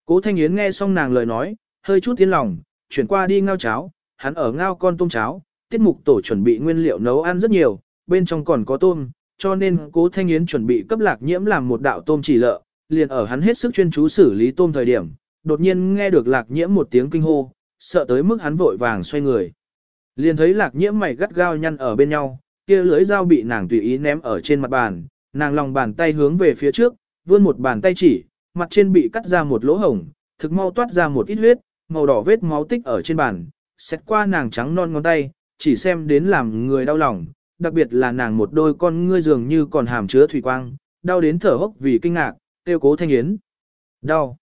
Cố Thanh Yến nghe xong nàng lời nói, hơi chút tiến lòng, chuyển qua đi ngao cháo, hắn ở ngao con tôm cháo, tiết mục tổ chuẩn bị nguyên liệu nấu ăn rất nhiều, bên trong còn có tôm, cho nên Cố Thanh Yến chuẩn bị cấp lạc nhiễm làm một đạo tôm chỉ lợ, liền ở hắn hết sức chuyên chú xử lý tôm thời điểm, đột nhiên nghe được lạc nhiễm một tiếng kinh hô, sợ tới mức hắn vội vàng xoay người. Liền thấy lạc nhiễm mày gắt gao nhăn ở bên nhau, kia lưới dao bị nàng tùy ý ném ở trên mặt bàn, nàng lòng bàn tay hướng về phía trước, vươn một bàn tay chỉ, mặt trên bị cắt ra một lỗ hổng, thực mau toát ra một ít huyết, màu đỏ vết máu tích ở trên bàn, xét qua nàng trắng non ngón tay, chỉ xem đến làm người đau lòng, đặc biệt là nàng một đôi con ngươi dường như còn hàm chứa thủy quang, đau đến thở hốc vì kinh ngạc, tiêu cố thanh yến. Đau.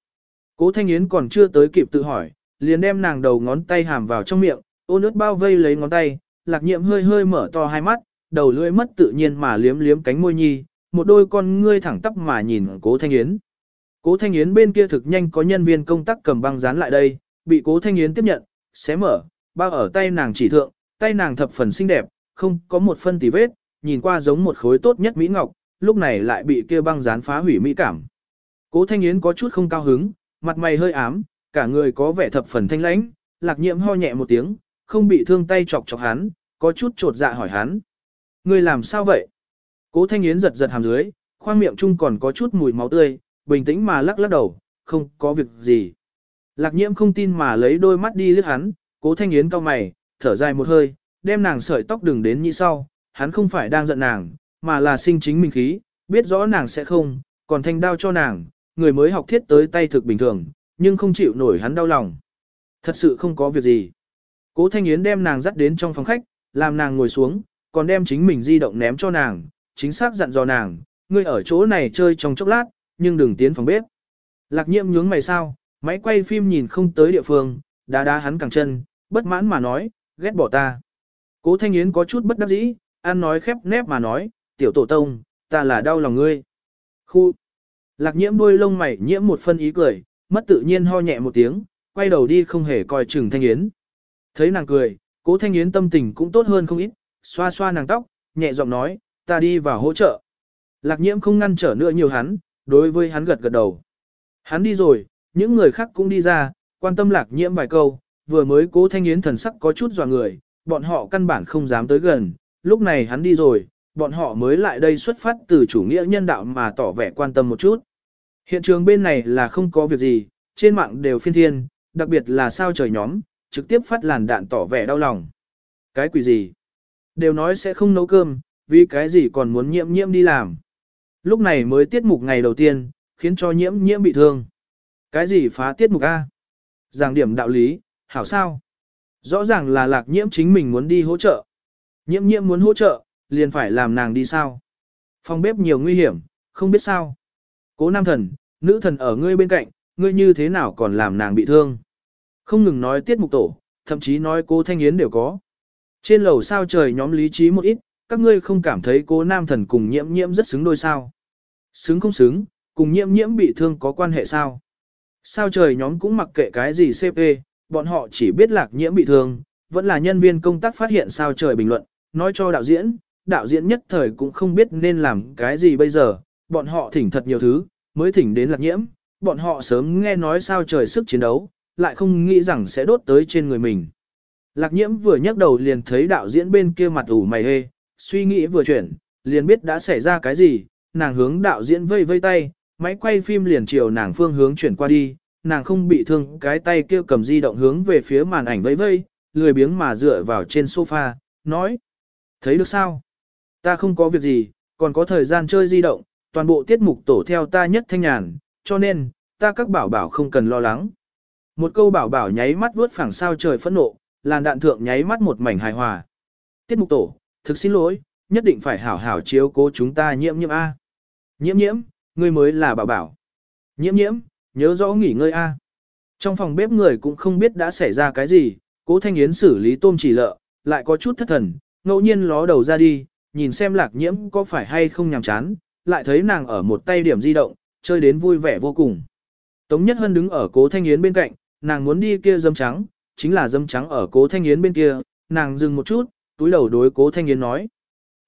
Cố thanh yến còn chưa tới kịp tự hỏi, liền đem nàng đầu ngón tay hàm vào trong miệng, ô nước bao vây lấy ngón tay, lạc nhiệm hơi hơi mở to hai mắt, đầu lưỡi mất tự nhiên mà liếm liếm cánh môi nhi, một đôi con ngươi thẳng tắp mà nhìn cố thanh yến. Cố thanh yến bên kia thực nhanh có nhân viên công tác cầm băng dán lại đây, bị cố thanh yến tiếp nhận, xé mở, bao ở tay nàng chỉ thượng, tay nàng thập phần xinh đẹp, không có một phân tì vết, nhìn qua giống một khối tốt nhất mỹ ngọc, lúc này lại bị kia băng dán phá hủy mỹ cảm. Cố thanh yến có chút không cao hứng, mặt mày hơi ám, cả người có vẻ thập phần thanh lãnh, lạc nhiệm ho nhẹ một tiếng, không bị thương tay chọc chọc hắn, có chút trột dạ hỏi hắn. Ngươi làm sao vậy? Cố Thanh Yến giật giật hàm dưới, khoang miệng chung còn có chút mùi máu tươi, bình tĩnh mà lắc lắc đầu, không có việc gì. Lạc nhiễm không tin mà lấy đôi mắt đi lướt hắn, cố thanh yến cau mày, thở dài một hơi, đem nàng sợi tóc đừng đến như sau, hắn không phải đang giận nàng, mà là sinh chính mình khí, biết rõ nàng sẽ không, còn thanh đao cho nàng, người mới học thiết tới tay thực bình thường, nhưng không chịu nổi hắn đau lòng. Thật sự không có việc gì. Cố Thanh Yến đem nàng dắt đến trong phòng khách, làm nàng ngồi xuống, còn đem chính mình di động ném cho nàng, chính xác dặn dò nàng, ngươi ở chỗ này chơi trong chốc lát, nhưng đừng tiến phòng bếp. Lạc nhiệm nhướng mày sao, máy quay phim nhìn không tới địa phương, đá đá hắn cẳng chân, bất mãn mà nói, ghét bỏ ta. Cố Thanh Yến có chút bất đắc dĩ, ăn nói khép nép mà nói, tiểu tổ tông, ta là đau lòng ngươi. Khu. Lạc nhiễm đuôi lông mày nhiễm một phân ý cười, mất tự nhiên ho nhẹ một tiếng, quay đầu đi không hề coi chừng Thanh Yến. Thấy nàng cười, cố Thanh Yến tâm tình cũng tốt hơn không ít, xoa xoa nàng tóc, nhẹ giọng nói, ta đi vào hỗ trợ. Lạc nhiễm không ngăn trở nữa nhiều hắn, đối với hắn gật gật đầu. Hắn đi rồi, những người khác cũng đi ra, quan tâm lạc nhiễm vài câu, vừa mới cố Thanh Yến thần sắc có chút dò người, bọn họ căn bản không dám tới gần, lúc này hắn đi rồi, bọn họ mới lại đây xuất phát từ chủ nghĩa nhân đạo mà tỏ vẻ quan tâm một chút. Hiện trường bên này là không có việc gì, trên mạng đều phiên thiên, đặc biệt là sao trời nhóm, trực tiếp phát làn đạn tỏ vẻ đau lòng. Cái quỷ gì? Đều nói sẽ không nấu cơm, vì cái gì còn muốn nhiễm nhiễm đi làm. Lúc này mới tiết mục ngày đầu tiên, khiến cho nhiễm nhiễm bị thương. Cái gì phá tiết mục A? Giảng điểm đạo lý, hảo sao? Rõ ràng là lạc nhiễm chính mình muốn đi hỗ trợ. Nhiễm nhiễm muốn hỗ trợ, liền phải làm nàng đi sao? Phòng bếp nhiều nguy hiểm, không biết sao. Cố nam thần, nữ thần ở ngươi bên cạnh, ngươi như thế nào còn làm nàng bị thương? Không ngừng nói tiết mục tổ, thậm chí nói cô Thanh Yến đều có. Trên lầu sao trời nhóm lý trí một ít, các ngươi không cảm thấy cố nam thần cùng nhiễm nhiễm rất xứng đôi sao? Xứng không xứng, cùng nhiễm nhiễm bị thương có quan hệ sao? Sao trời nhóm cũng mặc kệ cái gì CP, bọn họ chỉ biết lạc nhiễm bị thương, vẫn là nhân viên công tác phát hiện sao trời bình luận, nói cho đạo diễn, đạo diễn nhất thời cũng không biết nên làm cái gì bây giờ, bọn họ thỉnh thật nhiều thứ, mới thỉnh đến lạc nhiễm, bọn họ sớm nghe nói sao trời sức chiến đấu, lại không nghĩ rằng sẽ đốt tới trên người mình. Lạc nhiễm vừa nhấc đầu liền thấy đạo diễn bên kia mặt ủ mày hê, suy nghĩ vừa chuyển, liền biết đã xảy ra cái gì, nàng hướng đạo diễn vây vây tay, máy quay phim liền chiều nàng phương hướng chuyển qua đi, nàng không bị thương cái tay kia cầm di động hướng về phía màn ảnh vây vây, lười biếng mà dựa vào trên sofa, nói. Thấy được sao? Ta không có việc gì, còn có thời gian chơi di động, toàn bộ tiết mục tổ theo ta nhất thanh nhàn, cho nên, ta các bảo bảo không cần lo lắng. Một câu bảo bảo nháy mắt vuốt phẳng sao trời phẫn nộ, làn đạn thượng nháy mắt một mảnh hài hòa. Tiết mục tổ, thực xin lỗi, nhất định phải hảo hảo chiếu cố chúng ta nhiễm nhiễm A. Nhiễm nhiễm, ngươi mới là bảo bảo. Nhiễm nhiễm, nhớ rõ nghỉ ngơi A. Trong phòng bếp người cũng không biết đã xảy ra cái gì, cố thanh yến xử lý tôm chỉ lợ, lại có chút thất thần, ngẫu nhiên ló đầu ra đi, nhìn xem lạc nhiễm có phải hay không nhàm chán, lại thấy nàng ở một tay điểm di động, chơi đến vui vẻ vô cùng. Tống Nhất Hân đứng ở cố thanh yến bên cạnh, nàng muốn đi kia dâm trắng, chính là dâm trắng ở cố thanh yến bên kia, nàng dừng một chút, túi đầu đối cố thanh yến nói.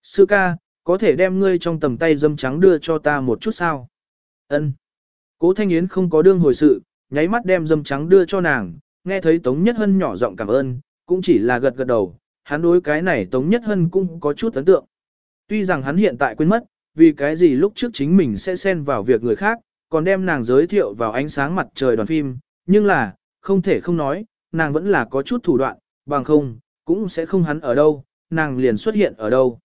Sư ca, có thể đem ngươi trong tầm tay dâm trắng đưa cho ta một chút sao? Ân. Cố thanh yến không có đương hồi sự, nháy mắt đem dâm trắng đưa cho nàng, nghe thấy Tống Nhất Hân nhỏ giọng cảm ơn, cũng chỉ là gật gật đầu, hắn đối cái này Tống Nhất Hân cũng có chút ấn tượng. Tuy rằng hắn hiện tại quên mất, vì cái gì lúc trước chính mình sẽ xen vào việc người khác, còn đem nàng giới thiệu vào ánh sáng mặt trời đoàn phim, nhưng là, không thể không nói, nàng vẫn là có chút thủ đoạn, bằng không, cũng sẽ không hắn ở đâu, nàng liền xuất hiện ở đâu.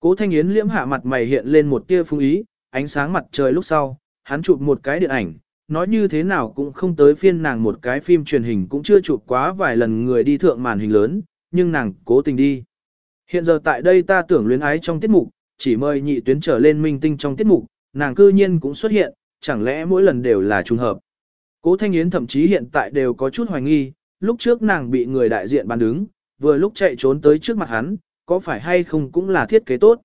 Cố Thanh Yến liễm hạ mặt mày hiện lên một tia phung ý, ánh sáng mặt trời lúc sau, hắn chụp một cái điện ảnh, nói như thế nào cũng không tới phiên nàng một cái phim truyền hình cũng chưa chụp quá vài lần người đi thượng màn hình lớn, nhưng nàng cố tình đi. Hiện giờ tại đây ta tưởng luyến ái trong tiết mục, chỉ mời nhị tuyến trở lên minh tinh trong tiết mục, nàng cư nhiên cũng xuất hiện, chẳng lẽ mỗi lần đều là trùng hợp. Cố Thanh Yến thậm chí hiện tại đều có chút hoài nghi, lúc trước nàng bị người đại diện bàn đứng, vừa lúc chạy trốn tới trước mặt hắn, có phải hay không cũng là thiết kế tốt.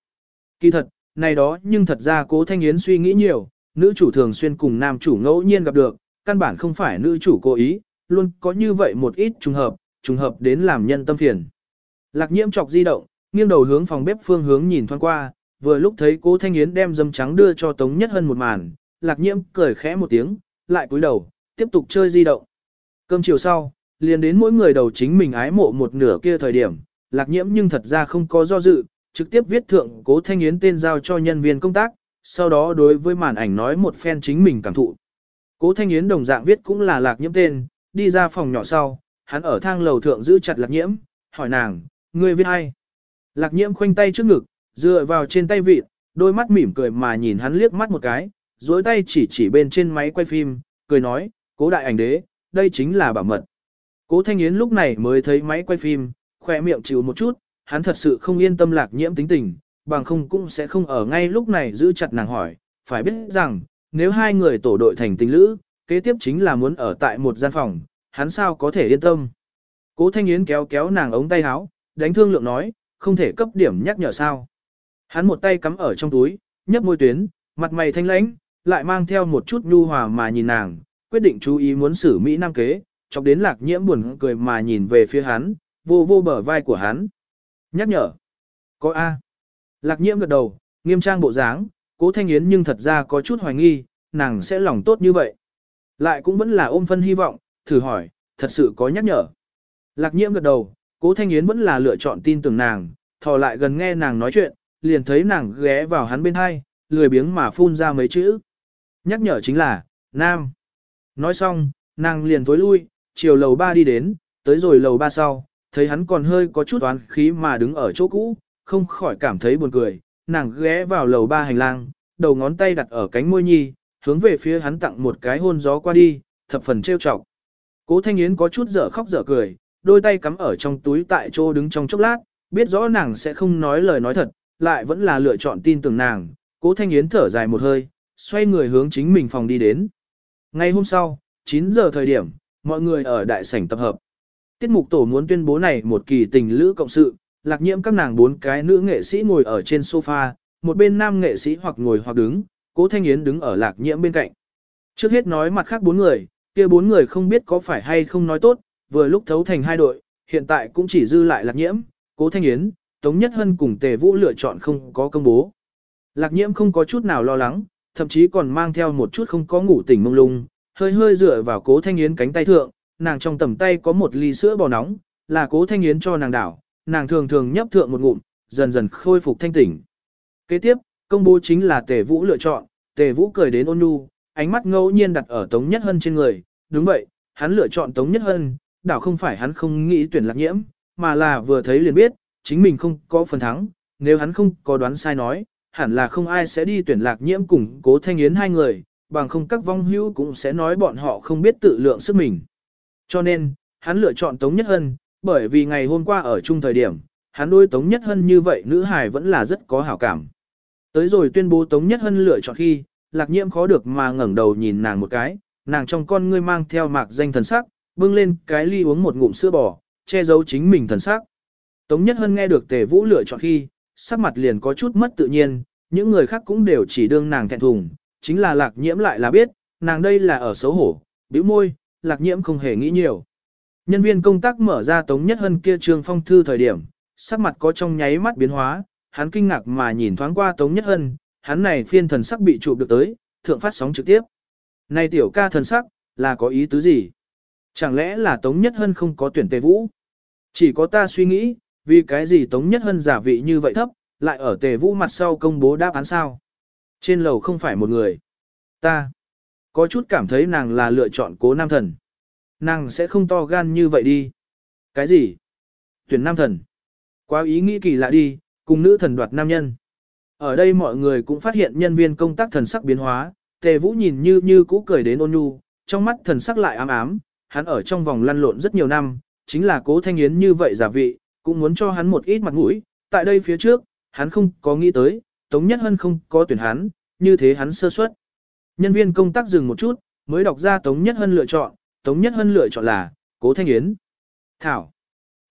Kỳ thật, này đó nhưng thật ra Cố Thanh Yến suy nghĩ nhiều, nữ chủ thường xuyên cùng nam chủ ngẫu nhiên gặp được, căn bản không phải nữ chủ cố ý, luôn có như vậy một ít trùng hợp, trùng hợp đến làm nhân tâm phiền. Lạc nhiễm chọc di động, nghiêng đầu hướng phòng bếp phương hướng nhìn thoáng qua, vừa lúc thấy cố Thanh Yến đem dâm trắng đưa cho Tống Nhất Hân một màn, lạc nhiễm cười khẽ một tiếng, lại cúi đầu, tiếp tục chơi di động. Cơm chiều sau, liền đến mỗi người đầu chính mình ái mộ một nửa kia thời điểm, lạc nhiễm nhưng thật ra không có do dự, trực tiếp viết thượng cố Thanh Yến tên giao cho nhân viên công tác, sau đó đối với màn ảnh nói một phen chính mình cảm thụ. Cố Thanh Yến đồng dạng viết cũng là lạc nhiễm tên, đi ra phòng nhỏ sau, hắn ở thang lầu thượng giữ chặt lạc nhiễm, hỏi nàng, ngươi viết ai? Lạc nhiễm khoanh tay trước ngực, dựa vào trên tay vịt, đôi mắt mỉm cười mà nhìn hắn liếc mắt một cái, dối tay chỉ chỉ bên trên máy quay phim, cười nói, cố đại ảnh đế, đây chính là bảo mật. Cố Thanh Yến lúc này mới thấy máy quay phim, khỏe miệng chịu một chút, hắn thật sự không yên tâm lạc nhiễm tính tình, bằng không cũng sẽ không ở ngay lúc này giữ chặt nàng hỏi, phải biết rằng, nếu hai người tổ đội thành tình lữ, kế tiếp chính là muốn ở tại một gian phòng, hắn sao có thể yên tâm. Cố Thanh Yến kéo kéo nàng ống tay áo, đánh thương lượng nói, không thể cấp điểm nhắc nhở sao. Hắn một tay cắm ở trong túi, nhấp môi tuyến, mặt mày thanh lãnh, lại mang theo một chút nhu hòa mà nhìn nàng, quyết định chú ý muốn xử Mỹ Nam kế, chọc đến lạc nhiễm buồn cười mà nhìn về phía hắn, vô vô bờ vai của hắn. Nhắc nhở. Có A. Lạc nhiễm gật đầu, nghiêm trang bộ dáng, cố thanh yến nhưng thật ra có chút hoài nghi, nàng sẽ lòng tốt như vậy. Lại cũng vẫn là ôm phân hy vọng, thử hỏi, thật sự có nhắc nhở. Lạc nhiễm gật đầu, cố thanh yến vẫn là lựa chọn tin tưởng nàng, thò lại gần nghe nàng nói chuyện, liền thấy nàng ghé vào hắn bên hai, lười biếng mà phun ra mấy chữ. Nhắc nhở chính là, Nam. Nói xong, nàng liền tối lui, chiều lầu ba đi đến, tới rồi lầu ba sau, thấy hắn còn hơi có chút oán khí mà đứng ở chỗ cũ, không khỏi cảm thấy buồn cười, nàng ghé vào lầu ba hành lang, đầu ngón tay đặt ở cánh môi nhi, hướng về phía hắn tặng một cái hôn gió qua đi, thập phần trêu chọc. Cố Thanh Yến có chút dở khóc dở cười, đôi tay cắm ở trong túi tại chỗ đứng trong chốc lát, biết rõ nàng sẽ không nói lời nói thật, lại vẫn là lựa chọn tin tưởng nàng. Cố Thanh Yến thở dài một hơi, xoay người hướng chính mình phòng đi đến. Ngay hôm sau, 9 giờ thời điểm, mọi người ở đại sảnh tập hợp. Tiết mục tổ muốn tuyên bố này một kỳ tình lữ cộng sự, lạc nhiễm các nàng bốn cái nữ nghệ sĩ ngồi ở trên sofa, một bên nam nghệ sĩ hoặc ngồi hoặc đứng, cố thanh yến đứng ở lạc nhiễm bên cạnh. Trước hết nói mặt khác bốn người, kia bốn người không biết có phải hay không nói tốt, vừa lúc thấu thành hai đội, hiện tại cũng chỉ dư lại lạc nhiễm, cố thanh yến, tống nhất hân cùng tề vũ lựa chọn không có công bố. Lạc nhiễm không có chút nào lo lắng, thậm chí còn mang theo một chút không có ngủ tỉnh mông lung, hơi hơi dựa vào cố thanh yến cánh tay thượng, nàng trong tầm tay có một ly sữa bò nóng, là cố thanh yến cho nàng đảo, nàng thường thường nhấp thượng một ngụm, dần dần khôi phục thanh tỉnh. Kế tiếp, công bố chính là tề vũ lựa chọn, tề vũ cười đến ôn nhu, ánh mắt ngẫu nhiên đặt ở Tống Nhất Hân trên người, đúng vậy, hắn lựa chọn Tống Nhất Hân, đảo không phải hắn không nghĩ tuyển lạc nhiễm, mà là vừa thấy liền biết, chính mình không có phần thắng, nếu hắn không có đoán sai nói, hẳn là không ai sẽ đi tuyển lạc nhiễm cùng cố thanh yến hai người, bằng không các vong hữu cũng sẽ nói bọn họ không biết tự lượng sức mình. Cho nên, hắn lựa chọn Tống Nhất Hân, bởi vì ngày hôm qua ở chung thời điểm, hắn đối Tống Nhất Hân như vậy nữ hài vẫn là rất có hảo cảm. Tới rồi tuyên bố Tống Nhất Hân lựa chọn khi, lạc nhiễm khó được mà ngẩng đầu nhìn nàng một cái, nàng trong con ngươi mang theo mạc danh thần sắc, bưng lên cái ly uống một ngụm sữa bò, che giấu chính mình thần sắc. Tống Nhất Hân nghe được Tề Vũ lựa chọn khi, sắc mặt liền có chút mất tự nhiên, những người khác cũng đều chỉ đương nàng thẹn thùng, chính là lạc nhiễm lại là biết, nàng đây là ở xấu hổ, bĩu môi, lạc nhiễm không hề nghĩ nhiều. Nhân viên công tác mở ra Tống Nhất Hân kia trường phong thư thời điểm, sắc mặt có trong nháy mắt biến hóa, hắn kinh ngạc mà nhìn thoáng qua Tống Nhất Hân, hắn này phiên thần sắc bị chụp được tới, thượng phát sóng trực tiếp. Này tiểu ca thần sắc, là có ý tứ gì? Chẳng lẽ là Tống Nhất Hân không có tuyển tề vũ? Chỉ có ta suy nghĩ, vì cái gì Tống Nhất Hân giả vị như vậy thấp, lại ở tề vũ mặt sau công bố đáp án sao? Trên lầu không phải một người. Ta có chút cảm thấy nàng là lựa chọn cố nam thần. Nàng sẽ không to gan như vậy đi. Cái gì? Tuyển nam thần. Quá ý nghĩ kỳ lạ đi, cùng nữ thần đoạt nam nhân. Ở đây mọi người cũng phát hiện nhân viên công tác thần sắc biến hóa, tề vũ nhìn như như cũ cười đến ôn nhu, trong mắt thần sắc lại ám ám, hắn ở trong vòng lăn lộn rất nhiều năm, chính là cố thanh yến như vậy giả vị, cũng muốn cho hắn một ít mặt mũi, tại đây phía trước, hắn không có nghĩ tới, Tống Nhất Hân không có tuyển hắn, như thế hắn sơ suất. Nhân viên công tác dừng một chút, mới đọc ra Tống Nhất Hân lựa chọn, Tống Nhất Hân lựa chọn là, Cố Thanh Yến. Thảo.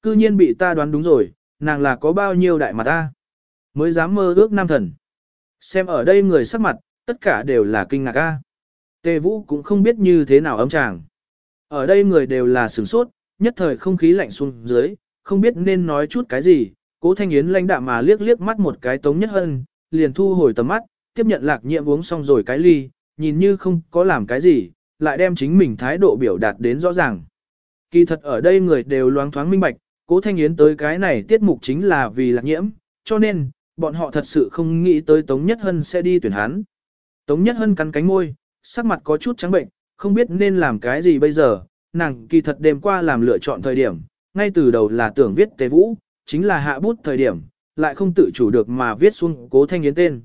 Cư nhiên bị ta đoán đúng rồi, nàng là có bao nhiêu đại mặt ta. Mới dám mơ ước nam thần. Xem ở đây người sắc mặt, tất cả đều là kinh ngạc a. Tề Vũ cũng không biết như thế nào ấm chàng. Ở đây người đều là sửng sốt, nhất thời không khí lạnh xuống dưới, không biết nên nói chút cái gì. Cố Thanh Yến lãnh đạm mà liếc liếc mắt một cái Tống Nhất Hân, liền thu hồi tầm mắt, tiếp nhận lạc nhiệm uống xong rồi cái ly, nhìn như không có làm cái gì, lại đem chính mình thái độ biểu đạt đến rõ ràng. Kỳ thật ở đây người đều loáng thoáng minh bạch, cố thanh yến tới cái này tiết mục chính là vì lạc nhiễm, cho nên, bọn họ thật sự không nghĩ tới Tống Nhất Hân sẽ đi tuyển hắn. Tống Nhất Hân cắn cánh môi, sắc mặt có chút trắng bệnh, không biết nên làm cái gì bây giờ, nàng kỳ thật đêm qua làm lựa chọn thời điểm, ngay từ đầu là tưởng viết tế Vũ, chính là hạ bút thời điểm, lại không tự chủ được mà viết xuống cố thanh yến tên.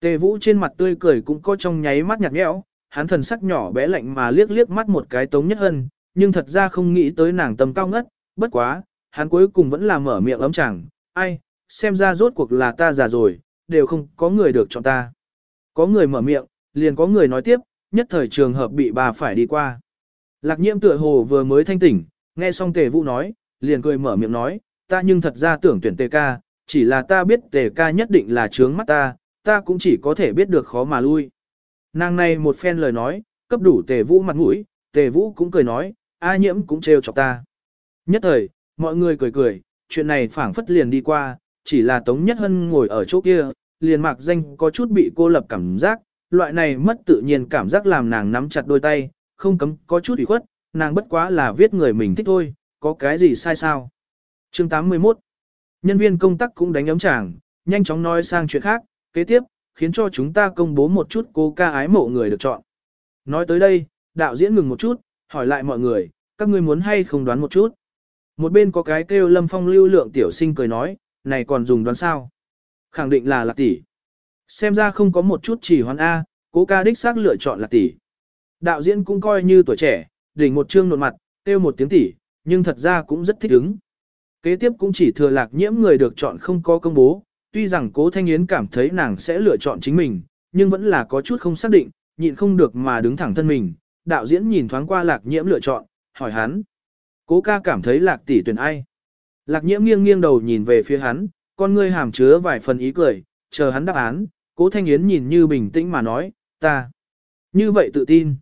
Tề Vũ trên mặt tươi cười cũng có trong nháy mắt nhạt nhẽo, hắn thần sắc nhỏ bé lạnh mà liếc liếc mắt một cái Tống Nhất Hân, nhưng thật ra không nghĩ tới nàng tầm cao ngất, bất quá, hắn cuối cùng vẫn là mở miệng ấm chẳng, ai, xem ra rốt cuộc là ta già rồi, đều không có người được chọn ta. Có người mở miệng, liền có người nói tiếp, nhất thời trường hợp bị bà phải đi qua. Lạc nhiễm tựa hồ vừa mới thanh tỉnh, nghe xong tề vũ nói, liền cười mở miệng nói, ta nhưng thật ra tưởng tuyển tề ca, chỉ là ta biết tề ca nhất định là trướng mắt ta, ta cũng chỉ có thể biết được khó mà lui. Nàng này một phen lời nói, cấp đủ tề vũ mặt mũi, tề vũ cũng cười nói, a nhiễm cũng trêu chọc ta. Nhất thời, mọi người cười cười, chuyện này phảng phất liền đi qua, chỉ là Tống Nhất Hân ngồi ở chỗ kia, liền mạc danh có chút bị cô lập cảm giác, loại này mất tự nhiên cảm giác làm nàng nắm chặt đôi tay, không cấm có chút ủy khuất, nàng bất quá là viết người mình thích thôi, có cái gì sai sao. Chương 81 Nhân viên công tác cũng đánh ấm chàng, nhanh chóng nói sang chuyện khác, kế tiếp, khiến cho chúng ta công bố một chút cô ca ái mộ người được chọn. Nói tới đây, đạo diễn ngừng một chút, hỏi lại mọi người, các ngươi muốn hay không đoán một chút. Một bên có cái kêu lâm phong lưu lượng tiểu sinh cười nói, này còn dùng đoán sao? Khẳng định là lạc tỷ. Xem ra không có một chút chỉ hoán A, cố ca đích xác lựa chọn lạc tỷ. Đạo diễn cũng coi như tuổi trẻ, đỉnh một chương nột mặt, kêu một tiếng tỷ, nhưng thật ra cũng rất thích ứng. Kế tiếp cũng chỉ thừa lạc nhiễm người được chọn không có công bố, tuy rằng cố Thanh Yến cảm thấy nàng sẽ lựa chọn chính mình, nhưng vẫn là có chút không xác định, nhịn không được mà đứng thẳng thân mình. Đạo diễn nhìn thoáng qua lạc nhiễm lựa chọn, hỏi hắn. Cố ca cảm thấy lạc tỷ tuyển ai? Lạc nhiễm nghiêng nghiêng đầu nhìn về phía hắn, con ngươi hàm chứa vài phần ý cười, chờ hắn đáp án, cố thanh yến nhìn như bình tĩnh mà nói, ta. Như vậy tự tin.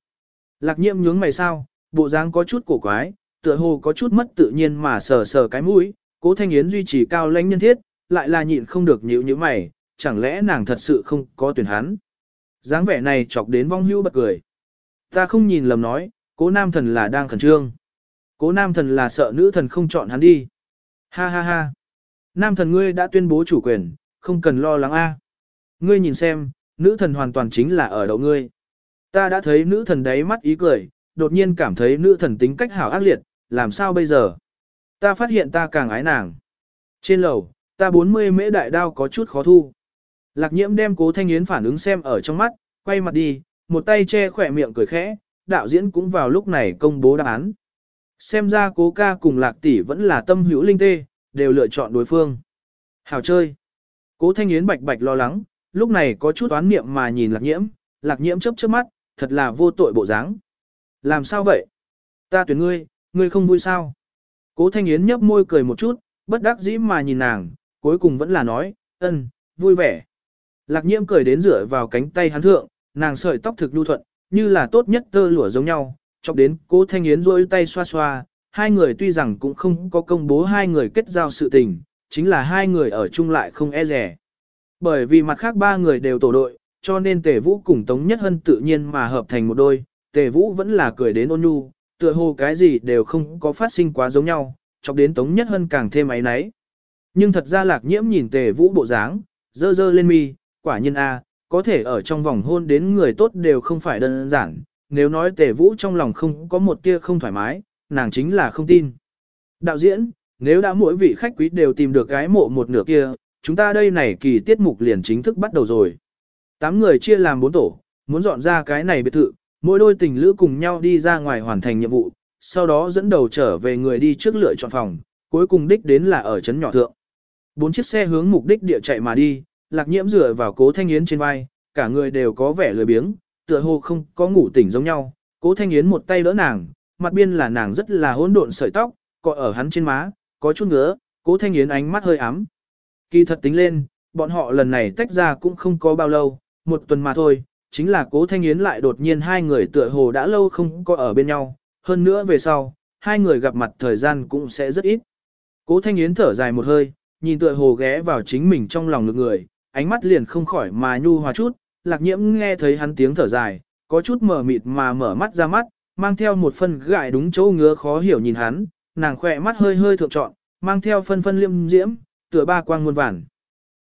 Lạc nhiễm nhướng mày sao, bộ dáng có chút cổ quái, tựa hồ có chút mất tự nhiên mà sờ sờ cái mũi, cố thanh yến duy trì cao lãnh nhân thiết, lại là nhịn không được nhíu như mày, chẳng lẽ nàng thật sự không có tuyển hắn. dáng vẻ này chọc đến vong hưu bật cười. Ta không nhìn lầm nói, cố nam thần là đang khẩn trương. Cố nam thần là sợ nữ thần không chọn hắn đi. Ha ha ha. Nam thần ngươi đã tuyên bố chủ quyền, không cần lo lắng a. Ngươi nhìn xem, nữ thần hoàn toàn chính là ở đầu ngươi. Ta đã thấy nữ thần đấy mắt ý cười, đột nhiên cảm thấy nữ thần tính cách hảo ác liệt, làm sao bây giờ? Ta phát hiện ta càng ái nàng. Trên lầu, ta 40 mễ đại đao có chút khó thu. Lạc nhiễm đem cố thanh yến phản ứng xem ở trong mắt, quay mặt đi, một tay che khỏe miệng cười khẽ, đạo diễn cũng vào lúc này công bố đáp án. Xem ra cố ca cùng lạc tỷ vẫn là tâm hữu linh tê, đều lựa chọn đối phương. Hào chơi. Cố thanh yến bạch bạch lo lắng, lúc này có chút oán niệm mà nhìn lạc nhiễm, lạc nhiễm chớp chớp mắt, thật là vô tội bộ dáng. Làm sao vậy? Ta tuyển ngươi, ngươi không vui sao? Cố thanh yến nhấp môi cười một chút, bất đắc dĩ mà nhìn nàng, cuối cùng vẫn là nói, ân, vui vẻ. Lạc nhiễm cười đến rửa vào cánh tay hắn thượng, nàng sợi tóc thực lưu thuận, như là tốt nhất tơ lụa giống nhau, chọc đến cố thanh yến rôi tay xoa xoa, hai người tuy rằng cũng không có công bố hai người kết giao sự tình, chính là hai người ở chung lại không e rẻ. Bởi vì mặt khác ba người đều tổ đội, cho nên Tề Vũ cùng Tống Nhất Hân tự nhiên mà hợp thành một đôi, Tề Vũ vẫn là cười đến ôn nhu, tựa hồ cái gì đều không có phát sinh quá giống nhau, chọc đến Tống Nhất Hân càng thêm ấy náy. Nhưng thật ra lạc nhiễm nhìn Tề Vũ bộ dáng, dơ dơ lên mi, quả nhiên a, có thể ở trong vòng hôn đến người tốt đều không phải đơn giản, nếu nói tề vũ trong lòng không có một tia không thoải mái, nàng chính là không tin. Đạo diễn, nếu đã mỗi vị khách quý đều tìm được gái mộ một nửa kia, chúng ta đây này kỳ tiết mục liền chính thức bắt đầu rồi. Tám người chia làm bốn tổ, muốn dọn ra cái này biệt thự, mỗi đôi tình lữ cùng nhau đi ra ngoài hoàn thành nhiệm vụ, sau đó dẫn đầu trở về người đi trước lựa chọn phòng, cuối cùng đích đến là ở trấn nhỏ thượng. Bốn chiếc xe hướng mục đích địa chạy mà đi, lạc nhiễm dựa vào cố thanh yến trên vai, cả người đều có vẻ lười biếng, tựa hồ không có ngủ tỉnh giống nhau, cố thanh yến một tay đỡ nàng, mặt biên là nàng rất là hỗn độn sợi tóc, cọ ở hắn trên má, có chút ngứa, cố thanh yến ánh mắt hơi ám. Kỳ thật tính lên, bọn họ lần này tách ra cũng không có bao lâu, một tuần mà thôi, chính là cố thanh yến lại đột nhiên hai người tựa hồ đã lâu không có ở bên nhau, hơn nữa về sau, hai người gặp mặt thời gian cũng sẽ rất ít. Cố thanh yến thở dài một hơi, nhìn tựa hồ ghé vào chính mình trong lòng ngực người, ánh mắt liền không khỏi mà nhu hòa chút, lạc nhiễm nghe thấy hắn tiếng thở dài, có chút mờ mịt mà mở mắt ra mắt, mang theo một phân gại đúng chỗ ngứa khó hiểu nhìn hắn, nàng khỏe mắt hơi hơi thượng trọn, mang theo phân phân liêm diễm, tựa ba quang muôn vản.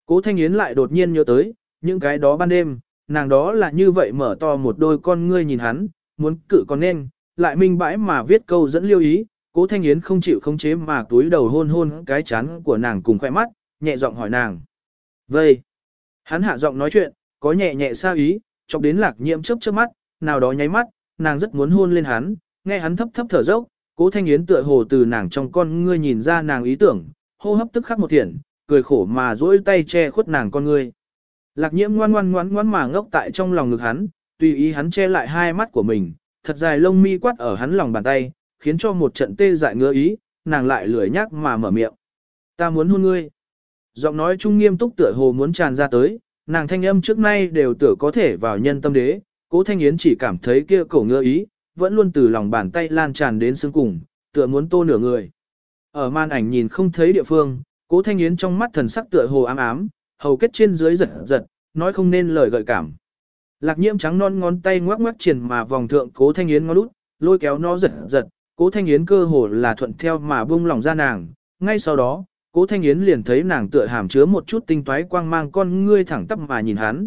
Cố Thanh Yến lại đột nhiên nhớ tới, những cái đó ban đêm, nàng đó là như vậy mở to một đôi con ngươi nhìn hắn, muốn cự con nên, lại minh bãi mà viết câu dẫn lưu ý, Cố Thanh Yến không chịu khống chế mà túi đầu hôn hôn cái chán của nàng cùng khoe mắt, nhẹ giọng hỏi nàng. Vây. Hắn hạ giọng nói chuyện, có nhẹ nhẹ xa ý, chọc đến lạc nhiễm chớp chớp mắt, nào đó nháy mắt, nàng rất muốn hôn lên hắn, nghe hắn thấp thấp thở dốc, Cố Thanh Yến tựa hồ từ nàng trong con ngươi nhìn ra nàng ý tưởng, hô hấp tức khắc một thiện, cười khổ mà duỗi tay che khuất nàng con ngươi. Lạc nhiễm ngoan ngoan ngoan ngoan mà ngốc tại trong lòng ngực hắn, tùy ý hắn che lại hai mắt của mình, thật dài lông mi quát ở hắn lòng bàn tay, khiến cho một trận tê dại ngứa ý, nàng lại lười nhác mà mở miệng. Ta muốn hôn ngươi. Giọng nói trung nghiêm túc tựa hồ muốn tràn ra tới, nàng thanh âm trước nay đều tựa có thể vào nhân tâm đế, cố thanh yến chỉ cảm thấy kia cổ ngứa ý, vẫn luôn từ lòng bàn tay lan tràn đến xương cùng, tựa muốn tô nửa người. Ở màn ảnh nhìn không thấy địa phương, cố thanh yến trong mắt thần sắc tựa hồ ám ám, hầu kết trên dưới giật giật, nói không nên lời gợi cảm. Lạc nhiễm trắng non ngón tay ngoắc ngoắc triển mà vòng thượng cố thanh yến ngó lút, lôi kéo nó giật giật, cố thanh yến cơ hồ là thuận theo mà buông lòng ra nàng. Ngay sau đó, cố thanh yến liền thấy nàng tựa hàm chứa một chút tinh toái quang mang con ngươi thẳng tắp mà nhìn hắn.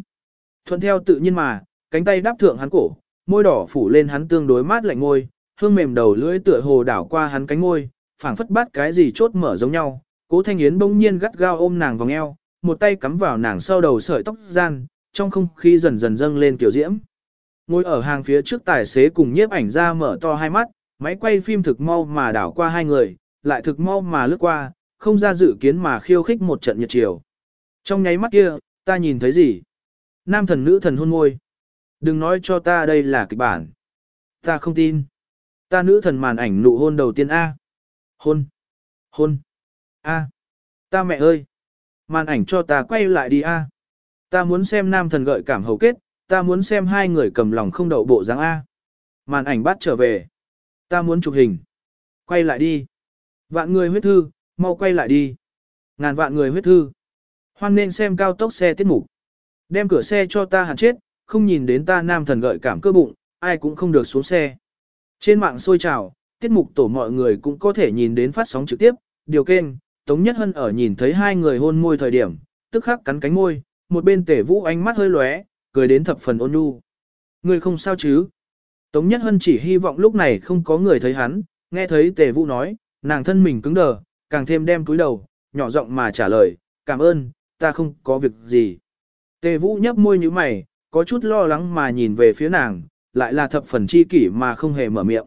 Thuận theo tự nhiên mà, cánh tay đáp thượng hắn cổ, môi đỏ phủ lên hắn tương đối mát lạnh ngôi, hương mềm đầu lưỡi tựa hồ đảo qua hắn cánh môi, phảng phất bát cái gì chốt mở giống nhau. Cố Thanh Yến bỗng nhiên gắt gao ôm nàng vòng eo, một tay cắm vào nàng sau đầu sợi tóc gian, trong không khí dần dần dâng lên kiểu diễm. Ngồi ở hàng phía trước tài xế cùng nhiếp ảnh ra mở to hai mắt, máy quay phim thực mau mà đảo qua hai người, lại thực mau mà lướt qua, không ra dự kiến mà khiêu khích một trận nhiệt chiều. Trong nháy mắt kia, ta nhìn thấy gì? Nam thần nữ thần hôn môi. Đừng nói cho ta đây là kịch bản. Ta không tin. Ta nữ thần màn ảnh nụ hôn đầu tiên A. Hôn. Hôn. A. Ta mẹ ơi. Màn ảnh cho ta quay lại đi A. Ta muốn xem nam thần gợi cảm hầu kết, ta muốn xem hai người cầm lòng không đậu bộ dáng A. Màn ảnh bắt trở về. Ta muốn chụp hình. Quay lại đi. Vạn người huyết thư, mau quay lại đi. Ngàn vạn người huyết thư. Hoan nên xem cao tốc xe tiết mục. Đem cửa xe cho ta hạn chết, không nhìn đến ta nam thần gợi cảm cơ bụng, ai cũng không được xuống xe. Trên mạng sôi trào, tiết mục tổ mọi người cũng có thể nhìn đến phát sóng trực tiếp, điều kênh, Tống Nhất Hân ở nhìn thấy hai người hôn môi thời điểm, tức khắc cắn cánh môi, một bên tể vũ ánh mắt hơi lóe, cười đến thập phần ôn nhu. Người không sao chứ? Tống Nhất Hân chỉ hy vọng lúc này không có người thấy hắn, nghe thấy tề vũ nói, nàng thân mình cứng đờ, càng thêm đem túi đầu, nhỏ giọng mà trả lời, cảm ơn, ta không có việc gì. Tề vũ nhấp môi như mày, có chút lo lắng mà nhìn về phía nàng, lại là thập phần chi kỷ mà không hề mở miệng.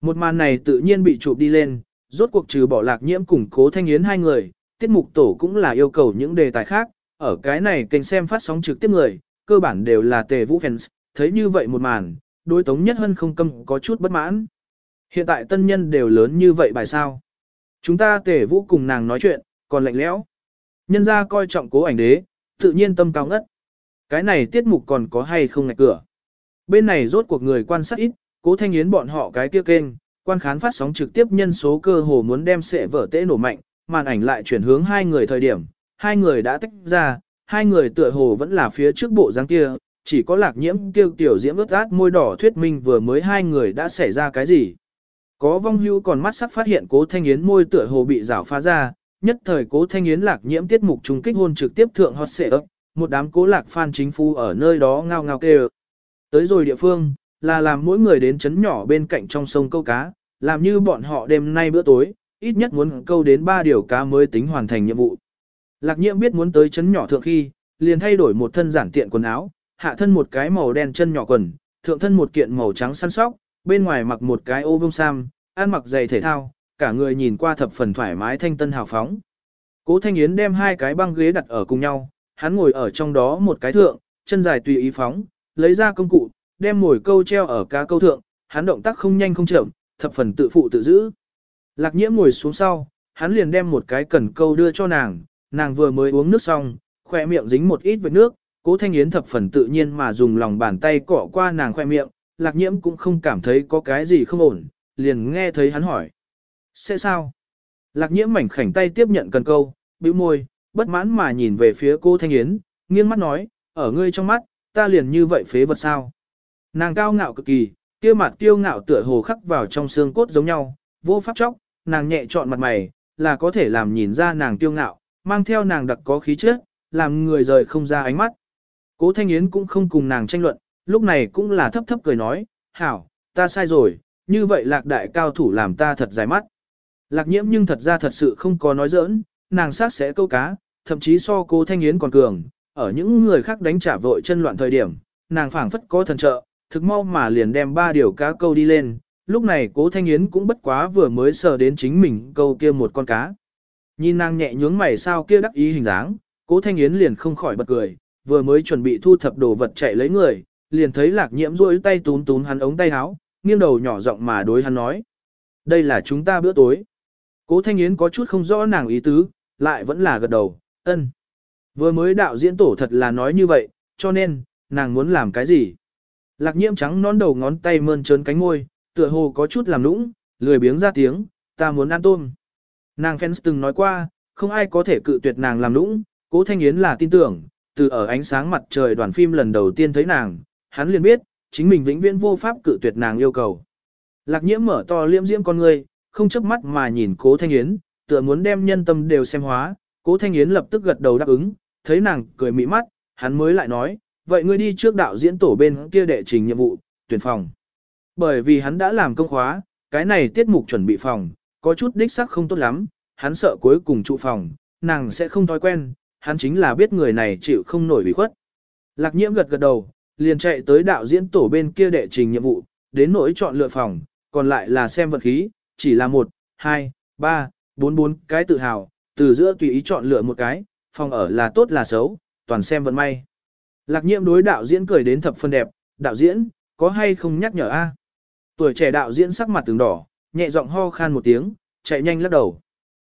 Một màn này tự nhiên bị chụp đi lên, rốt cuộc trừ bỏ lạc nhiễm cùng cố thanh yến hai người, tiết mục tổ cũng là yêu cầu những đề tài khác, ở cái này kênh xem phát sóng trực tiếp người, cơ bản đều là tề vũ fans, thấy như vậy một màn, đối tống nhất hân không câm có chút bất mãn. Hiện tại tân nhân đều lớn như vậy bài sao. Chúng ta tề vũ cùng nàng nói chuyện, còn lạnh lẽo. Nhân ra coi trọng cố ảnh đế, tự nhiên tâm cao ngất. Cái này tiết mục còn có hay không ngạch cửa. Bên này rốt cuộc người quan sát ít, cố thanh yến bọn họ cái kia kênh, quan khán phát sóng trực tiếp nhân số cơ hồ muốn đem sệ vở tễ nổ mạnh, màn ảnh lại chuyển hướng hai người thời điểm, hai người đã tách ra, hai người tựa hồ vẫn là phía trước bộ dáng kia, chỉ có lạc nhiễm kêu tiểu diễm ướt át môi đỏ thuyết minh vừa mới hai người đã xảy ra cái gì. Có vong hưu còn mắt sắc phát hiện cố thanh yến môi tựa hồ bị rảo phá ra, nhất thời cố thanh yến lạc nhiễm tiết mục trùng kích hôn trực tiếp thượng hot sệ ấp, một đám cố lạc fan chính phu ở nơi đó ngao ngao kêu. Tới rồi địa phương, là làm mỗi người đến chấn nhỏ bên cạnh trong sông câu cá, làm như bọn họ đêm nay bữa tối, ít nhất muốn câu đến 3 điều cá mới tính hoàn thành nhiệm vụ. Lạc nhiễm biết muốn tới chấn nhỏ thượng khi, liền thay đổi một thân giản tiện quần áo, hạ thân một cái màu đen chân nhỏ quần, thượng thân một kiện màu trắng săn sóc, bên ngoài mặc một cái ô vông sam, ăn mặc giày thể thao, cả người nhìn qua thập phần thoải mái thanh tân hào phóng. Cố Thanh Yến đem hai cái băng ghế đặt ở cùng nhau, hắn ngồi ở trong đó một cái thượng, chân dài tùy ý phóng, lấy ra công cụ, đem mồi câu treo ở cá câu thượng, hắn động tác không nhanh không chậm, thập phần tự phụ tự giữ. Lạc nhiễm ngồi xuống sau, hắn liền đem một cái cần câu đưa cho nàng, nàng vừa mới uống nước xong, khoe miệng dính một ít với nước, cố thanh yến thập phần tự nhiên mà dùng lòng bàn tay cọ qua nàng khoe miệng, lạc nhiễm cũng không cảm thấy có cái gì không ổn, liền nghe thấy hắn hỏi. Sẽ sao? Lạc nhiễm mảnh khảnh tay tiếp nhận cần câu, bĩu môi, bất mãn mà nhìn về phía cô thanh yến, nghiêng mắt nói, ở ngươi trong mắt, ta liền như vậy phế vật sao? Nàng cao ngạo cực kỳ, kia mặt tiêu ngạo tựa hồ khắc vào trong xương cốt giống nhau, vô pháp chóc, nàng nhẹ chọn mặt mày, là có thể làm nhìn ra nàng tiêu ngạo, mang theo nàng đặc có khí chất, làm người rời không ra ánh mắt. Cố Thanh Yến cũng không cùng nàng tranh luận, lúc này cũng là thấp thấp cười nói, hảo, ta sai rồi, như vậy lạc đại cao thủ làm ta thật dài mắt. Lạc nhiễm nhưng thật ra thật sự không có nói giỡn, nàng sát sẽ câu cá, thậm chí so cố Thanh Yến còn cường, ở những người khác đánh trả vội chân loạn thời điểm, nàng phảng phất có thần trợ, thực mau mà liền đem ba điều cá câu đi lên, lúc này cố Thanh Yến cũng bất quá vừa mới sờ đến chính mình câu kia một con cá. Nhìn nàng nhẹ nhướng mày sao kia đắc ý hình dáng, cố Thanh Yến liền không khỏi bật cười, vừa mới chuẩn bị thu thập đồ vật chạy lấy người, liền thấy lạc nhiễm rôi tay tún tún hắn ống tay áo, nghiêng đầu nhỏ giọng mà đối hắn nói. Đây là chúng ta bữa tối. Cố Thanh Yến có chút không rõ nàng ý tứ, lại vẫn là gật đầu, ân. Vừa mới đạo diễn tổ thật là nói như vậy, cho nên, nàng muốn làm cái gì? Lạc nhiễm trắng nón đầu ngón tay mơn trớn cánh môi, tựa hồ có chút làm nũng, lười biếng ra tiếng, ta muốn ăn tôm. Nàng fans từng nói qua, không ai có thể cự tuyệt nàng làm nũng, cố thanh yến là tin tưởng, từ ở ánh sáng mặt trời đoàn phim lần đầu tiên thấy nàng, hắn liền biết, chính mình vĩnh viễn vô pháp cự tuyệt nàng yêu cầu. Lạc nhiễm mở to liễm diễm con ngươi, không chớp mắt mà nhìn cố thanh yến, tựa muốn đem nhân tâm đều xem hóa, cố thanh yến lập tức gật đầu đáp ứng, thấy nàng cười mị mắt, hắn mới lại nói, vậy ngươi đi trước đạo diễn tổ bên kia đệ trình nhiệm vụ, tuyển phòng. Bởi vì hắn đã làm công khóa, cái này tiết mục chuẩn bị phòng, có chút đích sắc không tốt lắm, hắn sợ cuối cùng trụ phòng, nàng sẽ không thói quen, hắn chính là biết người này chịu không nổi bị khuất. Lạc nhiễm gật gật đầu, liền chạy tới đạo diễn tổ bên kia đệ trình nhiệm vụ, đến nỗi chọn lựa phòng, còn lại là xem vật khí, chỉ là một, hai, ba, bốn bốn cái tự hào, từ giữa tùy ý chọn lựa một cái, phòng ở là tốt là xấu, toàn xem vận may. Lạc nhiễm đối đạo diễn cười đến thập phân đẹp, đạo diễn, có hay không nhắc nhở a? Tuổi trẻ đạo diễn sắc mặt từng đỏ, nhẹ giọng ho khan một tiếng, chạy nhanh lắc đầu.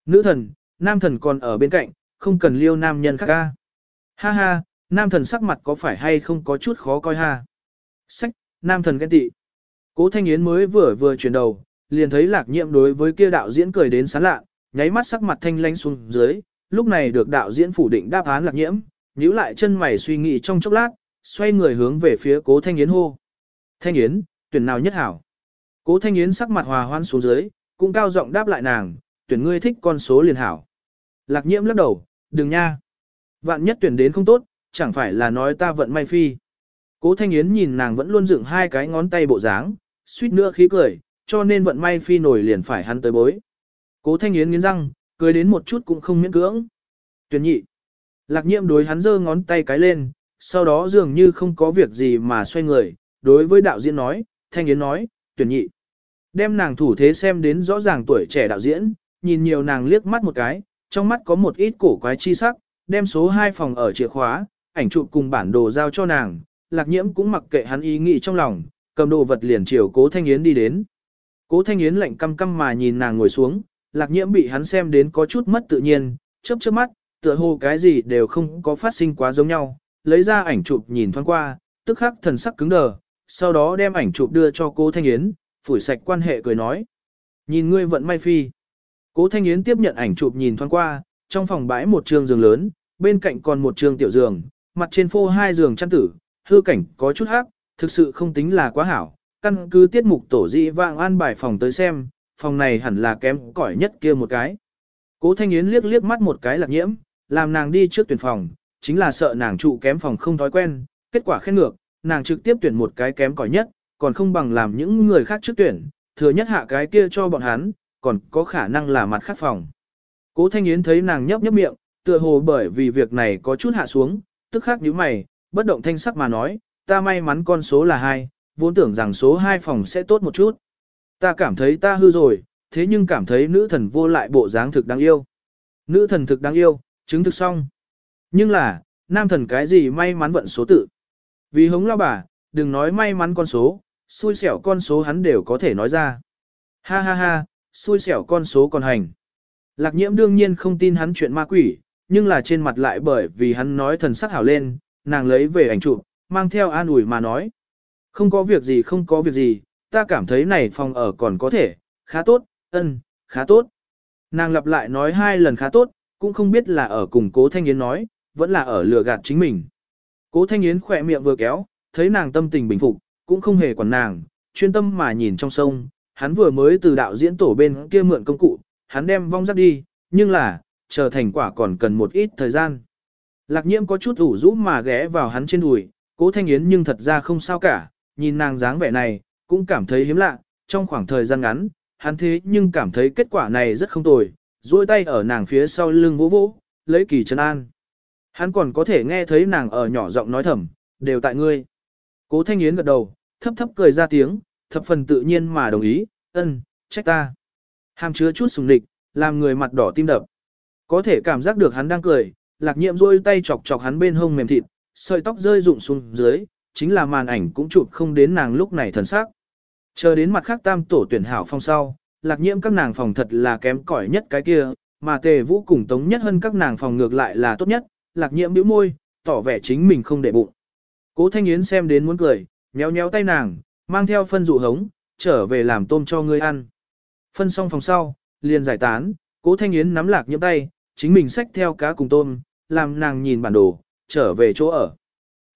Nữ thần, nam thần còn ở bên cạnh, không cần liêu nam nhân khác ca. Ha ha, nam thần sắc mặt có phải hay không có chút khó coi ha. Sách, nam thần ghen tị. Cố Thanh Yến mới vừa vừa chuyển đầu, liền thấy lạc nhiệm đối với kia đạo diễn cười đến sán lạ, nháy mắt sắc mặt thanh lanh xuống dưới, lúc này được đạo diễn phủ định đáp án lạc nhiễm, nhíu lại chân mày suy nghĩ trong chốc lát, xoay người hướng về phía cố Thanh Yến hô. Thanh Yến, tuyển nào nhất hảo? Cố Thanh Yến sắc mặt hòa hoan xuống dưới, cũng cao giọng đáp lại nàng, tuyển ngươi thích con số liền hảo. Lạc nhiễm lắc đầu, đừng nha. Vạn nhất tuyển đến không tốt, chẳng phải là nói ta vận may phi. Cố Thanh Yến nhìn nàng vẫn luôn dựng hai cái ngón tay bộ dáng, suýt nữa khí cười, cho nên vận may phi nổi liền phải hắn tới bối. Cố Thanh Yến nghiến răng, cười đến một chút cũng không miễn cưỡng. Tuyển nhị. Lạc nhiễm đối hắn giơ ngón tay cái lên, sau đó dường như không có việc gì mà xoay người, đối với đạo diễn nói, Thanh Yến nói, tuyển nhị. Đem nàng thủ thế xem đến rõ ràng tuổi trẻ đạo diễn, nhìn nhiều nàng liếc mắt một cái, trong mắt có một ít cổ quái chi sắc, đem số 2 phòng ở chìa khóa, ảnh chụp cùng bản đồ giao cho nàng, lạc nhiễm cũng mặc kệ hắn ý nghĩ trong lòng, cầm đồ vật liền chiều cố Thanh Yến đi đến. Cố Thanh Yến lạnh căm căm mà nhìn nàng ngồi xuống, lạc nhiễm bị hắn xem đến có chút mất tự nhiên, chớp chớp mắt, tựa hồ cái gì đều không có phát sinh quá giống nhau, lấy ra ảnh chụp nhìn thoáng qua, tức khắc thần sắc cứng đờ, sau đó đem ảnh chụp đưa cho cô Thanh Yến, phủi sạch quan hệ cười nói. Nhìn ngươi vận may phi. Cố Thanh Yến tiếp nhận ảnh chụp nhìn thoáng qua, trong phòng bãi một trường giường lớn, bên cạnh còn một trường tiểu giường, mặt trên phô hai giường chăn tử, hư cảnh có chút hắc, thực sự không tính là quá hảo. Căn cứ tiết mục tổ dị vạng an bài phòng tới xem, phòng này hẳn là kém cỏi nhất kia một cái. Cố Thanh Yến liếc liếc mắt một cái lạc nhiễm, làm nàng đi trước tuyển phòng, chính là sợ nàng trụ kém phòng không thói quen, kết quả khen ngược, nàng trực tiếp tuyển một cái kém cỏi nhất, còn không bằng làm những người khác trước tuyển, thừa nhất hạ cái kia cho bọn hắn, còn có khả năng là mặt khác phòng. Cố Thanh Yến thấy nàng nhấp nhấp miệng, tựa hồ bởi vì việc này có chút hạ xuống, tức khắc nhíu mày, bất động thanh sắc mà nói, ta may mắn con số là 2, vốn tưởng rằng số 2 phòng sẽ tốt một chút. Ta cảm thấy ta hư rồi, thế nhưng cảm thấy nữ thần vô lại bộ dáng thực đáng yêu. Nữ thần thực đáng yêu, chứng thực xong. Nhưng là, nam thần cái gì may mắn vận số tự. Vì hống lao bà, đừng nói may mắn con số, xui xẻo con số hắn đều có thể nói ra. Ha ha ha, xui xẻo con số còn hành. Lạc nhiễm đương nhiên không tin hắn chuyện ma quỷ, nhưng là trên mặt lại bởi vì hắn nói thần sắc hảo lên, nàng lấy về ảnh chụp, mang theo an ủi mà nói. Không có việc gì không có việc gì, ta cảm thấy này phòng ở còn có thể, khá tốt, ân, khá tốt. Nàng lặp lại nói hai lần khá tốt, cũng không biết là ở cùng cố Thanh Yến nói, vẫn là ở lừa gạt chính mình. Cố Thanh Yến khỏe miệng vừa kéo, thấy nàng tâm tình bình phục, cũng không hề quản nàng, chuyên tâm mà nhìn trong sông, hắn vừa mới từ đạo diễn tổ bên kia mượn công cụ, hắn đem vong rắc đi, nhưng là, chờ thành quả còn cần một ít thời gian. Lạc nhiễm có chút ủ rũ mà ghé vào hắn trên đùi, cố thanh yến nhưng thật ra không sao cả, nhìn nàng dáng vẻ này, cũng cảm thấy hiếm lạ, trong khoảng thời gian ngắn, hắn thế nhưng cảm thấy kết quả này rất không tồi, duỗi tay ở nàng phía sau lưng vỗ vỗ, lấy kỳ chân an. Hắn còn có thể nghe thấy nàng ở nhỏ giọng nói thầm, đều tại ngươi. Cố Thanh Yến gật đầu, thấp thấp cười ra tiếng, thập phần tự nhiên mà đồng ý, ân, trách ta. Hàm chứa chút sùng địch, làm người mặt đỏ tim đập. Có thể cảm giác được hắn đang cười, lạc nhiệm rôi tay chọc chọc hắn bên hông mềm thịt, sợi tóc rơi rụng xuống dưới, chính là màn ảnh cũng chụp không đến nàng lúc này thần sắc. Chờ đến mặt khác tam tổ tuyển hảo phong sau, lạc nhiễm các nàng phòng thật là kém cỏi nhất cái kia, mà tề vũ cùng tống nhất hơn các nàng phòng ngược lại là tốt nhất, lạc nhiễm bĩu môi, tỏ vẻ chính mình không để bụng. Cố Thanh Yến xem đến muốn cười, nhéo nhéo tay nàng, mang theo phân dụ hống, trở về làm tôm cho ngươi ăn. Phân xong phòng sau, liền giải tán, Cố Thanh Yến nắm lạc nhiễm tay, chính mình xách theo cá cùng tôm, làm nàng nhìn bản đồ, trở về chỗ ở.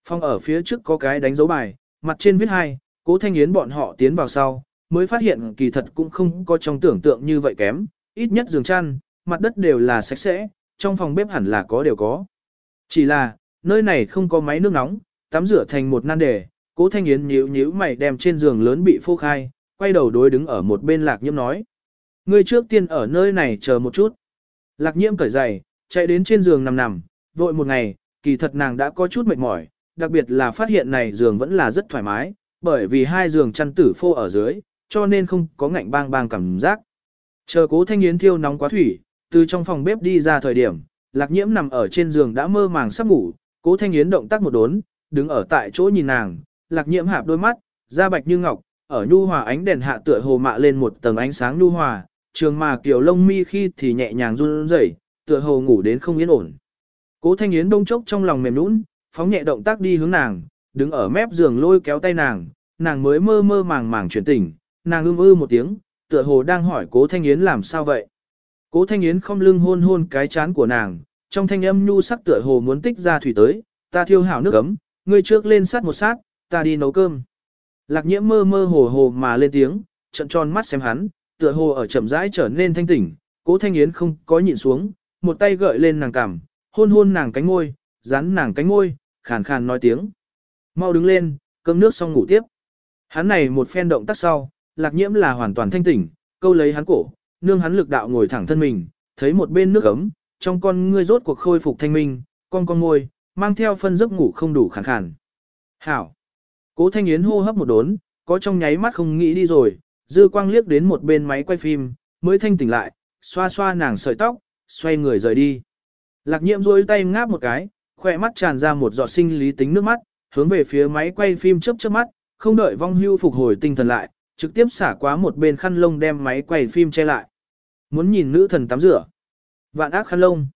Phòng ở phía trước có cái đánh dấu bài, mặt trên viết hai, Cố Thanh Yến bọn họ tiến vào sau, mới phát hiện kỳ thật cũng không có trong tưởng tượng như vậy kém, ít nhất giường chăn, mặt đất đều là sạch sẽ, trong phòng bếp hẳn là có đều có. Chỉ là, nơi này không có máy nước nóng, tắm rửa thành một nan đề, cố thanh yến nhíu nhíu mày đem trên giường lớn bị phô khai, quay đầu đối đứng ở một bên lạc nhiễm nói. người trước tiên ở nơi này chờ một chút. Lạc nhiễm cởi giày, chạy đến trên giường nằm nằm, vội một ngày, kỳ thật nàng đã có chút mệt mỏi, đặc biệt là phát hiện này giường vẫn là rất thoải mái, bởi vì hai giường chăn tử phô ở dưới, cho nên không có ngạnh bang bang cảm giác. Chờ cố thanh yến thiêu nóng quá thủy, từ trong phòng bếp đi ra thời điểm, lạc nhiễm nằm ở trên giường đã mơ màng sắp ngủ, cố thanh yến động tác một đốn, đứng ở tại chỗ nhìn nàng, lạc nhiễm hạp đôi mắt, da bạch như ngọc, ở nhu hòa ánh đèn hạ tựa hồ mạ lên một tầng ánh sáng nhu hòa, trường mà kiểu lông mi khi thì nhẹ nhàng run rẩy, tựa hồ ngủ đến không yên ổn. Cố Thanh Yến đông chốc trong lòng mềm nũng, phóng nhẹ động tác đi hướng nàng, đứng ở mép giường lôi kéo tay nàng, nàng mới mơ mơ màng màng chuyển tỉnh, nàng ưm ư một tiếng, tựa hồ đang hỏi Cố Thanh Yến làm sao vậy. Cố Thanh Yến không lưng hôn hôn cái chán của nàng, trong thanh âm nhu sắc tựa hồ muốn tích ra thủy tới, ta thiêu hảo nước ấm, ngươi trước lên sát một sát, ta đi nấu cơm. Lạc nhiễm mơ mơ hồ hồ mà lên tiếng, trận tròn mắt xem hắn, tựa hồ ở chậm rãi trở nên thanh tỉnh, cố thanh yến không có nhịn xuống, một tay gợi lên nàng cằm, hôn hôn nàng cánh môi, dán nàng cánh môi, khàn khàn nói tiếng. Mau đứng lên, cơm nước xong ngủ tiếp. Hắn này một phen động tác sau, lạc nhiễm là hoàn toàn thanh tỉnh, câu lấy hắn cổ, nương hắn lực đạo ngồi thẳng thân mình, thấy một bên nước ấm, trong con ngươi rốt cuộc khôi phục thanh minh, con con ngôi, mang theo phân giấc ngủ không đủ khàn khàn. Hảo. Cố Thanh Yến hô hấp một đốn, có trong nháy mắt không nghĩ đi rồi, dư quang liếc đến một bên máy quay phim, mới thanh tỉnh lại, xoa xoa nàng sợi tóc, xoay người rời đi. Lạc Nhiễm rôi tay ngáp một cái, khỏe mắt tràn ra một giọt sinh lý tính nước mắt, hướng về phía máy quay phim chớp chớp mắt, không đợi vong hưu phục hồi tinh thần lại, trực tiếp xả quá một bên khăn lông đem máy quay phim che lại. Muốn nhìn nữ thần tắm rửa. Vạn ác khăn lông.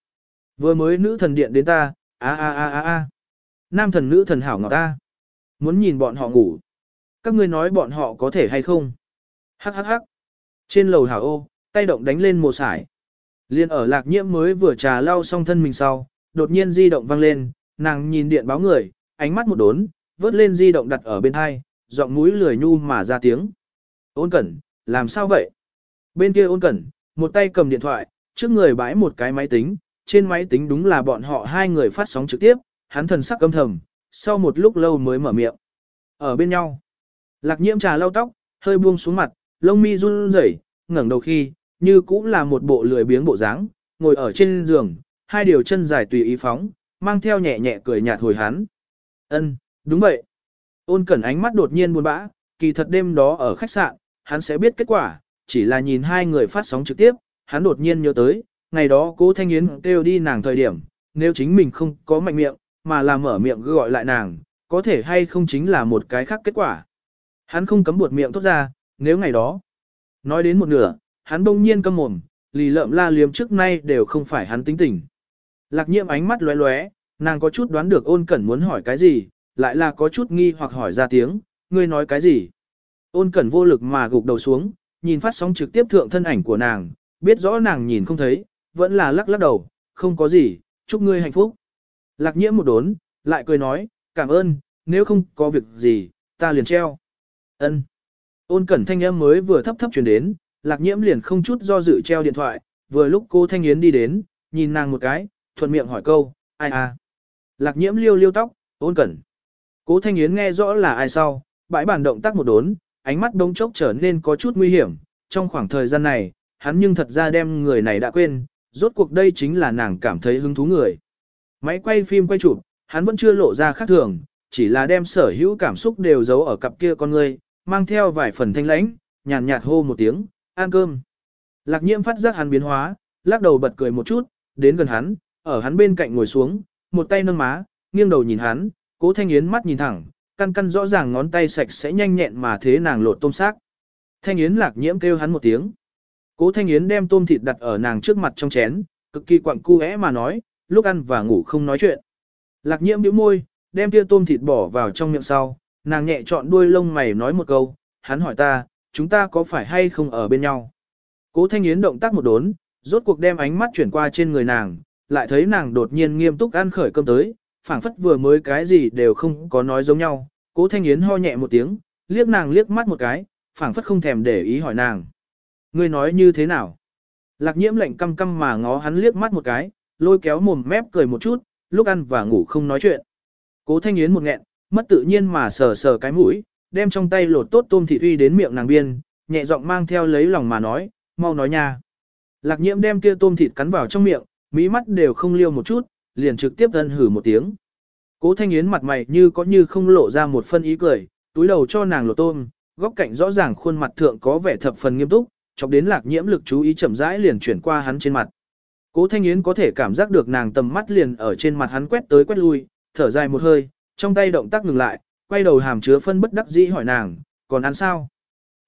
Vừa mới nữ thần điện đến ta, a a a a a. Nam thần nữ thần hảo ngọt ta. Muốn nhìn bọn họ ngủ. Các ngươi nói bọn họ có thể hay không? Hắc hắc hắc. Trên lầu hảo ô, tay động đánh lên một sải. Liên ở lạc nhiễm mới vừa trà lau xong thân mình sau, đột nhiên di động vang lên, nàng nhìn điện báo người, ánh mắt một đốn, vớt lên di động đặt ở bên hai, giọng mũi lười nhu mà ra tiếng. Ôn cẩn, làm sao vậy? Bên kia ôn cẩn, một tay cầm điện thoại, trước người bãi một cái máy tính, trên máy tính đúng là bọn họ hai người phát sóng trực tiếp, hắn thần sắc âm thầm, sau một lúc lâu mới mở miệng. Ở bên nhau, lạc nhiễm trà lau tóc, hơi buông xuống mặt, lông mi run rẩy, ngẩng đầu khi, như cũng là một bộ lười biếng bộ dáng, ngồi ở trên giường, hai điều chân dài tùy ý phóng, mang theo nhẹ nhẹ cười nhạt hồi hắn. Ân, đúng vậy. Ôn cẩn ánh mắt đột nhiên buồn bã, kỳ thật đêm đó ở khách sạn, hắn sẽ biết kết quả, chỉ là nhìn hai người phát sóng trực tiếp, hắn đột nhiên nhớ tới, ngày đó cố Thanh Yến kêu đi nàng thời điểm, nếu chính mình không có mạnh miệng, mà là mở miệng gọi lại nàng, có thể hay không chính là một cái khác kết quả. Hắn không cấm buột miệng tốt ra, nếu ngày đó. Nói đến một nửa, hắn bỗng nhiên câm mồm, lì lợm la liếm trước nay đều không phải hắn tính tình. Lạc nhiệm ánh mắt lóe lóe, nàng có chút đoán được ôn cẩn muốn hỏi cái gì, lại là có chút nghi hoặc hỏi ra tiếng, ngươi nói cái gì. Ôn cẩn vô lực mà gục đầu xuống, nhìn phát sóng trực tiếp thượng thân ảnh của nàng, biết rõ nàng nhìn không thấy, vẫn là lắc lắc đầu, không có gì, chúc ngươi hạnh phúc. Lạc nhiễm một đốn, lại cười nói, cảm ơn, nếu không có việc gì, ta liền treo. Ân. Ôn cẩn thanh âm mới vừa thấp thấp chuyển đến, lạc nhiễm liền không chút do dự treo điện thoại, vừa lúc cô Thanh Yến đi đến, nhìn nàng một cái, thuận miệng hỏi câu, ai à. Lạc nhiễm liêu liêu tóc, ôn cẩn. Cố Thanh Yến nghe rõ là ai sau, bãi bàn động tác một đốn, ánh mắt đống chốc trở nên có chút nguy hiểm. Trong khoảng thời gian này, hắn nhưng thật ra đem người này đã quên, rốt cuộc đây chính là nàng cảm thấy hứng thú người. Máy quay phim quay chụp, hắn vẫn chưa lộ ra khác thường, chỉ là đem sở hữu cảm xúc đều giấu ở cặp kia con người, mang theo vài phần thanh lãnh, nhàn nhạt hô một tiếng, ăn cơm. Lạc nhiễm phát giác hắn biến hóa, lắc đầu bật cười một chút, đến gần hắn, ở hắn bên cạnh ngồi xuống, một tay nâng má, nghiêng đầu nhìn hắn, cố thanh yến mắt nhìn thẳng, căn căn rõ ràng ngón tay sạch sẽ nhanh nhẹn mà thế nàng lột tôm xác. Thanh yến lạc nhiễm kêu hắn một tiếng. Cố thanh yến đem tôm thịt đặt ở nàng trước mặt trong chén, cực kỳ quặng cu mà nói, lúc ăn và ngủ không nói chuyện. Lạc nhiễm bĩu môi, đem kia tôm thịt bỏ vào trong miệng sau, nàng nhẹ chọn đuôi lông mày nói một câu, hắn hỏi ta, chúng ta có phải hay không ở bên nhau. Cố Thanh Yến động tác một đốn, rốt cuộc đem ánh mắt chuyển qua trên người nàng, lại thấy nàng đột nhiên nghiêm túc ăn khởi cơm tới, phảng phất vừa mới cái gì đều không có nói giống nhau. Cố Thanh Yến ho nhẹ một tiếng, liếc nàng liếc mắt một cái, phảng phất không thèm để ý hỏi nàng. Ngươi nói như thế nào? Lạc nhiễm lạnh căm căm mà ngó hắn liếc mắt một cái, lôi kéo mồm mép cười một chút, lúc ăn và ngủ không nói chuyện. Cố Thanh Yến một nghẹn, mất tự nhiên mà sờ sờ cái mũi, đem trong tay lột tốt tôm thịt uy đến miệng nàng biên, nhẹ giọng mang theo lấy lòng mà nói, mau nói nha. Lạc nhiễm đem kia tôm thịt cắn vào trong miệng, mỹ mắt đều không liêu một chút, liền trực tiếp ân hử một tiếng. Cố Thanh Yến mặt mày như có như không lộ ra một phân ý cười, túi đầu cho nàng lột tôm, góc cạnh rõ ràng khuôn mặt thượng có vẻ thập phần nghiêm túc, chọc đến lạc nhiễm lực chú ý chậm rãi liền chuyển qua hắn trên mặt. Cố Thanh Yến có thể cảm giác được nàng tầm mắt liền ở trên mặt hắn quét tới quét lui, thở dài một hơi, trong tay động tác ngừng lại, quay đầu hàm chứa phân bất đắc dĩ hỏi nàng, còn ăn sao?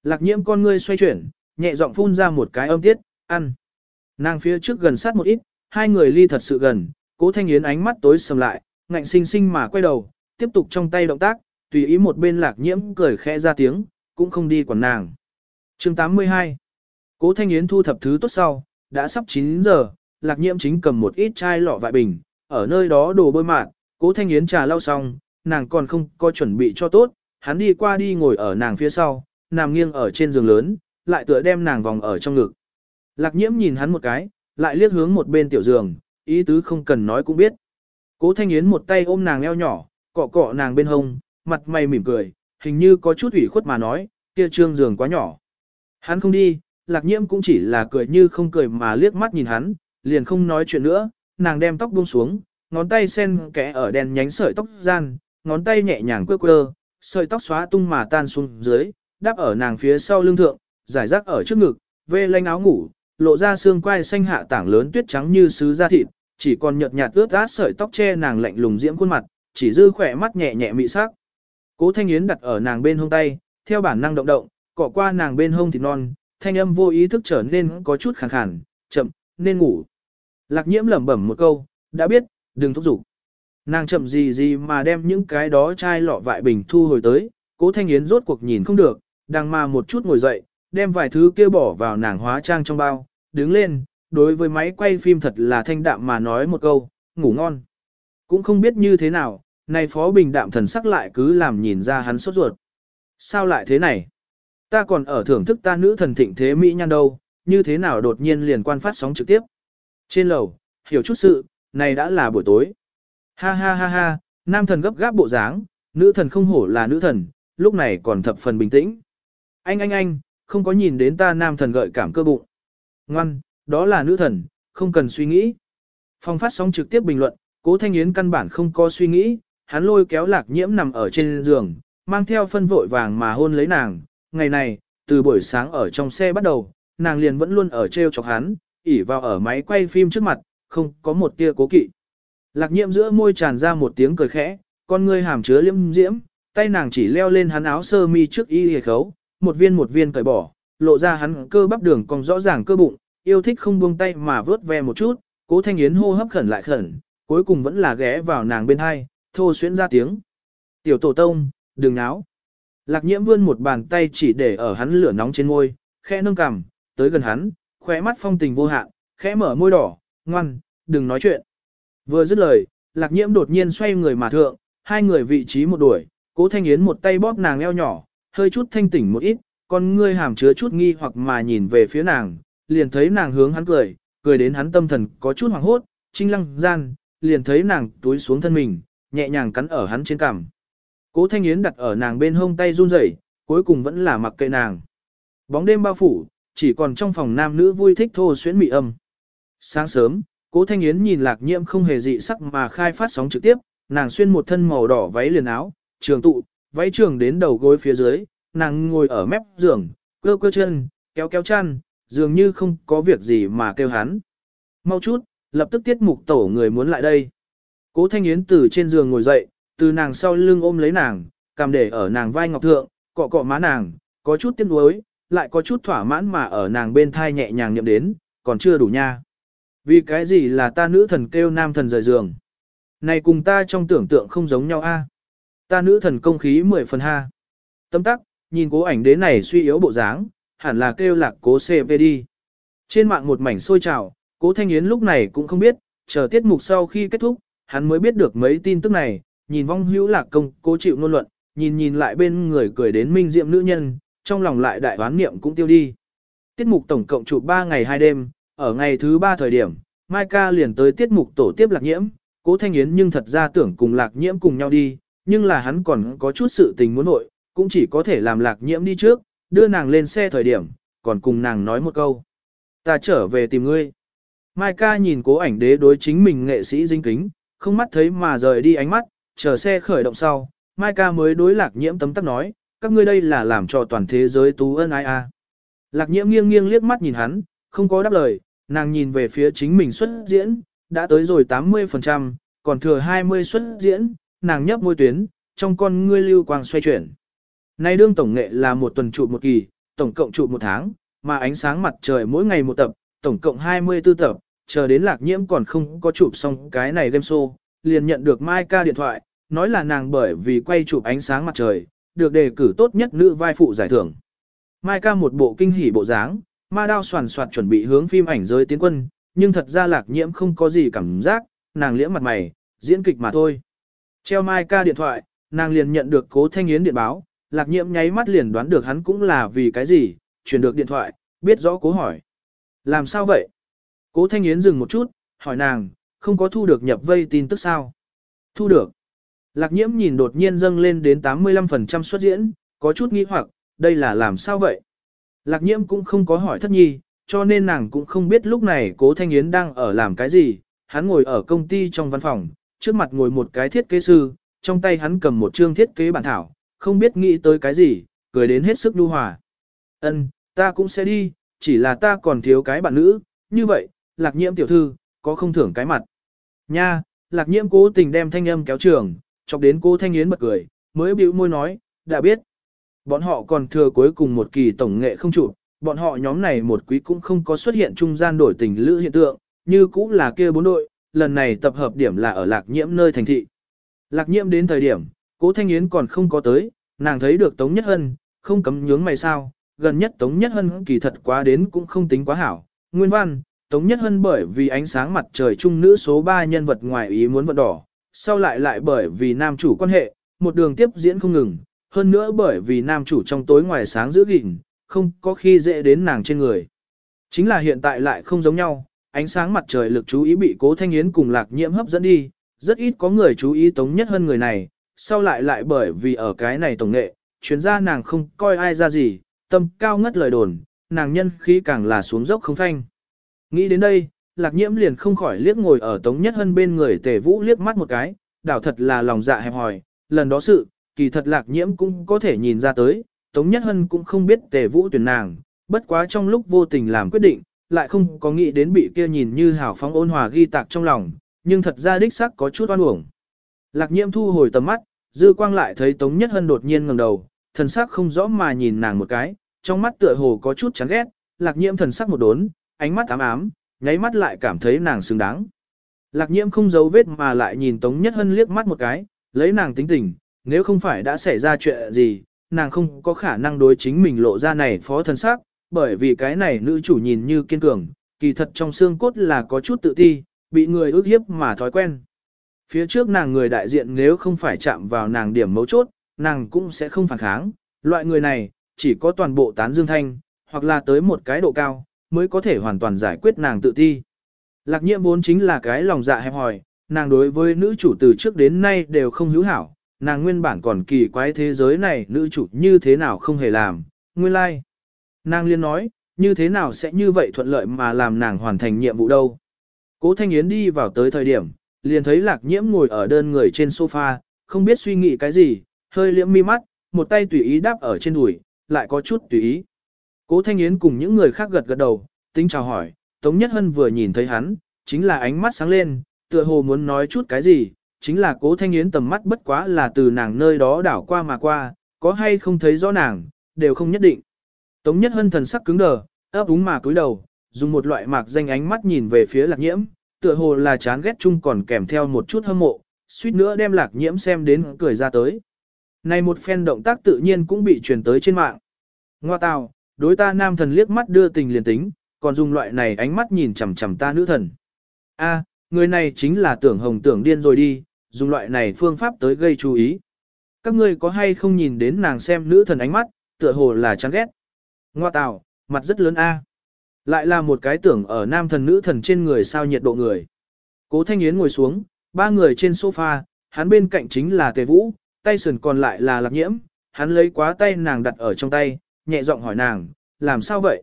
Lạc nhiễm con ngươi xoay chuyển, nhẹ giọng phun ra một cái âm tiết, ăn. Nàng phía trước gần sát một ít, hai người ly thật sự gần, cố thanh yến ánh mắt tối sầm lại, ngạnh sinh sinh mà quay đầu, tiếp tục trong tay động tác, tùy ý một bên lạc nhiễm cười khẽ ra tiếng, cũng không đi quản nàng. chương 82 Cố thanh yến thu thập thứ tốt sau, đã sắp 9 giờ, lạc nhiễm chính cầm một ít chai lọ vại bình, ở nơi đó đồ bôi mạn, cố thanh yến trà lau xong, nàng còn không có chuẩn bị cho tốt, hắn đi qua đi ngồi ở nàng phía sau, nằm nghiêng ở trên giường lớn, lại tựa đem nàng vòng ở trong ngực. Lạc nhiễm nhìn hắn một cái, lại liếc hướng một bên tiểu giường, ý tứ không cần nói cũng biết. Cố Thanh Yến một tay ôm nàng eo nhỏ, cọ cọ nàng bên hông, mặt mày mỉm cười, hình như có chút ủy khuất mà nói, kia trương giường quá nhỏ. Hắn không đi, lạc nhiễm cũng chỉ là cười như không cười mà liếc mắt nhìn hắn, liền không nói chuyện nữa, nàng đem tóc buông xuống, ngón tay sen kẽ ở đèn nhánh sợi tóc gian, ngón tay nhẹ nhàng quơ quơ, sợi tóc xóa tung mà tan xuống dưới, đáp ở nàng phía sau lưng thượng, giải rác ở trước ngực, vê lanh áo ngủ, lộ ra xương quai xanh hạ tảng lớn tuyết trắng như sứ da thịt, chỉ còn nhợt nhạt ướt át sợi tóc che nàng lạnh lùng diễm khuôn mặt, chỉ dư khỏe mắt nhẹ nhẹ mị sắc. Cố Thanh Yến đặt ở nàng bên hông tay, theo bản năng động động, cọ qua nàng bên hông thịt non, thanh âm vô ý thức trở nên có chút khàn khàn, chậm, nên ngủ. Lạc Nhiễm lẩm bẩm một câu, đã biết, đừng thúc giục. Nàng chậm gì gì mà đem những cái đó chai lọ vại bình thu hồi tới, Cố Thanh Yến rốt cuộc nhìn không được, đang mà một chút ngồi dậy, đem vài thứ kia bỏ vào nàng hóa trang trong bao, đứng lên, đối với máy quay phim thật là thanh đạm mà nói một câu, ngủ ngon. Cũng không biết như thế nào, này Phó Bình đạm thần sắc lại cứ làm nhìn ra hắn sốt ruột. Sao lại thế này? Ta còn ở thưởng thức ta nữ thần thịnh thế Mỹ nhan đâu, như thế nào đột nhiên liền quan phát sóng trực tiếp. Trên lầu, hiểu chút sự, này đã là buổi tối. Ha ha ha ha, nam thần gấp gáp bộ dáng, nữ thần không hổ là nữ thần, lúc này còn thập phần bình tĩnh. Anh anh anh, không có nhìn đến ta nam thần gợi cảm cơ bụng. Ngoan, đó là nữ thần, không cần suy nghĩ. Phong phát sóng trực tiếp bình luận, cố thanh yến căn bản không có suy nghĩ, hắn lôi kéo lạc nhiễm nằm ở trên giường, mang theo phân vội vàng mà hôn lấy nàng. Ngày này, từ buổi sáng ở trong xe bắt đầu, nàng liền vẫn luôn ở treo chọc hắn, ỉ vào ở máy quay phim trước mặt, không có một tia cố kỵ. Lạc nhiễm giữa môi tràn ra một tiếng cười khẽ, con ngươi hàm chứa liễm diễm, tay nàng chỉ leo lên hắn áo sơ mi trước y hề khấu, một viên một viên cởi bỏ, lộ ra hắn cơ bắp đường còn rõ ràng cơ bụng, yêu thích không buông tay mà vớt ve một chút, cố thanh yến hô hấp khẩn lại khẩn, cuối cùng vẫn là ghé vào nàng bên hai, thô xuyễn ra tiếng. Tiểu tổ tông, đừng náo. Lạc nhiễm vươn một bàn tay chỉ để ở hắn lửa nóng trên môi, khẽ nâng cằm, tới gần hắn, khóe mắt phong tình vô hạn, khẽ mở môi đỏ, ngoan, đừng nói chuyện. Vừa dứt lời, lạc nhiễm đột nhiên xoay người mà thượng, hai người vị trí một đuổi, cố thanh yến một tay bóp nàng eo nhỏ, hơi chút thanh tỉnh một ít, con ngươi hàm chứa chút nghi hoặc mà nhìn về phía nàng, liền thấy nàng hướng hắn cười, cười đến hắn tâm thần có chút hoảng hốt, trinh lăng gian, liền thấy nàng túi xuống thân mình, nhẹ nhàng cắn ở hắn trên cằm. Cố Thanh Yến đặt ở nàng bên hông tay run rẩy, cuối cùng vẫn là mặc kệ nàng. Bóng đêm bao phủ, chỉ còn trong phòng nam nữ vui thích thô xuyến mị âm. Sáng sớm, Cố Thanh Yến nhìn Lạc Nhiễm không hề dị sắc mà khai phát sóng trực tiếp, nàng xuyên một thân màu đỏ váy liền áo, trường tụ, váy trường đến đầu gối phía dưới, nàng ngồi ở mép giường, cơ cơ chân, kéo kéo chăn, dường như không có việc gì mà kêu hắn. Mau chút, lập tức tiết mục tổ người muốn lại đây. Cố Thanh Yến từ trên giường ngồi dậy, từ nàng sau lưng ôm lấy nàng, cầm để ở nàng vai ngọc thượng, cọ cọ má nàng, có chút tiếc nuối, lại có chút thỏa mãn mà ở nàng bên thai nhẹ nhàng nhậm đến, còn chưa đủ nha. Vì cái gì là ta nữ thần kêu nam thần rời giường? Này cùng ta trong tưởng tượng không giống nhau a. Ta nữ thần công khí 10 phần ha. Tâm tắc, nhìn cố ảnh đế này suy yếu bộ dáng, hẳn là kêu lạc cố CV đi. Trên mạng một mảnh sôi trào, cố Thanh Yến lúc này cũng không biết, chờ tiết mục sau khi kết thúc, hắn mới biết được mấy tin tức này, nhìn vong hữu lạc công, cố chịu ngôn luận, nhìn nhìn lại bên người cười đến minh diệm nữ nhân, trong lòng lại đại đoán niệm cũng tiêu đi. Tiết mục tổng cộng chụp 3 ngày 2 đêm, ở ngày thứ 3 thời điểm, Mai ca liền tới tiết mục tổ tiếp lạc nhiễm, cố thanh yến nhưng thật ra tưởng cùng lạc nhiễm cùng nhau đi, nhưng là hắn còn có chút sự tình muốn nội, cũng chỉ có thể làm lạc nhiễm đi trước, đưa nàng lên xe thời điểm, còn cùng nàng nói một câu. Ta trở về tìm ngươi. Mai ca nhìn cố ảnh đế đối chính mình nghệ sĩ dinh kính, không mắt thấy mà rời đi ánh mắt, chờ xe khởi động sau, Mai ca mới đối lạc nhiễm tấm tắc nói, các ngươi đây là làm cho toàn thế giới tú ân ai a. Lạc nhiễm nghiêng nghiêng liếc mắt nhìn hắn, không có đáp lời, nàng nhìn về phía chính mình xuất diễn, đã tới rồi 80%, còn thừa 20 xuất diễn, nàng nhấp môi tuyến, trong con ngươi lưu quang xoay chuyển. Nay đương tổng nghệ là một tuần trụ một kỳ, tổng cộng trụ một tháng, mà ánh sáng mặt trời mỗi ngày một tập, tổng cộng 24 tập, chờ đến lạc nhiễm còn không có chụp xong cái này game show, liền nhận được Mai ca điện thoại, nói là nàng bởi vì quay chụp ánh sáng mặt trời, được đề cử tốt nhất nữ vai phụ giải thưởng. Mai ca một bộ kinh hỉ bộ dáng, ma đao soàn soạt chuẩn bị hướng phim ảnh giới tiến quân, nhưng thật ra lạc nhiễm không có gì cảm giác, nàng liễm mặt mày, diễn kịch mà thôi. Treo Mai ca điện thoại, nàng liền nhận được cố thanh yến điện báo, lạc nhiễm nháy mắt liền đoán được hắn cũng là vì cái gì, chuyển được điện thoại, biết rõ cố hỏi. Làm sao vậy? Cố thanh yến dừng một chút, hỏi nàng, không có thu được nhập vây tin tức sao? Thu được. Lạc nhiễm nhìn đột nhiên dâng lên đến 85% xuất diễn, có chút nghi hoặc, đây là làm sao vậy? Lạc nhiễm cũng không có hỏi thất nhi, cho nên nàng cũng không biết lúc này cố Thanh Yến đang ở làm cái gì. Hắn ngồi ở công ty trong văn phòng, trước mặt ngồi một cái thiết kế sư, trong tay hắn cầm một chương thiết kế bản thảo, không biết nghĩ tới cái gì, cười đến hết sức lưu hòa. Ân, ta cũng sẽ đi, chỉ là ta còn thiếu cái bạn nữ, như vậy, lạc nhiễm tiểu thư, có không thưởng cái mặt. Nha, lạc nhiễm cố tình đem thanh âm kéo trường, chọc đến cô Thanh Yến bật cười, mới bĩu môi nói, đã biết. Bọn họ còn thừa cuối cùng một kỳ tổng nghệ không chụp, bọn họ nhóm này một quý cũng không có xuất hiện trung gian đổi tình lữ hiện tượng, như cũng là kia bốn đội, lần này tập hợp điểm là ở lạc nhiễm nơi thành thị. Lạc nhiễm đến thời điểm, cố Thanh Yến còn không có tới, nàng thấy được Tống Nhất Hân, không cấm nhướng mày sao, gần nhất Tống Nhất Hân kỳ thật quá đến cũng không tính quá hảo. Nguyên văn, Tống Nhất Hân bởi vì ánh sáng mặt trời trung nữ số 3 nhân vật ngoài ý muốn vận đỏ, sau lại lại bởi vì nam chủ quan hệ, một đường tiếp diễn không ngừng, hơn nữa bởi vì nam chủ trong tối ngoài sáng giữ gìn, không có khi dễ đến nàng trên người. Chính là hiện tại lại không giống nhau, ánh sáng mặt trời lực chú ý bị cố thanh yến cùng lạc nhiễm hấp dẫn đi, rất ít có người chú ý tống nhất Hân người này, sau lại lại bởi vì ở cái này tổng nghệ, chuyên gia nàng không coi ai ra gì, tâm cao ngất lời đồn, nàng nhân khí càng là xuống dốc không thanh. Nghĩ đến đây, lạc nhiễm liền không khỏi liếc ngồi ở tống nhất hơn bên người tề vũ liếc mắt một cái, đảo thật là lòng dạ hẹp hòi, lần đó sự, kỳ thật lạc nhiễm cũng có thể nhìn ra tới, tống nhất hân cũng không biết tề vũ tuyển nàng, bất quá trong lúc vô tình làm quyết định, lại không có nghĩ đến bị kia nhìn như hảo phóng ôn hòa ghi tạc trong lòng, nhưng thật ra đích xác có chút oan uổng. Lạc nhiễm thu hồi tầm mắt, dư quang lại thấy tống nhất hân đột nhiên ngẩng đầu, thần sắc không rõ mà nhìn nàng một cái, trong mắt tựa hồ có chút chán ghét, lạc nhiễm thần sắc một đốn, ánh mắt ám ám, nháy mắt lại cảm thấy nàng xứng đáng. Lạc nhiễm không giấu vết mà lại nhìn Tống Nhất Hân liếc mắt một cái, lấy nàng tính tình, nếu không phải đã xảy ra chuyện gì, nàng không có khả năng đối chính mình lộ ra này phó thần sắc, bởi vì cái này nữ chủ nhìn như kiên cường, kỳ thật trong xương cốt là có chút tự ti, bị người ước hiếp mà thói quen. Phía trước nàng người đại diện nếu không phải chạm vào nàng điểm mấu chốt, nàng cũng sẽ không phản kháng, loại người này, chỉ có toàn bộ tán dương thanh, hoặc là tới một cái độ cao, mới có thể hoàn toàn giải quyết nàng tự ti. Lạc nhiễm vốn chính là cái lòng dạ hẹp hòi, nàng đối với nữ chủ từ trước đến nay đều không hữu hảo, nàng nguyên bản còn kỳ quái thế giới này nữ chủ như thế nào không hề làm, nguyên lai. Like. Nàng liên nói, như thế nào sẽ như vậy thuận lợi mà làm nàng hoàn thành nhiệm vụ đâu. Cố Thanh Yến đi vào tới thời điểm, liền thấy lạc nhiễm ngồi ở đơn người trên sofa, không biết suy nghĩ cái gì, hơi liễm mi mắt, một tay tùy ý đáp ở trên đùi, lại có chút tùy ý. Cố Thanh Yến cùng những người khác gật gật đầu, tính chào hỏi, Tống Nhất Hân vừa nhìn thấy hắn, chính là ánh mắt sáng lên, tựa hồ muốn nói chút cái gì, chính là Cố Thanh Yến tầm mắt bất quá là từ nàng nơi đó đảo qua mà qua, có hay không thấy rõ nàng, đều không nhất định. Tống Nhất Hân thần sắc cứng đờ, ấp úng mà cúi đầu, dùng một loại mạc danh ánh mắt nhìn về phía lạc nhiễm, tựa hồ là chán ghét chung còn kèm theo một chút hâm mộ, suýt nữa đem lạc nhiễm xem đến cười ra tới. Này một phen động tác tự nhiên cũng bị truyền tới trên mạng. Ngoa tào, đối ta nam thần liếc mắt đưa tình liền tính, còn dùng loại này ánh mắt nhìn chằm chằm ta nữ thần. A, người này chính là tưởng hồng tưởng điên rồi đi, dùng loại này phương pháp tới gây chú ý. Các ngươi có hay không nhìn đến nàng xem nữ thần ánh mắt, tựa hồ là chán ghét. Ngoa tào, mặt rất lớn A. Lại là một cái tưởng ở nam thần nữ thần trên người sao nhiệt độ người. Cố Thanh Yến ngồi xuống, ba người trên sofa, hắn bên cạnh chính là Tề Vũ, tay sườn còn lại là Lạc Nhiễm, hắn lấy quá tay nàng đặt ở trong tay, nhẹ giọng hỏi nàng, làm sao vậy?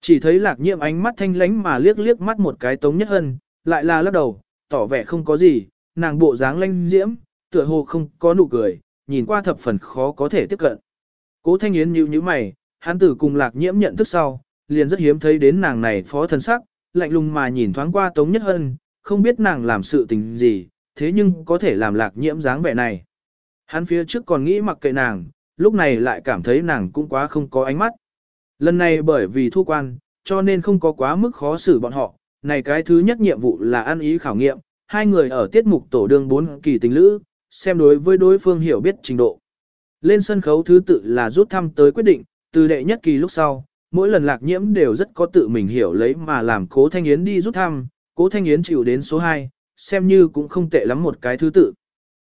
Chỉ thấy Lạc Nhiễm ánh mắt thanh lánh mà liếc liếc mắt một cái Tống Nhất Hân, lại là lắc đầu, tỏ vẻ không có gì, nàng bộ dáng lanh diễm, tựa hồ không có nụ cười, nhìn qua thập phần khó có thể tiếp cận. Cố Thanh Yến nhíu nhíu mày, hắn tử cùng Lạc Nhiễm nhận thức sau, liền rất hiếm thấy đến nàng này phó thân sắc, lạnh lùng mà nhìn thoáng qua Tống Nhất Hân, không biết nàng làm sự tình gì, thế nhưng có thể làm lạc nhiễm dáng vẻ này. Hắn phía trước còn nghĩ mặc kệ nàng, lúc này lại cảm thấy nàng cũng quá không có ánh mắt. Lần này bởi vì thu quan, cho nên không có quá mức khó xử bọn họ, này cái thứ nhất nhiệm vụ là ăn ý khảo nghiệm, hai người ở tiết mục tổ đương bốn kỳ tình lữ, xem đối với đối phương hiểu biết trình độ. Lên sân khấu thứ tự là rút thăm tới quyết định, từ đệ nhất kỳ lúc sau, mỗi lần lạc nhiễm đều rất có tự mình hiểu lấy mà làm cố thanh yến đi rút thăm, cố thanh yến chịu đến số 2, xem như cũng không tệ lắm một cái thứ tự.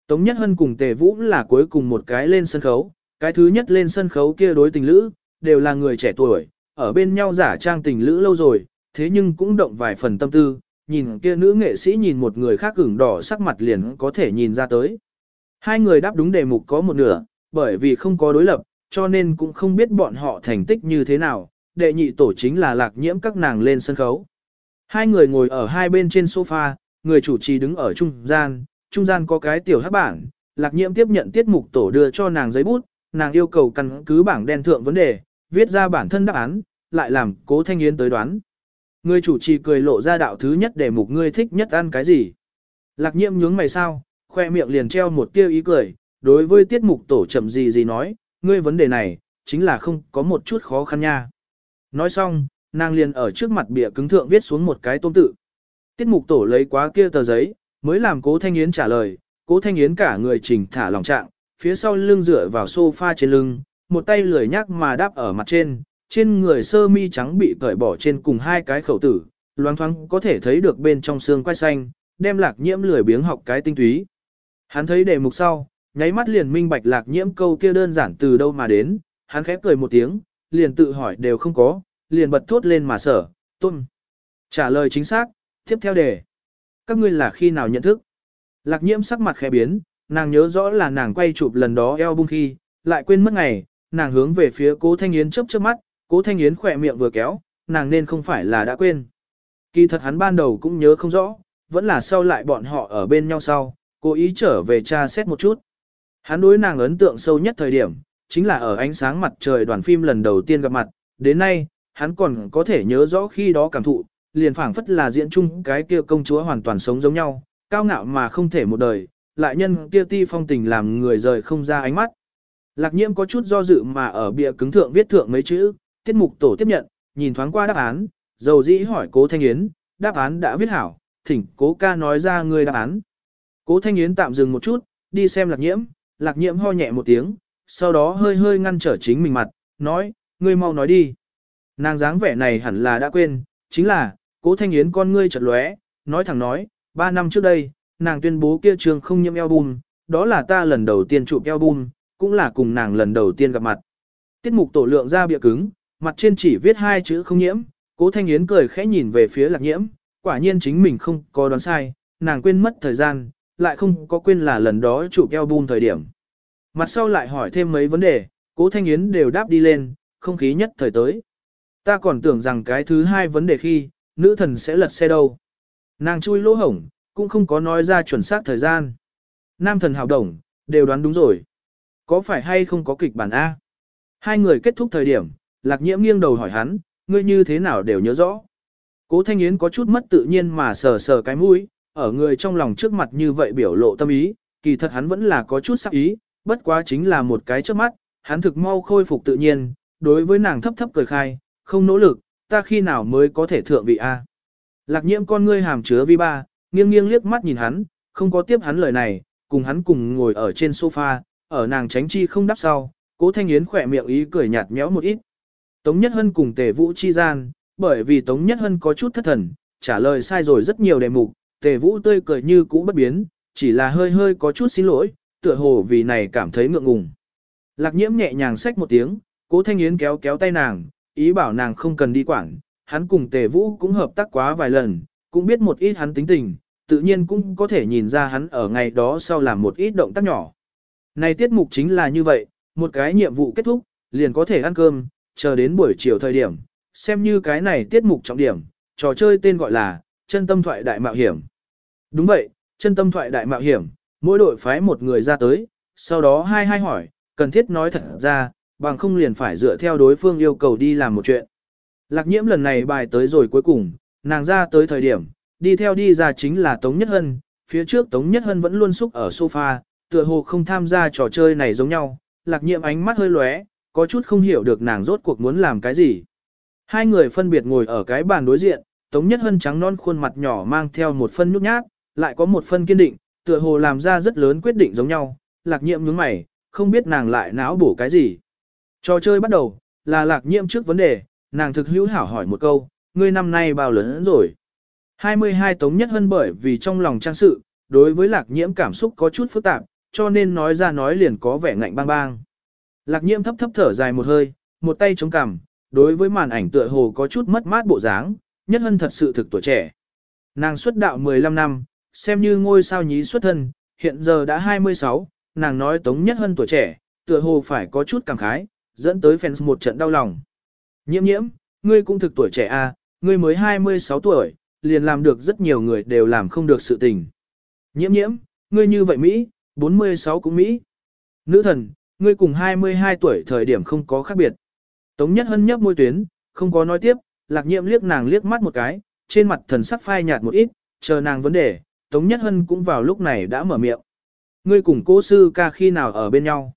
Tống Nhất Hân cùng Tề Vũ là cuối cùng một cái lên sân khấu, cái thứ nhất lên sân khấu kia đối tình lữ, đều là người trẻ tuổi, ở bên nhau giả trang tình lữ lâu rồi, thế nhưng cũng động vài phần tâm tư, nhìn kia nữ nghệ sĩ nhìn một người khác ửng đỏ sắc mặt liền có thể nhìn ra tới. Hai người đáp đúng đề mục có một nửa, bởi vì không có đối lập, cho nên cũng không biết bọn họ thành tích như thế nào, đệ nhị tổ chính là lạc nhiễm các nàng lên sân khấu. Hai người ngồi ở hai bên trên sofa, người chủ trì đứng ở trung gian, trung gian có cái tiểu hát bản, lạc nhiễm tiếp nhận tiết mục tổ đưa cho nàng giấy bút, nàng yêu cầu căn cứ bảng đen thượng vấn đề, viết ra bản thân đáp án, lại làm cố thanh yến tới đoán. Người chủ trì cười lộ ra đạo thứ nhất để mục ngươi thích nhất ăn cái gì. Lạc nhiễm nhướng mày sao, khoe miệng liền treo một tiêu ý cười, đối với tiết mục tổ chậm gì gì nói, ngươi vấn đề này, chính là không có một chút khó khăn nha. Nói xong, nàng liền ở trước mặt bìa cứng thượng viết xuống một cái tôm tự. Tiết mục tổ lấy quá kia tờ giấy, mới làm cố thanh yến trả lời, cố thanh yến cả người chỉnh thả lòng trạng, phía sau lưng dựa vào sofa trên lưng, một tay lười nhác mà đáp ở mặt trên, trên người sơ mi trắng bị cởi bỏ trên cùng hai cái khẩu tử, loáng thoáng có thể thấy được bên trong xương quai xanh, đem lạc nhiễm lười biếng học cái tinh túy. Hắn thấy đề mục sau, nháy mắt liền minh bạch lạc nhiễm câu kia đơn giản từ đâu mà đến, hắn khẽ cười một tiếng, liền tự hỏi đều không có, liền bật thốt lên mà sở, tôn. Trả lời chính xác, tiếp theo đề. Các ngươi là khi nào nhận thức? Lạc nhiễm sắc mặt khẽ biến, nàng nhớ rõ là nàng quay chụp lần đó eo bung khi, lại quên mất ngày, nàng hướng về phía cố Thanh Yến chớp chớp mắt, cố Thanh Yến khỏe miệng vừa kéo, nàng nên không phải là đã quên. Kỳ thật hắn ban đầu cũng nhớ không rõ, vẫn là sau lại bọn họ ở bên nhau sau, cố ý trở về tra xét một chút. Hắn đối nàng ấn tượng sâu nhất thời điểm, chính là ở ánh sáng mặt trời đoàn phim lần đầu tiên gặp mặt, đến nay, hắn còn có thể nhớ rõ khi đó cảm thụ, liền phảng phất là diễn chung cái kia công chúa hoàn toàn sống giống nhau, cao ngạo mà không thể một đời, lại nhân kia ti phong tình làm người rời không ra ánh mắt. Lạc nhiễm có chút do dự mà ở bìa cứng thượng viết thượng mấy chữ, tiết mục tổ tiếp nhận, nhìn thoáng qua đáp án, dầu dĩ hỏi cố Thanh Yến, đáp án đã viết hảo, thỉnh cố ca nói ra người đáp án. Cố Thanh Yến tạm dừng một chút, đi xem lạc nhiễm, lạc nhiễm ho nhẹ một tiếng, sau đó hơi hơi ngăn trở chính mình mặt, nói, ngươi mau nói đi. Nàng dáng vẻ này hẳn là đã quên, chính là, cố thanh yến con ngươi chật lóe, nói thẳng nói, ba năm trước đây, nàng tuyên bố kia trường không nhiễm album, đó là ta lần đầu tiên chụp album, cũng là cùng nàng lần đầu tiên gặp mặt. Tiết mục tổ lượng ra bịa cứng, mặt trên chỉ viết hai chữ không nhiễm, cố thanh yến cười khẽ nhìn về phía lạc nhiễm, quả nhiên chính mình không có đoán sai, nàng quên mất thời gian, lại không có quên là lần đó chụp album thời điểm. Mặt sau lại hỏi thêm mấy vấn đề, cố Thanh Yến đều đáp đi lên, không khí nhất thời tới. Ta còn tưởng rằng cái thứ hai vấn đề khi, nữ thần sẽ lật xe đâu. Nàng chui lỗ hổng, cũng không có nói ra chuẩn xác thời gian. Nam thần hào đồng, đều đoán đúng rồi. Có phải hay không có kịch bản A? Hai người kết thúc thời điểm, lạc nhiễm nghiêng đầu hỏi hắn, ngươi như thế nào đều nhớ rõ. Cố Thanh Yến có chút mất tự nhiên mà sờ sờ cái mũi, ở người trong lòng trước mặt như vậy biểu lộ tâm ý, kỳ thật hắn vẫn là có chút sắc ý, bất quá chính là một cái trước mắt, hắn thực mau khôi phục tự nhiên, đối với nàng thấp thấp cười khai, không nỗ lực, ta khi nào mới có thể thượng vị A. Lạc nhiễm con ngươi hàm chứa vi ba, nghiêng nghiêng liếc mắt nhìn hắn, không có tiếp hắn lời này, cùng hắn cùng ngồi ở trên sofa, ở nàng tránh chi không đắp sau, cố thanh yến khỏe miệng ý cười nhạt méo một ít. Tống Nhất Hân cùng Tề Vũ chi gian, bởi vì Tống Nhất Hân có chút thất thần, trả lời sai rồi rất nhiều đề mục, Tề Vũ tươi cười như cũ bất biến, chỉ là hơi hơi có chút xin lỗi, tựa hồ vì này cảm thấy ngượng ngùng. Lạc nhiễm nhẹ nhàng xách một tiếng, cố thanh yến kéo kéo tay nàng, ý bảo nàng không cần đi quản, hắn cùng Tề Vũ cũng hợp tác quá vài lần, cũng biết một ít hắn tính tình, tự nhiên cũng có thể nhìn ra hắn ở ngày đó sau làm một ít động tác nhỏ. Này tiết mục chính là như vậy, một cái nhiệm vụ kết thúc, liền có thể ăn cơm, chờ đến buổi chiều thời điểm, xem như cái này tiết mục trọng điểm, trò chơi tên gọi là chân tâm thoại đại mạo hiểm. Đúng vậy, chân tâm thoại đại mạo hiểm, mỗi đội phái một người ra tới, sau đó hai hai hỏi, cần thiết nói thật ra, bằng không liền phải dựa theo đối phương yêu cầu đi làm một chuyện. Lạc nhiễm lần này bài tới rồi cuối cùng, nàng ra tới thời điểm, đi theo đi ra chính là Tống Nhất Hân, phía trước Tống Nhất Hân vẫn luôn xúc ở sofa, tựa hồ không tham gia trò chơi này giống nhau, lạc nhiễm ánh mắt hơi lóe, có chút không hiểu được nàng rốt cuộc muốn làm cái gì. Hai người phân biệt ngồi ở cái bàn đối diện, Tống Nhất Hân trắng non khuôn mặt nhỏ mang theo một phân nhút nhát, lại có một phân kiên định, tựa hồ làm ra rất lớn quyết định giống nhau, lạc nhiễm nhướng mày, không biết nàng lại náo bổ cái gì. Trò chơi bắt đầu, là lạc nhiễm trước vấn đề, nàng thực hữu hảo hỏi một câu, ngươi năm nay bao lớn rồi. 22 Tống Nhất Hân bởi vì trong lòng trang sự, đối với lạc nhiễm cảm xúc có chút phức tạp, cho nên nói ra nói liền có vẻ ngạnh bang bang. Lạc nhiễm thấp thấp thở dài một hơi, một tay chống cằm, đối với màn ảnh tựa hồ có chút mất mát bộ dáng, Nhất Hân thật sự thực tuổi trẻ. Nàng xuất đạo 15 năm, xem như ngôi sao nhí xuất thân, hiện giờ đã 26, nàng nói Tống Nhất Hân tuổi trẻ, tựa hồ phải có chút cảm khái, dẫn tới fans một trận đau lòng. Nhiễm nhiễm, ngươi cũng thực tuổi trẻ a, à, ngươi mới 26 tuổi, liền làm được rất nhiều người đều làm không được sự tình. Nhiễm nhiễm, ngươi như vậy Mỹ, 46 cũng Mỹ. Nữ thần, ngươi cùng 22 tuổi thời điểm không có khác biệt. Tống Nhất Hân nhấp môi tuyến, không có nói tiếp, lạc nhiễm liếc nàng liếc mắt một cái, trên mặt thần sắc phai nhạt một ít, chờ nàng vấn đề, Tống Nhất Hân cũng vào lúc này đã mở miệng. Ngươi cùng cố sư ca khi nào ở bên nhau?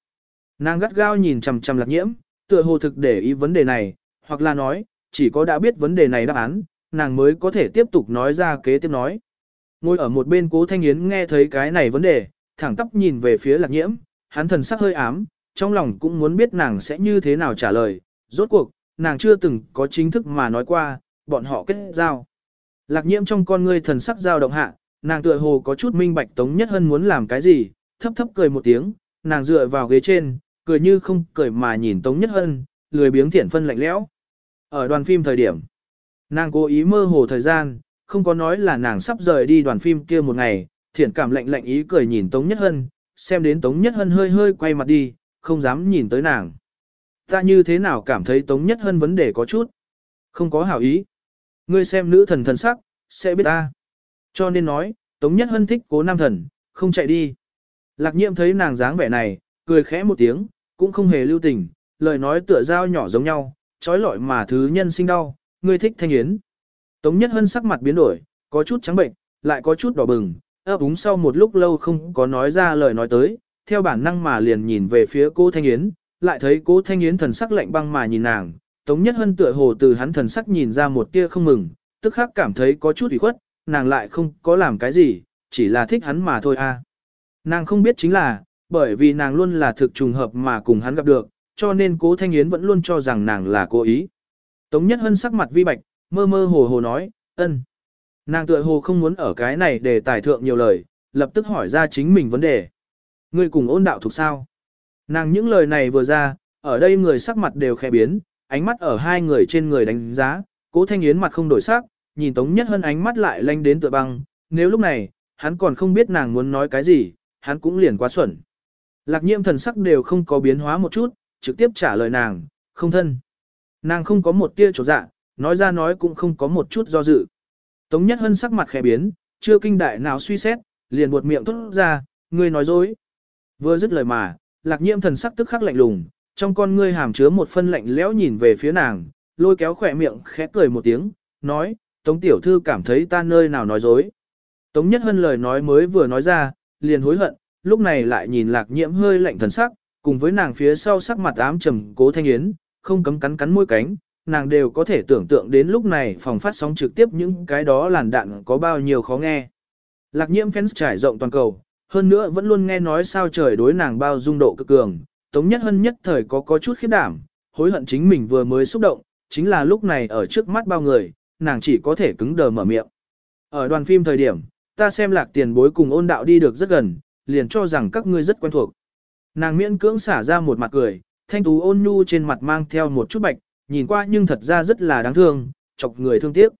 Nàng gắt gao nhìn chằm chằm lạc nhiễm, tựa hồ thực để ý vấn đề này, hoặc là nói, chỉ có đã biết vấn đề này đáp án, nàng mới có thể tiếp tục nói ra kế tiếp nói. Ngồi ở một bên cố thanh yến nghe thấy cái này vấn đề, thẳng tóc nhìn về phía lạc nhiễm, hắn thần sắc hơi ám, trong lòng cũng muốn biết nàng sẽ như thế nào trả lời, rốt cuộc, nàng chưa từng có chính thức mà nói qua, bọn họ kết giao. Lạc nhiễm trong con ngươi thần sắc giao động hạ, nàng tựa hồ có chút minh bạch Tống Nhất Hân muốn làm cái gì, thấp thấp cười một tiếng, nàng dựa vào ghế trên, cười như không cười mà nhìn Tống Nhất Hân, lười biếng thiện phân lạnh lẽo. Ở đoàn phim thời điểm, nàng cố ý mơ hồ thời gian, không có nói là nàng sắp rời đi đoàn phim kia một ngày, thiện cảm lạnh lạnh ý cười nhìn Tống Nhất Hân, xem đến Tống Nhất Hân hơi hơi quay mặt đi, không dám nhìn tới nàng. Ta như thế nào cảm thấy Tống Nhất Hân vấn đề có chút, không có hảo ý. Ngươi xem nữ thần thần sắc, sẽ biết ta. Cho nên nói, Tống Nhất Hân thích cố nam thần, không chạy đi. Lạc nhiệm thấy nàng dáng vẻ này, cười khẽ một tiếng, cũng không hề lưu tình, lời nói tựa dao nhỏ giống nhau, trói lọi mà thứ nhân sinh đau, ngươi thích thanh yến. Tống Nhất Hân sắc mặt biến đổi, có chút trắng bệnh, lại có chút đỏ bừng, ấp úng sau một lúc lâu không có nói ra lời nói tới, theo bản năng mà liền nhìn về phía cô Thanh Yến, lại thấy cô Thanh Yến thần sắc lạnh băng mà nhìn nàng, Tống Nhất Hân tựa hồ từ hắn thần sắc nhìn ra một tia không mừng, tức khắc cảm thấy có chút ủy khuất, nàng lại không có làm cái gì, chỉ là thích hắn mà thôi a. Nàng không biết chính là, bởi vì nàng luôn là thực trùng hợp mà cùng hắn gặp được, cho nên cố Thanh Yến vẫn luôn cho rằng nàng là cố ý. Tống Nhất Hân sắc mặt vi bạch, mơ mơ hồ hồ nói, ân. Nàng tựa hồ không muốn ở cái này để tài thượng nhiều lời, lập tức hỏi ra chính mình vấn đề. Ngươi cùng ôn đạo thuộc sao? Nàng những lời này vừa ra, ở đây người sắc mặt đều khẽ biến, ánh mắt ở hai người trên người đánh giá, cố thanh yến mặt không đổi sắc, nhìn Tống Nhất Hân ánh mắt lại lanh đến tựa băng, nếu lúc này, hắn còn không biết nàng muốn nói cái gì, hắn cũng liền quá xuẩn. Lạc nhiễm thần sắc đều không có biến hóa một chút, trực tiếp trả lời nàng, không thân. Nàng không có một tia chỗ dạ, nói ra nói cũng không có một chút do dự. Tống Nhất Hân sắc mặt khẽ biến, chưa kinh đại nào suy xét, liền buột miệng thốt ra, ngươi nói dối. Vừa dứt lời mà, lạc nhiễm thần sắc tức khắc lạnh lùng, trong con ngươi hàm chứa một phân lạnh lẽo nhìn về phía nàng, lôi kéo khỏe miệng khẽ cười một tiếng, nói, Tống Tiểu Thư cảm thấy ta nơi nào nói dối. Tống Nhất Hân lời nói mới vừa nói ra, liền hối hận, lúc này lại nhìn lạc nhiễm hơi lạnh thần sắc, cùng với nàng phía sau sắc mặt ám trầm cố thanh yến, không cấm cắn cắn môi cánh, nàng đều có thể tưởng tượng đến lúc này phòng phát sóng trực tiếp những cái đó làn đạn có bao nhiêu khó nghe. Lạc nhiễm fans trải rộng toàn cầu, hơn nữa vẫn luôn nghe nói sao trời đối nàng bao dung độ cực cường, Tống Nhất Hân nhất thời có có chút khiếp đảm, hối hận chính mình vừa mới xúc động, chính là lúc này ở trước mắt bao người, nàng chỉ có thể cứng đờ mở miệng. Ở đoàn phim thời điểm, ta xem lạc tiền bối cùng ôn đạo đi được rất gần, liền cho rằng các ngươi rất quen thuộc. Nàng miễn cưỡng xả ra một mặt cười, thanh tú ôn nhu trên mặt mang theo một chút bạch, nhìn qua nhưng thật ra rất là đáng thương, chọc người thương tiếc.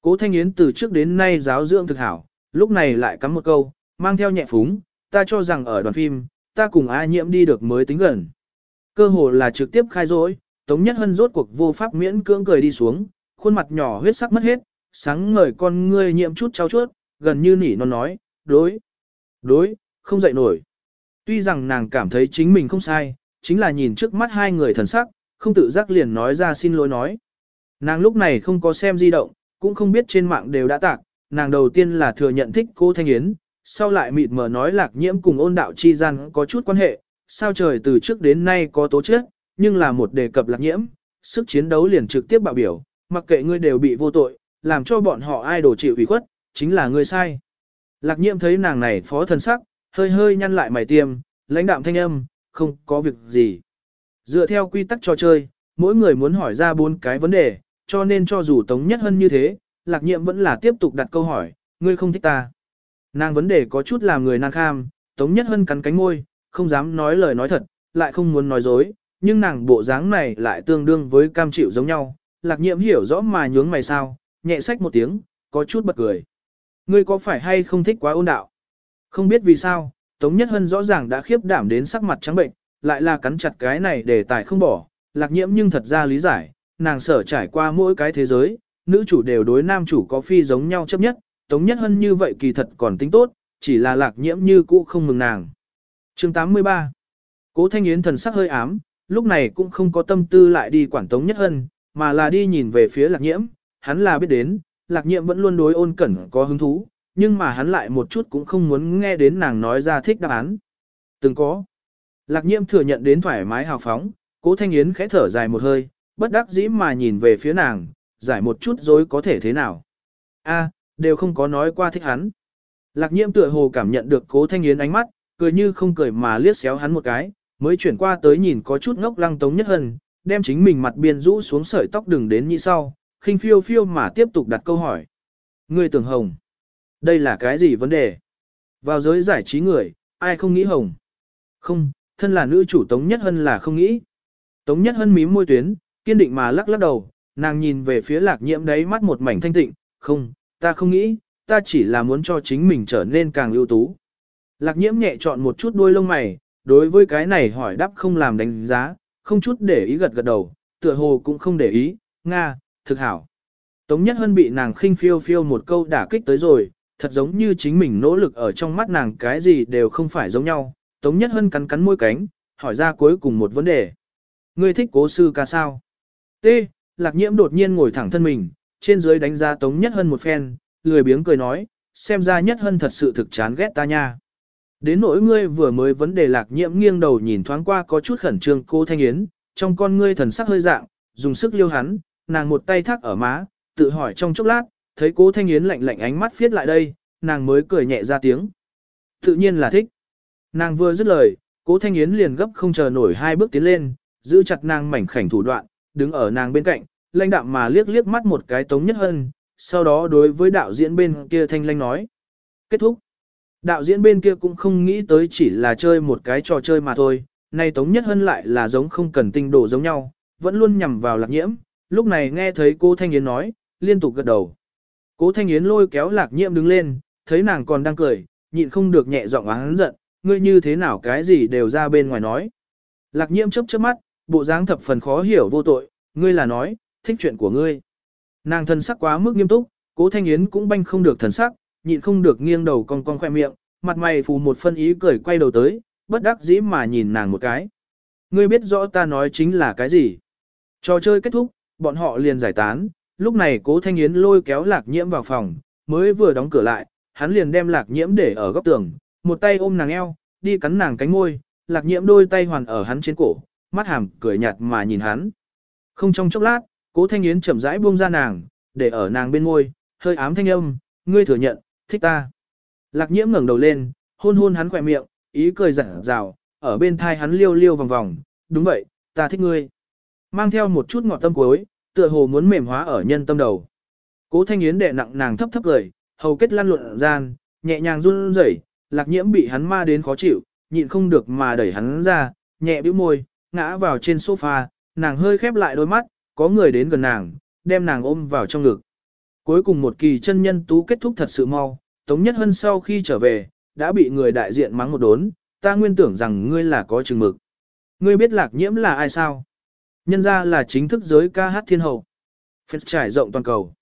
Cố Thanh Yến từ trước đến nay giáo dưỡng thực hảo, lúc này lại cắm một câu, mang theo nhẹ phúng, ta cho rằng ở đoàn phim, ta cùng A nhiễm đi được mới tính gần. Cơ hồ là trực tiếp khai dối, Tống Nhất Hân rốt cuộc vô pháp miễn cưỡng cười đi xuống, khuôn mặt nhỏ huyết sắc mất hết, sáng ngời con ngươi nhiễm chút trao chuốt, gần như nỉ non nói, đối, đối, không dậy nổi. Tuy rằng nàng cảm thấy chính mình không sai, chính là nhìn trước mắt hai người thần sắc, không tự giác liền nói ra xin lỗi nói. Nàng lúc này không có xem di động, cũng không biết trên mạng đều đã tạc, nàng đầu tiên là thừa nhận thích cô Thanh Yến, sau lại mịt mờ nói lạc nhiễm cùng ôn đạo chi gian có chút quan hệ, sao trời từ trước đến nay có tố chết, nhưng là một đề cập lạc nhiễm, sức chiến đấu liền trực tiếp bạo biểu, mặc kệ ngươi đều bị vô tội, làm cho bọn họ ai đổ chịu ủy khuất, chính là ngươi sai. Lạc nhiệm thấy nàng này phó thần sắc, hơi hơi nhăn lại mày tiêm, lãnh đạm thanh âm, không có việc gì. Dựa theo quy tắc trò chơi, mỗi người muốn hỏi ra bốn cái vấn đề, cho nên cho dù Tống Nhất Hân như thế, lạc nhiệm vẫn là tiếp tục đặt câu hỏi, ngươi không thích ta. Nàng vấn đề có chút làm người nàng kham, Tống Nhất Hân cắn cánh môi, không dám nói lời nói thật, lại không muốn nói dối, nhưng nàng bộ dáng này lại tương đương với cam chịu giống nhau. Lạc nhiệm hiểu rõ mà nhướng mày sao, nhẹ sách một tiếng, có chút bật cười. Ngươi có phải hay không thích quá ôn đạo? Không biết vì sao, Tống Nhất Hân rõ ràng đã khiếp đảm đến sắc mặt trắng bệnh, lại là cắn chặt cái này để tài không bỏ, lạc nhiễm nhưng thật ra lý giải, nàng sở trải qua mỗi cái thế giới, nữ chủ đều đối nam chủ có phi giống nhau chấp nhất, Tống Nhất Hân như vậy kỳ thật còn tính tốt, chỉ là lạc nhiễm như cũ không mừng nàng. chương 83 Cố Thanh Yến thần sắc hơi ám, lúc này cũng không có tâm tư lại đi quản Tống Nhất Hân, mà là đi nhìn về phía lạc nhiễm, hắn là biết đến, lạc nhiễm vẫn luôn đối ôn cẩn có hứng thú, nhưng mà hắn lại một chút cũng không muốn nghe đến nàng nói ra thích đáp án. Từng có. Lạc nhiễm thừa nhận đến thoải mái hào phóng, cố thanh yến khẽ thở dài một hơi, bất đắc dĩ mà nhìn về phía nàng, giải một chút rồi có thể thế nào. a đều không có nói qua thích hắn. Lạc nhiễm tựa hồ cảm nhận được cố thanh yến ánh mắt, cười như không cười mà liếc xéo hắn một cái, mới chuyển qua tới nhìn có chút ngốc lăng tống nhất hân, đem chính mình mặt biên rũ xuống sợi tóc đừng đến như sau, khinh phiêu phiêu mà tiếp tục đặt câu hỏi. người tưởng hồng. Đây là cái gì vấn đề? Vào giới giải trí người, ai không nghĩ hồng? Không, thân là nữ chủ Tống Nhất Hân là không nghĩ. Tống Nhất Hân mím môi tuyến, kiên định mà lắc lắc đầu, nàng nhìn về phía lạc nhiễm đấy mắt một mảnh thanh tịnh, không, ta không nghĩ, ta chỉ là muốn cho chính mình trở nên càng ưu tú. Lạc nhiễm nhẹ chọn một chút đuôi lông mày, đối với cái này hỏi đáp không làm đánh giá, không chút để ý gật gật đầu, tựa hồ cũng không để ý, Nga, thực hảo. Tống Nhất Hân bị nàng khinh phiêu phiêu một câu đả kích tới rồi, thật giống như chính mình nỗ lực ở trong mắt nàng cái gì đều không phải giống nhau. Tống Nhất Hân cắn cắn môi cánh, hỏi ra cuối cùng một vấn đề. Ngươi thích cố sư ca sao? T. Lạc nhiễm đột nhiên ngồi thẳng thân mình, trên dưới đánh giá Tống Nhất Hân một phen, lười biếng cười nói, xem ra Nhất Hân thật sự thực chán ghét ta nha. Đến nỗi ngươi vừa mới vấn đề lạc nhiễm nghiêng đầu nhìn thoáng qua có chút khẩn trương cô Thanh Yến, trong con ngươi thần sắc hơi dạng, dùng sức liêu hắn, nàng một tay thác ở má, tự hỏi trong chốc lát, thấy cố Thanh Yến lạnh lạnh ánh mắt phiết lại đây, nàng mới cười nhẹ ra tiếng. Tự nhiên là thích. Nàng vừa dứt lời, cố Thanh Yến liền gấp không chờ nổi hai bước tiến lên, giữ chặt nàng mảnh khảnh thủ đoạn, đứng ở nàng bên cạnh, lãnh đạm mà liếc liếc mắt một cái Tống Nhất Hân, sau đó đối với đạo diễn bên kia thanh lanh nói. Kết thúc. Đạo diễn bên kia cũng không nghĩ tới chỉ là chơi một cái trò chơi mà thôi, nay Tống Nhất Hân lại là giống không cần tinh đổ giống nhau, vẫn luôn nhằm vào lạc nhiễm, lúc này nghe thấy cô Thanh Yến nói, liên tục gật đầu. Cố Thanh Yến lôi kéo lạc nhiễm đứng lên, thấy nàng còn đang cười, nhịn không được nhẹ giọng oán giận, ngươi như thế nào cái gì đều ra bên ngoài nói. Lạc nhiễm chớp chớp mắt, bộ dáng thập phần khó hiểu vô tội, ngươi là nói, thích chuyện của ngươi. Nàng thân sắc quá mức nghiêm túc, cố thanh yến cũng banh không được thần sắc, nhịn không được nghiêng đầu cong cong khoe miệng, mặt mày phù một phân ý cười quay đầu tới, bất đắc dĩ mà nhìn nàng một cái. Ngươi biết rõ ta nói chính là cái gì. Trò chơi kết thúc, bọn họ liền giải tán, lúc này cố thanh yến lôi kéo lạc nhiễm vào phòng, mới vừa đóng cửa lại, hắn liền đem lạc nhiễm để ở góc tường, một tay ôm nàng eo, đi cắn nàng cánh môi, lạc nhiễm đôi tay hoàn ở hắn trên cổ, mắt hàm cười nhạt mà nhìn hắn. Không trong chốc lát, cố thanh yến chậm rãi buông ra nàng, để ở nàng bên môi, hơi ám thanh âm, ngươi thừa nhận, thích ta. Lạc nhiễm ngẩng đầu lên, hôn hôn hắn khỏe miệng, ý cười rạng rào, ở bên thai hắn liêu liêu vòng vòng, đúng vậy, ta thích ngươi. Mang theo một chút ngọt tâm cuối, tựa hồ muốn mềm hóa ở nhân tâm đầu. Cố thanh yến đệ nặng nàng thấp thấp cười, hầu kết lăn lộn gian, nhẹ nhàng run rẩy, lạc nhiễm bị hắn ma đến khó chịu, nhịn không được mà đẩy hắn ra, nhẹ bĩu môi, ngã vào trên sofa, nàng hơi khép lại đôi mắt, có người đến gần nàng, đem nàng ôm vào trong ngực. Cuối cùng một kỳ chân nhân tú kết thúc thật sự mau, Tống Nhất Hân sau khi trở về, đã bị người đại diện mắng một đốn, ta nguyên tưởng rằng ngươi là có chừng mực. Ngươi biết lạc nhiễm là ai sao? Nhân ra là chính thức giới ca hát thiên hậu. Phép trải rộng toàn cầu.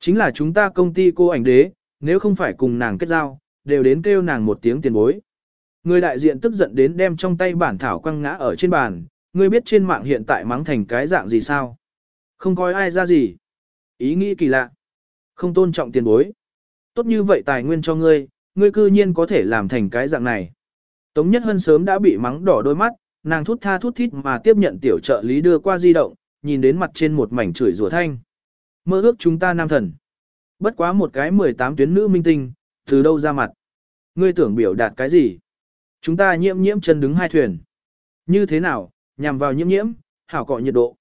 Chính là chúng ta công ty cô ảnh đế, nếu không phải cùng nàng kết giao, đều đến kêu nàng một tiếng tiền bối. Người đại diện tức giận đến đem trong tay bản thảo quăng ngã ở trên bàn, ngươi biết trên mạng hiện tại mắng thành cái dạng gì sao? Không coi ai ra gì. Ý nghĩ kỳ lạ. Không tôn trọng tiền bối. Tốt như vậy tài nguyên cho ngươi, ngươi cư nhiên có thể làm thành cái dạng này. Tống Nhất Hân sớm đã bị mắng đỏ đôi mắt, nàng thút tha thút thít mà tiếp nhận tiểu trợ lý đưa qua di động, nhìn đến mặt trên một mảnh chửi rủa thanh. Mơ ước chúng ta nam thần. Bất quá một cái 18 tuyến nữ minh tinh, từ đâu ra mặt. Ngươi tưởng biểu đạt cái gì? Chúng ta nhiễm nhiễm chân đứng hai thuyền. Như thế nào, nhằm vào nhiễm nhiễm, hảo cọ nhiệt độ.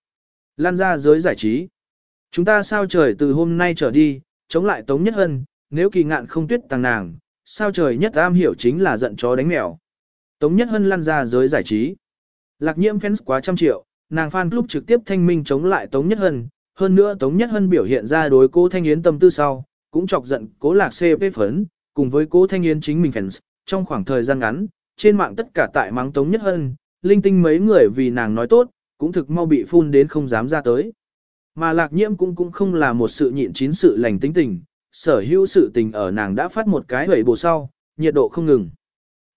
Lan ra giới giải trí. Chúng ta sao trời từ hôm nay trở đi, chống lại Tống Nhất Hân, nếu kỳ ngạn không tuyết tàng nàng, sao trời nhất am hiểu chính là giận chó đánh mèo. Tống Nhất Hân lăn ra giới giải trí. Lạc nhiễm fans quá trăm triệu, nàng fan club trực tiếp thanh minh chống lại Tống Nhất Hân, hơn nữa Tống Nhất Hân biểu hiện ra đối cô Thanh Yến tâm tư sau, cũng chọc giận cố lạc CP phấn, cùng với cố Thanh Yến chính mình fans, trong khoảng thời gian ngắn, trên mạng tất cả tại mắng Tống Nhất Hân, linh tinh mấy người vì nàng nói tốt, cũng thực mau bị phun đến không dám ra tới. Mà lạc nhiễm cũng cũng không là một sự nhịn chín sự lành tính tình, sở hữu sự tình ở nàng đã phát một cái hẩy bồ sau, nhiệt độ không ngừng.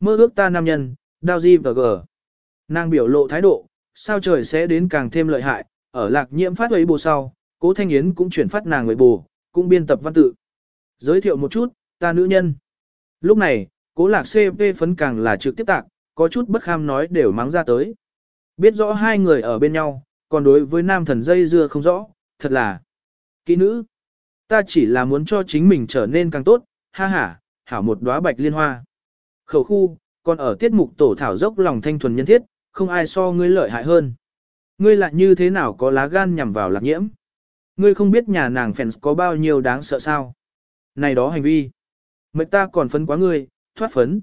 Mơ ước ta nam nhân, đao di và gờ. Nàng biểu lộ thái độ, sao trời sẽ đến càng thêm lợi hại, ở lạc nhiễm phát hẩy bồ sau, cố thanh yến cũng chuyển phát nàng hẩy bồ, cũng biên tập văn tự. Giới thiệu một chút, ta nữ nhân. Lúc này, cố lạc CP phấn càng là trực tiếp tạc, có chút bất kham nói đều mắng ra tới. Biết rõ hai người ở bên nhau, còn đối với nam thần dây dưa không rõ, thật là kỹ nữ. Ta chỉ là muốn cho chính mình trở nên càng tốt, ha ha, hảo một đóa bạch liên hoa. Khẩu khu, còn ở tiết mục tổ thảo dốc lòng thanh thuần nhân thiết, không ai so ngươi lợi hại hơn. Ngươi lại như thế nào có lá gan nhằm vào lạc nhiễm? Ngươi không biết nhà nàng fans có bao nhiêu đáng sợ sao? Này đó hành vi. Mệnh ta còn phấn quá ngươi, thoát phấn.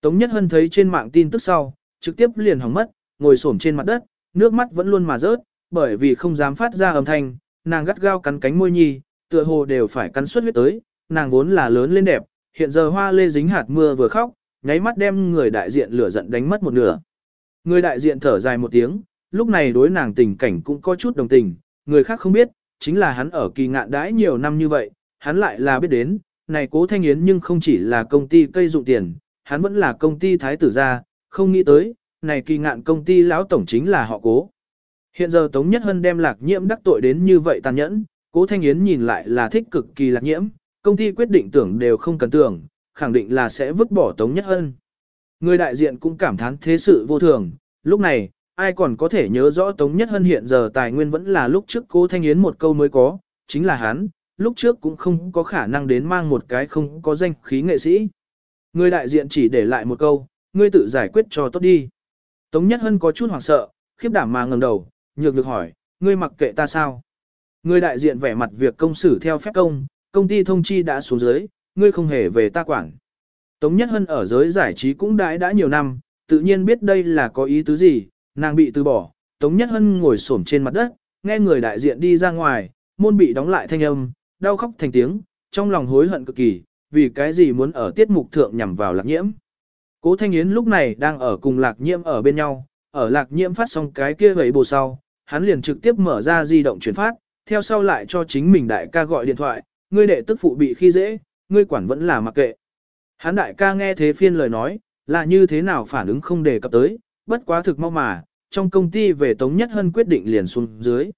Tống Nhất Hân thấy trên mạng tin tức sau, trực tiếp liền hỏng mất, ngồi xổm trên mặt đất, nước mắt vẫn luôn mà rớt, bởi vì không dám phát ra âm thanh, nàng gắt gao cắn cánh môi nhi, tựa hồ đều phải cắn suốt huyết tới, nàng vốn là lớn lên đẹp, hiện giờ hoa lê dính hạt mưa vừa khóc, nháy mắt đem người đại diện lửa giận đánh mất một nửa. Người đại diện thở dài một tiếng, lúc này đối nàng tình cảnh cũng có chút đồng tình, người khác không biết, chính là hắn ở kỳ ngạn đãi nhiều năm như vậy, hắn lại là biết đến, này cố thanh yến nhưng không chỉ là công ty cây dụng tiền, hắn vẫn là công ty thái tử gia, không nghĩ tới, này kỳ ngạn công ty lão tổng chính là họ cố. Hiện giờ Tống Nhất Hân đem lạc nhiễm đắc tội đến như vậy tàn nhẫn, cố Thanh Yến nhìn lại là thích cực kỳ lạc nhiễm, công ty quyết định tưởng đều không cần tưởng, khẳng định là sẽ vứt bỏ Tống Nhất Hân. Người đại diện cũng cảm thán thế sự vô thường, lúc này, ai còn có thể nhớ rõ Tống Nhất Hân hiện giờ tài nguyên vẫn là lúc trước cố Thanh Yến một câu mới có, chính là hắn, lúc trước cũng không có khả năng đến mang một cái không có danh khí nghệ sĩ. Người đại diện chỉ để lại một câu, ngươi tự giải quyết cho tốt đi. Tống Nhất Hân có chút hoảng sợ, khiếp đảm mà ngẩng đầu, nhược được hỏi, ngươi mặc kệ ta sao? Ngươi đại diện vẻ mặt việc công xử theo phép công, công ty thông chi đã xuống dưới, ngươi không hề về ta quản. Tống Nhất Hân ở giới giải trí cũng đãi đã nhiều năm, tự nhiên biết đây là có ý tứ gì, nàng bị từ bỏ. Tống Nhất Hân ngồi xổm trên mặt đất, nghe người đại diện đi ra ngoài, môn bị đóng lại thanh âm, đau khóc thành tiếng, trong lòng hối hận cực kỳ, vì cái gì muốn ở tiết mục thượng nhằm vào lạc nhiễm. Cố Thanh Yến lúc này đang ở cùng lạc nhiễm ở bên nhau, ở lạc nhiễm phát xong cái kia vậy bồ sau, hắn liền trực tiếp mở ra di động chuyển phát, theo sau lại cho chính mình đại ca gọi điện thoại, ngươi đệ tức phụ bị khi dễ, ngươi quản vẫn là mặc kệ. Hắn đại ca nghe thế phiên lời nói, là như thế nào phản ứng không đề cập tới, bất quá thực mau mà, trong công ty về Tống Nhất Hân quyết định liền xuống dưới.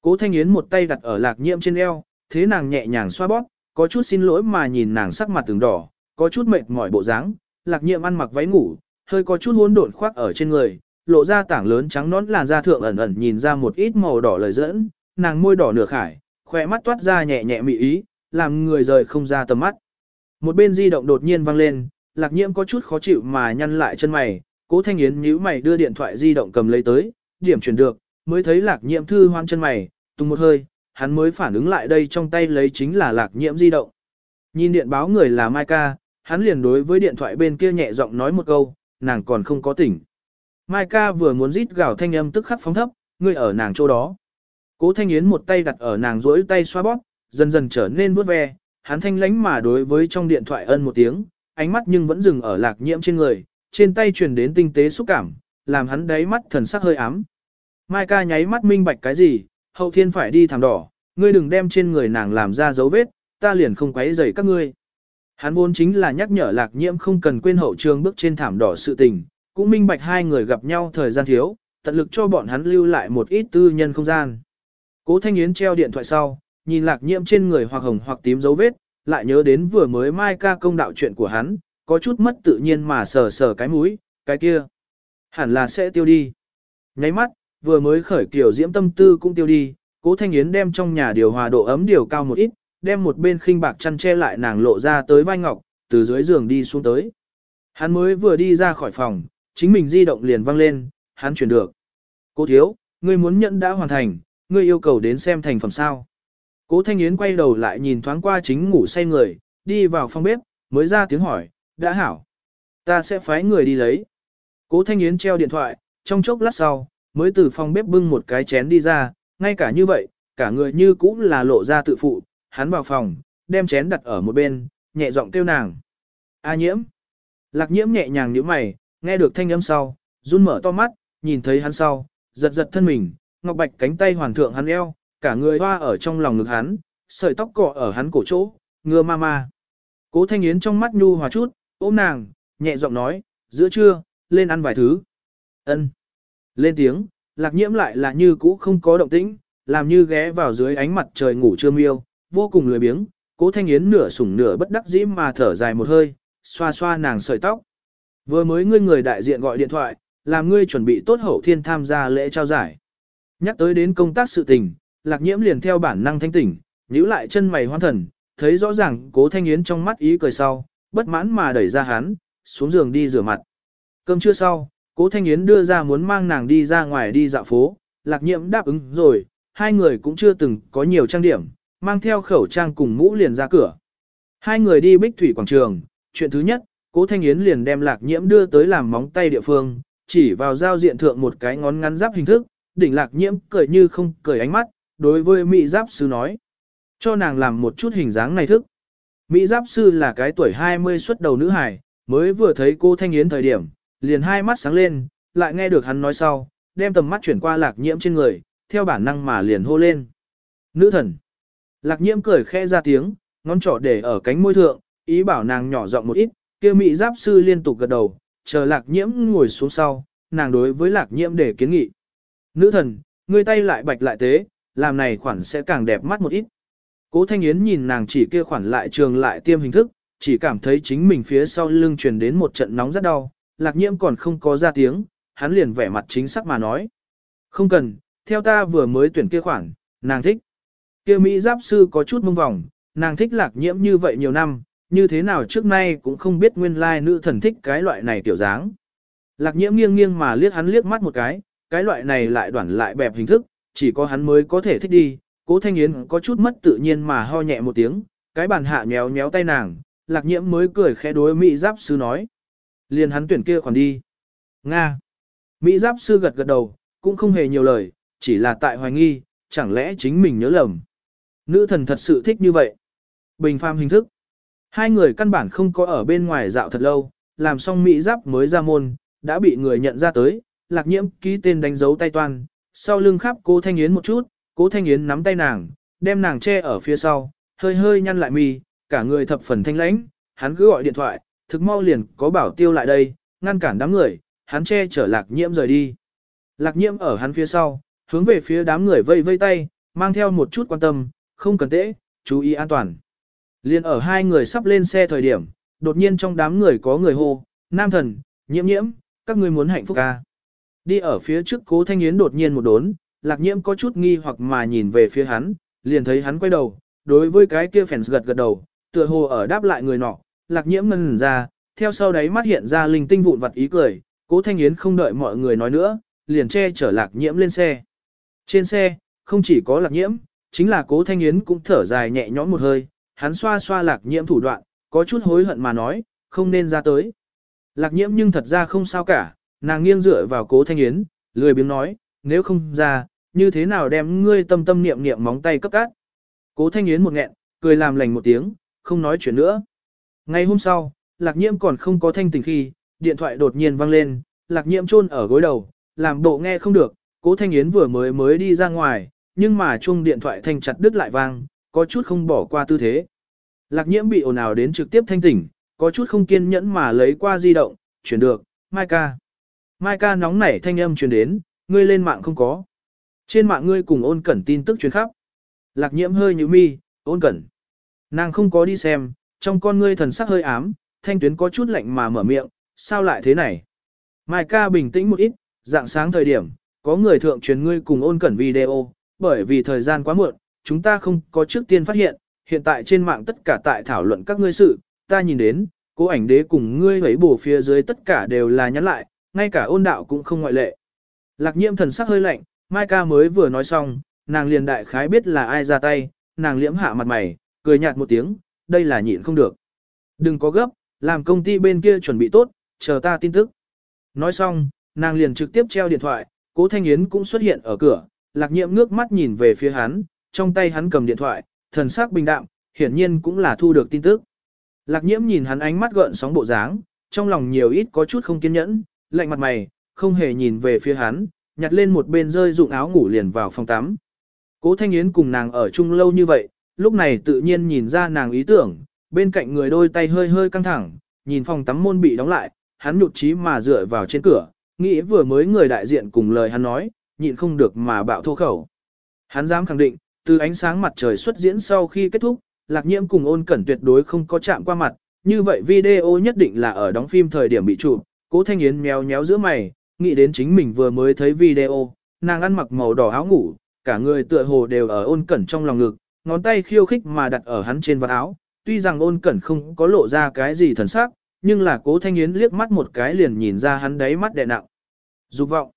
Cố Thanh Yến một tay đặt ở lạc nhiễm trên eo, thế nàng nhẹ nhàng xoa bóp, có chút xin lỗi mà nhìn nàng sắc mặt từng đỏ, có chút mệt mỏi bộ dáng, lạc Nhiệm ăn mặc váy ngủ, hơi có chút hỗn độn khoác ở trên người, lộ ra tảng lớn trắng nón làn da thượng ẩn ẩn nhìn ra một ít màu đỏ lời dẫn, nàng môi đỏ nửa khải, khỏe mắt toát ra nhẹ nhẹ mị ý, làm người rời không ra tầm mắt. Một bên di động đột nhiên vang lên, lạc nhiễm có chút khó chịu mà nhăn lại chân mày, cố thanh yến nhíu mày đưa điện thoại di động cầm lấy tới, điểm chuyển được, mới thấy lạc nhiễm thư hoang chân mày, tung một hơi, hắn mới phản ứng lại đây trong tay lấy chính là lạc nhiễm di động. Nhìn điện báo người là Mai ca, hắn liền đối với điện thoại bên kia nhẹ giọng nói một câu, nàng còn không có tỉnh. Mai ca vừa muốn rít gào thanh âm tức khắc phóng thấp, ngươi ở nàng chỗ đó. Cố Thanh Yến một tay đặt ở nàng rỗi tay xoa bóp, dần dần trở nên vuốt ve, hắn thanh lánh mà đối với trong điện thoại ân một tiếng, ánh mắt nhưng vẫn dừng ở lạc nhiễm trên người, trên tay truyền đến tinh tế xúc cảm, làm hắn đáy mắt thần sắc hơi ám. Mai ca nháy mắt minh bạch cái gì, hậu thiên phải đi thảm đỏ, ngươi đừng đem trên người nàng làm ra dấu vết, ta liền không quấy rầy các ngươi. Hắn vốn chính là nhắc nhở lạc nhiễm không cần quên hậu trường bước trên thảm đỏ sự tình, cũng minh bạch hai người gặp nhau thời gian thiếu, tận lực cho bọn hắn lưu lại một ít tư nhân không gian. Cố Thanh Yến treo điện thoại sau, nhìn lạc nhiễm trên người hoặc hồng hoặc tím dấu vết, lại nhớ đến vừa mới mai ca công đạo chuyện của hắn, có chút mất tự nhiên mà sờ sờ cái mũi, cái kia. Hẳn là sẽ tiêu đi. Nháy mắt, vừa mới khởi kiểu diễm tâm tư cũng tiêu đi, cố Thanh Yến đem trong nhà điều hòa độ ấm điều cao một ít, đem một bên khinh bạc chăn che lại nàng lộ ra tới vai ngọc, từ dưới giường đi xuống tới. Hắn mới vừa đi ra khỏi phòng, chính mình di động liền văng lên, hắn chuyển được. Cố thiếu, ngươi muốn nhận đã hoàn thành, ngươi yêu cầu đến xem thành phẩm sao. Cố Thanh Yến quay đầu lại nhìn thoáng qua chính ngủ say người, đi vào phòng bếp, mới ra tiếng hỏi, đã hảo. Ta sẽ phái người đi lấy. Cố Thanh Yến treo điện thoại, trong chốc lát sau, mới từ phòng bếp bưng một cái chén đi ra, ngay cả như vậy, cả người như cũng là lộ ra tự phụ, hắn vào phòng, đem chén đặt ở một bên, nhẹ giọng kêu nàng. A nhiễm. Lạc nhiễm nhẹ nhàng nhíu mày, nghe được thanh âm sau, run mở to mắt, nhìn thấy hắn sau, giật giật thân mình, ngọc bạch cánh tay hoàn thượng hắn eo, cả người hoa ở trong lòng ngực hắn, sợi tóc cọ ở hắn cổ chỗ, ngừa ma ma. Cố thanh yến trong mắt nhu hòa chút, ôm nàng, nhẹ giọng nói, giữa trưa, lên ăn vài thứ. ân Lên tiếng, lạc nhiễm lại là như cũ không có động tĩnh, làm như ghé vào dưới ánh mặt trời ngủ trưa miêu, vô cùng lười biếng, cố thanh yến nửa sủng nửa bất đắc dĩ mà thở dài một hơi, xoa xoa nàng sợi tóc. Vừa mới ngươi người đại diện gọi điện thoại, làm ngươi chuẩn bị tốt hậu thiên tham gia lễ trao giải. Nhắc tới đến công tác sự tình, lạc nhiễm liền theo bản năng thanh tỉnh, nhíu lại chân mày hoan thần, thấy rõ ràng cố thanh yến trong mắt ý cười sau, bất mãn mà đẩy ra hắn, xuống giường đi rửa mặt. Cơm trưa sau, cố thanh yến đưa ra muốn mang nàng đi ra ngoài đi dạo phố, lạc nhiễm đáp ứng rồi, hai người cũng chưa từng có nhiều trang điểm, mang theo khẩu trang cùng mũ liền ra cửa. Hai người đi bích thủy quảng trường, chuyện thứ nhất, cố thanh yến liền đem lạc nhiễm đưa tới làm móng tay địa phương, chỉ vào giao diện thượng một cái ngón ngắn giáp hình thức, đỉnh lạc nhiễm cười như không cười ánh mắt, đối với Mỹ giáp sư nói. Cho nàng làm một chút hình dáng này thức. Mỹ giáp sư là cái tuổi 20 xuất đầu nữ hài, mới vừa thấy cô Thanh Yến thời điểm, liền hai mắt sáng lên, lại nghe được hắn nói sau, đem tầm mắt chuyển qua lạc nhiễm trên người, theo bản năng mà liền hô lên. Nữ thần. Lạc nhiễm cười khẽ ra tiếng, ngón trỏ để ở cánh môi thượng, ý bảo nàng nhỏ giọng một ít, kia mỹ giáp sư liên tục gật đầu, chờ lạc nhiễm ngồi xuống sau, nàng đối với lạc nhiễm để kiến nghị. Nữ thần, ngươi tay lại bạch lại tế, làm này khoản sẽ càng đẹp mắt một ít. Cố Thanh Yến nhìn nàng chỉ kia khoản lại trường lại tiêm hình thức, chỉ cảm thấy chính mình phía sau lưng truyền đến một trận nóng rất đau, lạc nhiễm còn không có ra tiếng, hắn liền vẻ mặt chính xác mà nói. Không cần, theo ta vừa mới tuyển kia khoản, nàng thích. Kia Mỹ giáp sư có chút mông vòng, nàng thích lạc nhiễm như vậy nhiều năm, như thế nào trước nay cũng không biết nguyên lai nữ thần thích cái loại này kiểu dáng. Lạc nhiễm nghiêng nghiêng mà liếc hắn liếc mắt một cái, cái loại này lại đoản lại bẹp hình thức, chỉ có hắn mới có thể thích đi. Cố Thanh Yến có chút mất tự nhiên mà ho nhẹ một tiếng, cái bàn hạ nhéo nhéo tay nàng, lạc nhiễm mới cười khẽ đối Mỹ giáp sư nói. Liền hắn tuyển kia khoản đi. Nga. Mỹ giáp sư gật gật đầu, cũng không hề nhiều lời, chỉ là tại hoài nghi, chẳng lẽ chính mình nhớ lầm. Nữ thần thật sự thích như vậy. Bình phàm hình thức. Hai người căn bản không có ở bên ngoài dạo thật lâu, làm xong mỹ giáp mới ra môn, đã bị người nhận ra tới, lạc nhiễm ký tên đánh dấu tay toan, sau lưng khắp cô Thanh Yến một chút, cố Thanh Yến nắm tay nàng, đem nàng che ở phía sau, hơi hơi nhăn lại mi, cả người thập phần thanh lãnh, hắn cứ gọi điện thoại, thực mau liền có bảo tiêu lại đây, ngăn cản đám người, hắn che chở lạc nhiễm rời đi. Lạc nhiễm ở hắn phía sau, hướng về phía đám người vây vây tay, mang theo một chút quan tâm, không cần tễ, chú ý an toàn. Liên ở hai người sắp lên xe thời điểm, đột nhiên trong đám người có người hô, nam thần, nhiễm nhiễm, các ngươi muốn hạnh phúc ca. Đi ở phía trước cố thanh yến đột nhiên một đốn, lạc nhiễm có chút nghi hoặc mà nhìn về phía hắn, liền thấy hắn quay đầu, đối với cái kia phèn gật gật đầu, tựa hồ ở đáp lại người nọ, lạc nhiễm ngần ra, theo sau đấy mắt hiện ra linh tinh vụn vặt ý cười, cố thanh yến không đợi mọi người nói nữa, liền che chở lạc nhiễm lên xe. Trên xe, không chỉ có lạc nhiễm, chính là cố thanh yến cũng thở dài nhẹ nhõm một hơi, hắn xoa xoa lạc nhiễm thủ đoạn, có chút hối hận mà nói, không nên ra tới. Lạc nhiễm nhưng thật ra không sao cả, nàng nghiêng dựa vào cố thanh yến, lười biếng nói, nếu không ra, như thế nào đem ngươi tâm tâm niệm niệm móng tay cấp cát. Cố thanh yến một nghẹn, cười làm lành một tiếng, không nói chuyện nữa. Ngày hôm sau, lạc nhiễm còn không có thanh tình khi, điện thoại đột nhiên vang lên, lạc nhiễm chôn ở gối đầu, làm bộ nghe không được, cố thanh yến vừa mới mới đi ra ngoài, nhưng mà chuông điện thoại thanh chặt đứt lại vang, có chút không bỏ qua tư thế. Lạc nhiễm bị ồn ào đến trực tiếp thanh tỉnh, có chút không kiên nhẫn mà lấy qua di động, chuyển được, Mai ca. Mai ca nóng nảy thanh âm truyền đến, ngươi lên mạng không có. Trên mạng ngươi cùng ôn cẩn tin tức truyền khắp. Lạc nhiễm hơi như mi, ôn cẩn. Nàng không có đi xem, trong con ngươi thần sắc hơi ám, thanh tuyến có chút lạnh mà mở miệng, sao lại thế này? Mai ca bình tĩnh một ít, dạng sáng thời điểm, có người thượng truyền ngươi cùng ôn cẩn video, bởi vì thời gian quá muộn, chúng ta không có trước tiên phát hiện, hiện tại trên mạng tất cả tại thảo luận các ngươi sự, ta nhìn đến, cố ảnh đế cùng ngươi ấy bổ phía dưới tất cả đều là nhắn lại, ngay cả ôn đạo cũng không ngoại lệ. Lạc nhiễm thần sắc hơi lạnh, Mai ca mới vừa nói xong, nàng liền đại khái biết là ai ra tay, nàng liễm hạ mặt mày, cười nhạt một tiếng, đây là nhịn không được. Đừng có gấp, làm công ty bên kia chuẩn bị tốt, chờ ta tin tức. Nói xong, nàng liền trực tiếp treo điện thoại, cố Thanh Yến cũng xuất hiện ở cửa, lạc nhiễm ngước mắt nhìn về phía hắn, trong tay hắn cầm điện thoại, thần sắc bình đạm, hiển nhiên cũng là thu được tin tức. Lạc nhiễm nhìn hắn ánh mắt gợn sóng bộ dáng, trong lòng nhiều ít có chút không kiên nhẫn, lạnh mặt mày, không hề nhìn về phía hắn, nhặt lên một bên rơi dụng áo ngủ liền vào phòng tắm. Cố Thanh Yến cùng nàng ở chung lâu như vậy, lúc này tự nhiên nhìn ra nàng ý tưởng, bên cạnh người đôi tay hơi hơi căng thẳng, nhìn phòng tắm môn bị đóng lại, hắn nhụt chí mà dựa vào trên cửa, nghĩ vừa mới người đại diện cùng lời hắn nói, nhịn không được mà bạo thô khẩu. Hắn dám khẳng định, từ ánh sáng mặt trời xuất diễn sau khi kết thúc, lạc nhiễm cùng ôn cẩn tuyệt đối không có chạm qua mặt, như vậy video nhất định là ở đóng phim thời điểm bị chụp. Cố Thanh Yến méo méo giữa mày, nghĩ đến chính mình vừa mới thấy video, nàng ăn mặc màu đỏ áo ngủ, cả người tựa hồ đều ở ôn cẩn trong lòng ngực, ngón tay khiêu khích mà đặt ở hắn trên vạt áo. Tuy rằng ôn cẩn không có lộ ra cái gì thần sắc, nhưng là cố thanh yến liếc mắt một cái liền nhìn ra hắn đáy mắt đè nặng. Dục vọng.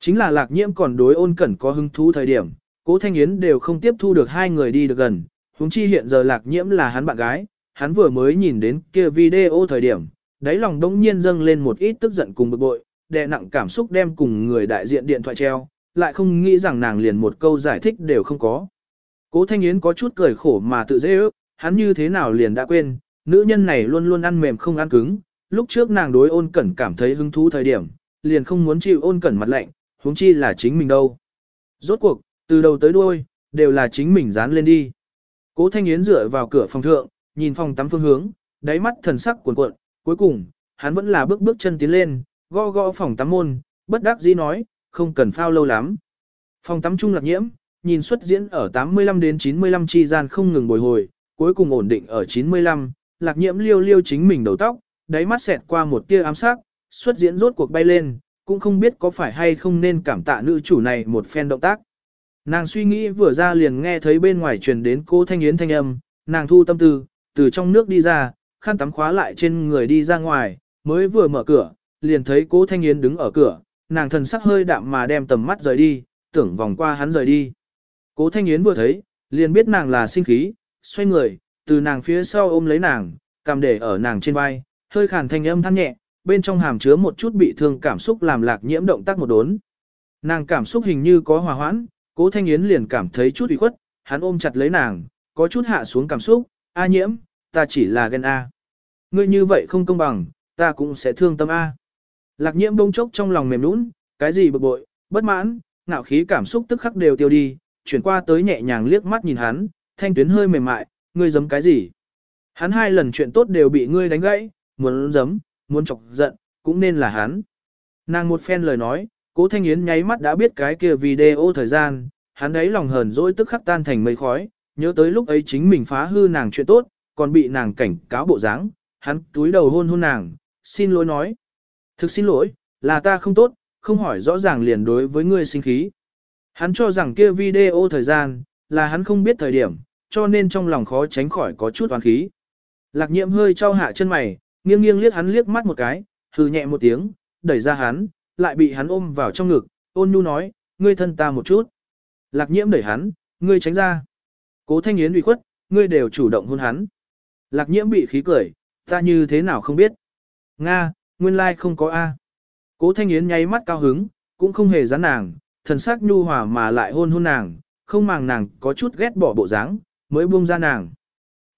Chính là lạc nhiễm còn đối ôn cẩn có hứng thú thời điểm, cố thanh yến đều không tiếp thu được hai người đi được gần. huống chi hiện giờ lạc nhiễm là hắn bạn gái, hắn vừa mới nhìn đến kia video thời điểm, đáy lòng đông nhiên dâng lên một ít tức giận cùng bực bội, đè nặng cảm xúc đem cùng người đại diện điện thoại treo, lại không nghĩ rằng nàng liền một câu giải thích đều không có. Cố Thanh Yến có chút cười khổ mà tự dễ ước, hắn như thế nào liền đã quên, nữ nhân này luôn luôn ăn mềm không ăn cứng, lúc trước nàng đối ôn cẩn cảm thấy hứng thú thời điểm, liền không muốn chịu ôn cẩn mặt lạnh, huống chi là chính mình đâu. Rốt cuộc, từ đầu tới đuôi, đều là chính mình dán lên đi. Cố Thanh Yến dựa vào cửa phòng thượng, nhìn phòng tắm phương hướng, đáy mắt thần sắc cuồn cuộn, cuối cùng, hắn vẫn là bước bước chân tiến lên, gõ gõ phòng tắm môn, bất đắc dĩ nói, không cần phao lâu lắm. Phòng tắm trung lạc nhiễm, nhìn xuất diễn ở 85 đến 95 chi gian không ngừng bồi hồi, cuối cùng ổn định ở 95, lạc nhiễm liêu liêu chính mình đầu tóc, đáy mắt xẹt qua một tia ám sắc, xuất diễn rốt cuộc bay lên, cũng không biết có phải hay không nên cảm tạ nữ chủ này một phen động tác. Nàng suy nghĩ vừa ra liền nghe thấy bên ngoài truyền đến cô Thanh Yến thanh âm, nàng thu tâm tư, từ trong nước đi ra, khăn tắm khóa lại trên người đi ra ngoài, mới vừa mở cửa, liền thấy cố Thanh Yến đứng ở cửa, nàng thần sắc hơi đạm mà đem tầm mắt rời đi, tưởng vòng qua hắn rời đi. Cố Thanh Yến vừa thấy, liền biết nàng là sinh khí, xoay người, từ nàng phía sau ôm lấy nàng, cầm để ở nàng trên vai, hơi khàn thanh âm than nhẹ, bên trong hàm chứa một chút bị thương cảm xúc làm lạc nhiễm động tác một đốn. Nàng cảm xúc hình như có hòa hoãn, cố Thanh Yến liền cảm thấy chút ủy khuất, hắn ôm chặt lấy nàng, có chút hạ xuống cảm xúc, a nhiễm, ta chỉ là ghen A. Ngươi như vậy không công bằng, ta cũng sẽ thương tâm A. Lạc nhiễm bông chốc trong lòng mềm nũng, cái gì bực bội, bất mãn, ngạo khí cảm xúc tức khắc đều tiêu đi, chuyển qua tới nhẹ nhàng liếc mắt nhìn hắn, thanh tuyến hơi mềm mại, ngươi giấm cái gì? Hắn hai lần chuyện tốt đều bị ngươi đánh gãy, muốn giấm, muốn chọc giận, cũng nên là hắn. Nàng một phen lời nói, cố thanh yến nháy mắt đã biết cái kia video thời gian, hắn ấy lòng hờn dỗi tức khắc tan thành mây khói, nhớ tới lúc ấy chính mình phá hư nàng chuyện tốt, còn bị nàng cảnh cáo bộ dáng, hắn túi đầu hôn hôn nàng, xin lỗi nói. Thực xin lỗi, là ta không tốt, không hỏi rõ ràng liền đối với ngươi sinh khí. Hắn cho rằng kia video thời gian, là hắn không biết thời điểm, cho nên trong lòng khó tránh khỏi có chút oán khí. Lạc nhiệm hơi trao hạ chân mày, nghiêng nghiêng liếc hắn liếc mắt một cái, hừ nhẹ một tiếng, đẩy ra hắn, lại bị hắn ôm vào trong ngực, ôn nhu nói, ngươi thân ta một chút. Lạc nhiễm đẩy hắn, ngươi tránh ra. Cố thanh yến ủy khuất, ngươi đều chủ động hôn hắn. Lạc nhiễm bị khí cười, ta như thế nào không biết. Nga, nguyên lai like không có A. Cố thanh yến nháy mắt cao hứng, cũng không hề gián nàng, thần sắc nhu hòa mà lại hôn hôn nàng, không màng nàng có chút ghét bỏ bộ dáng, mới buông ra nàng.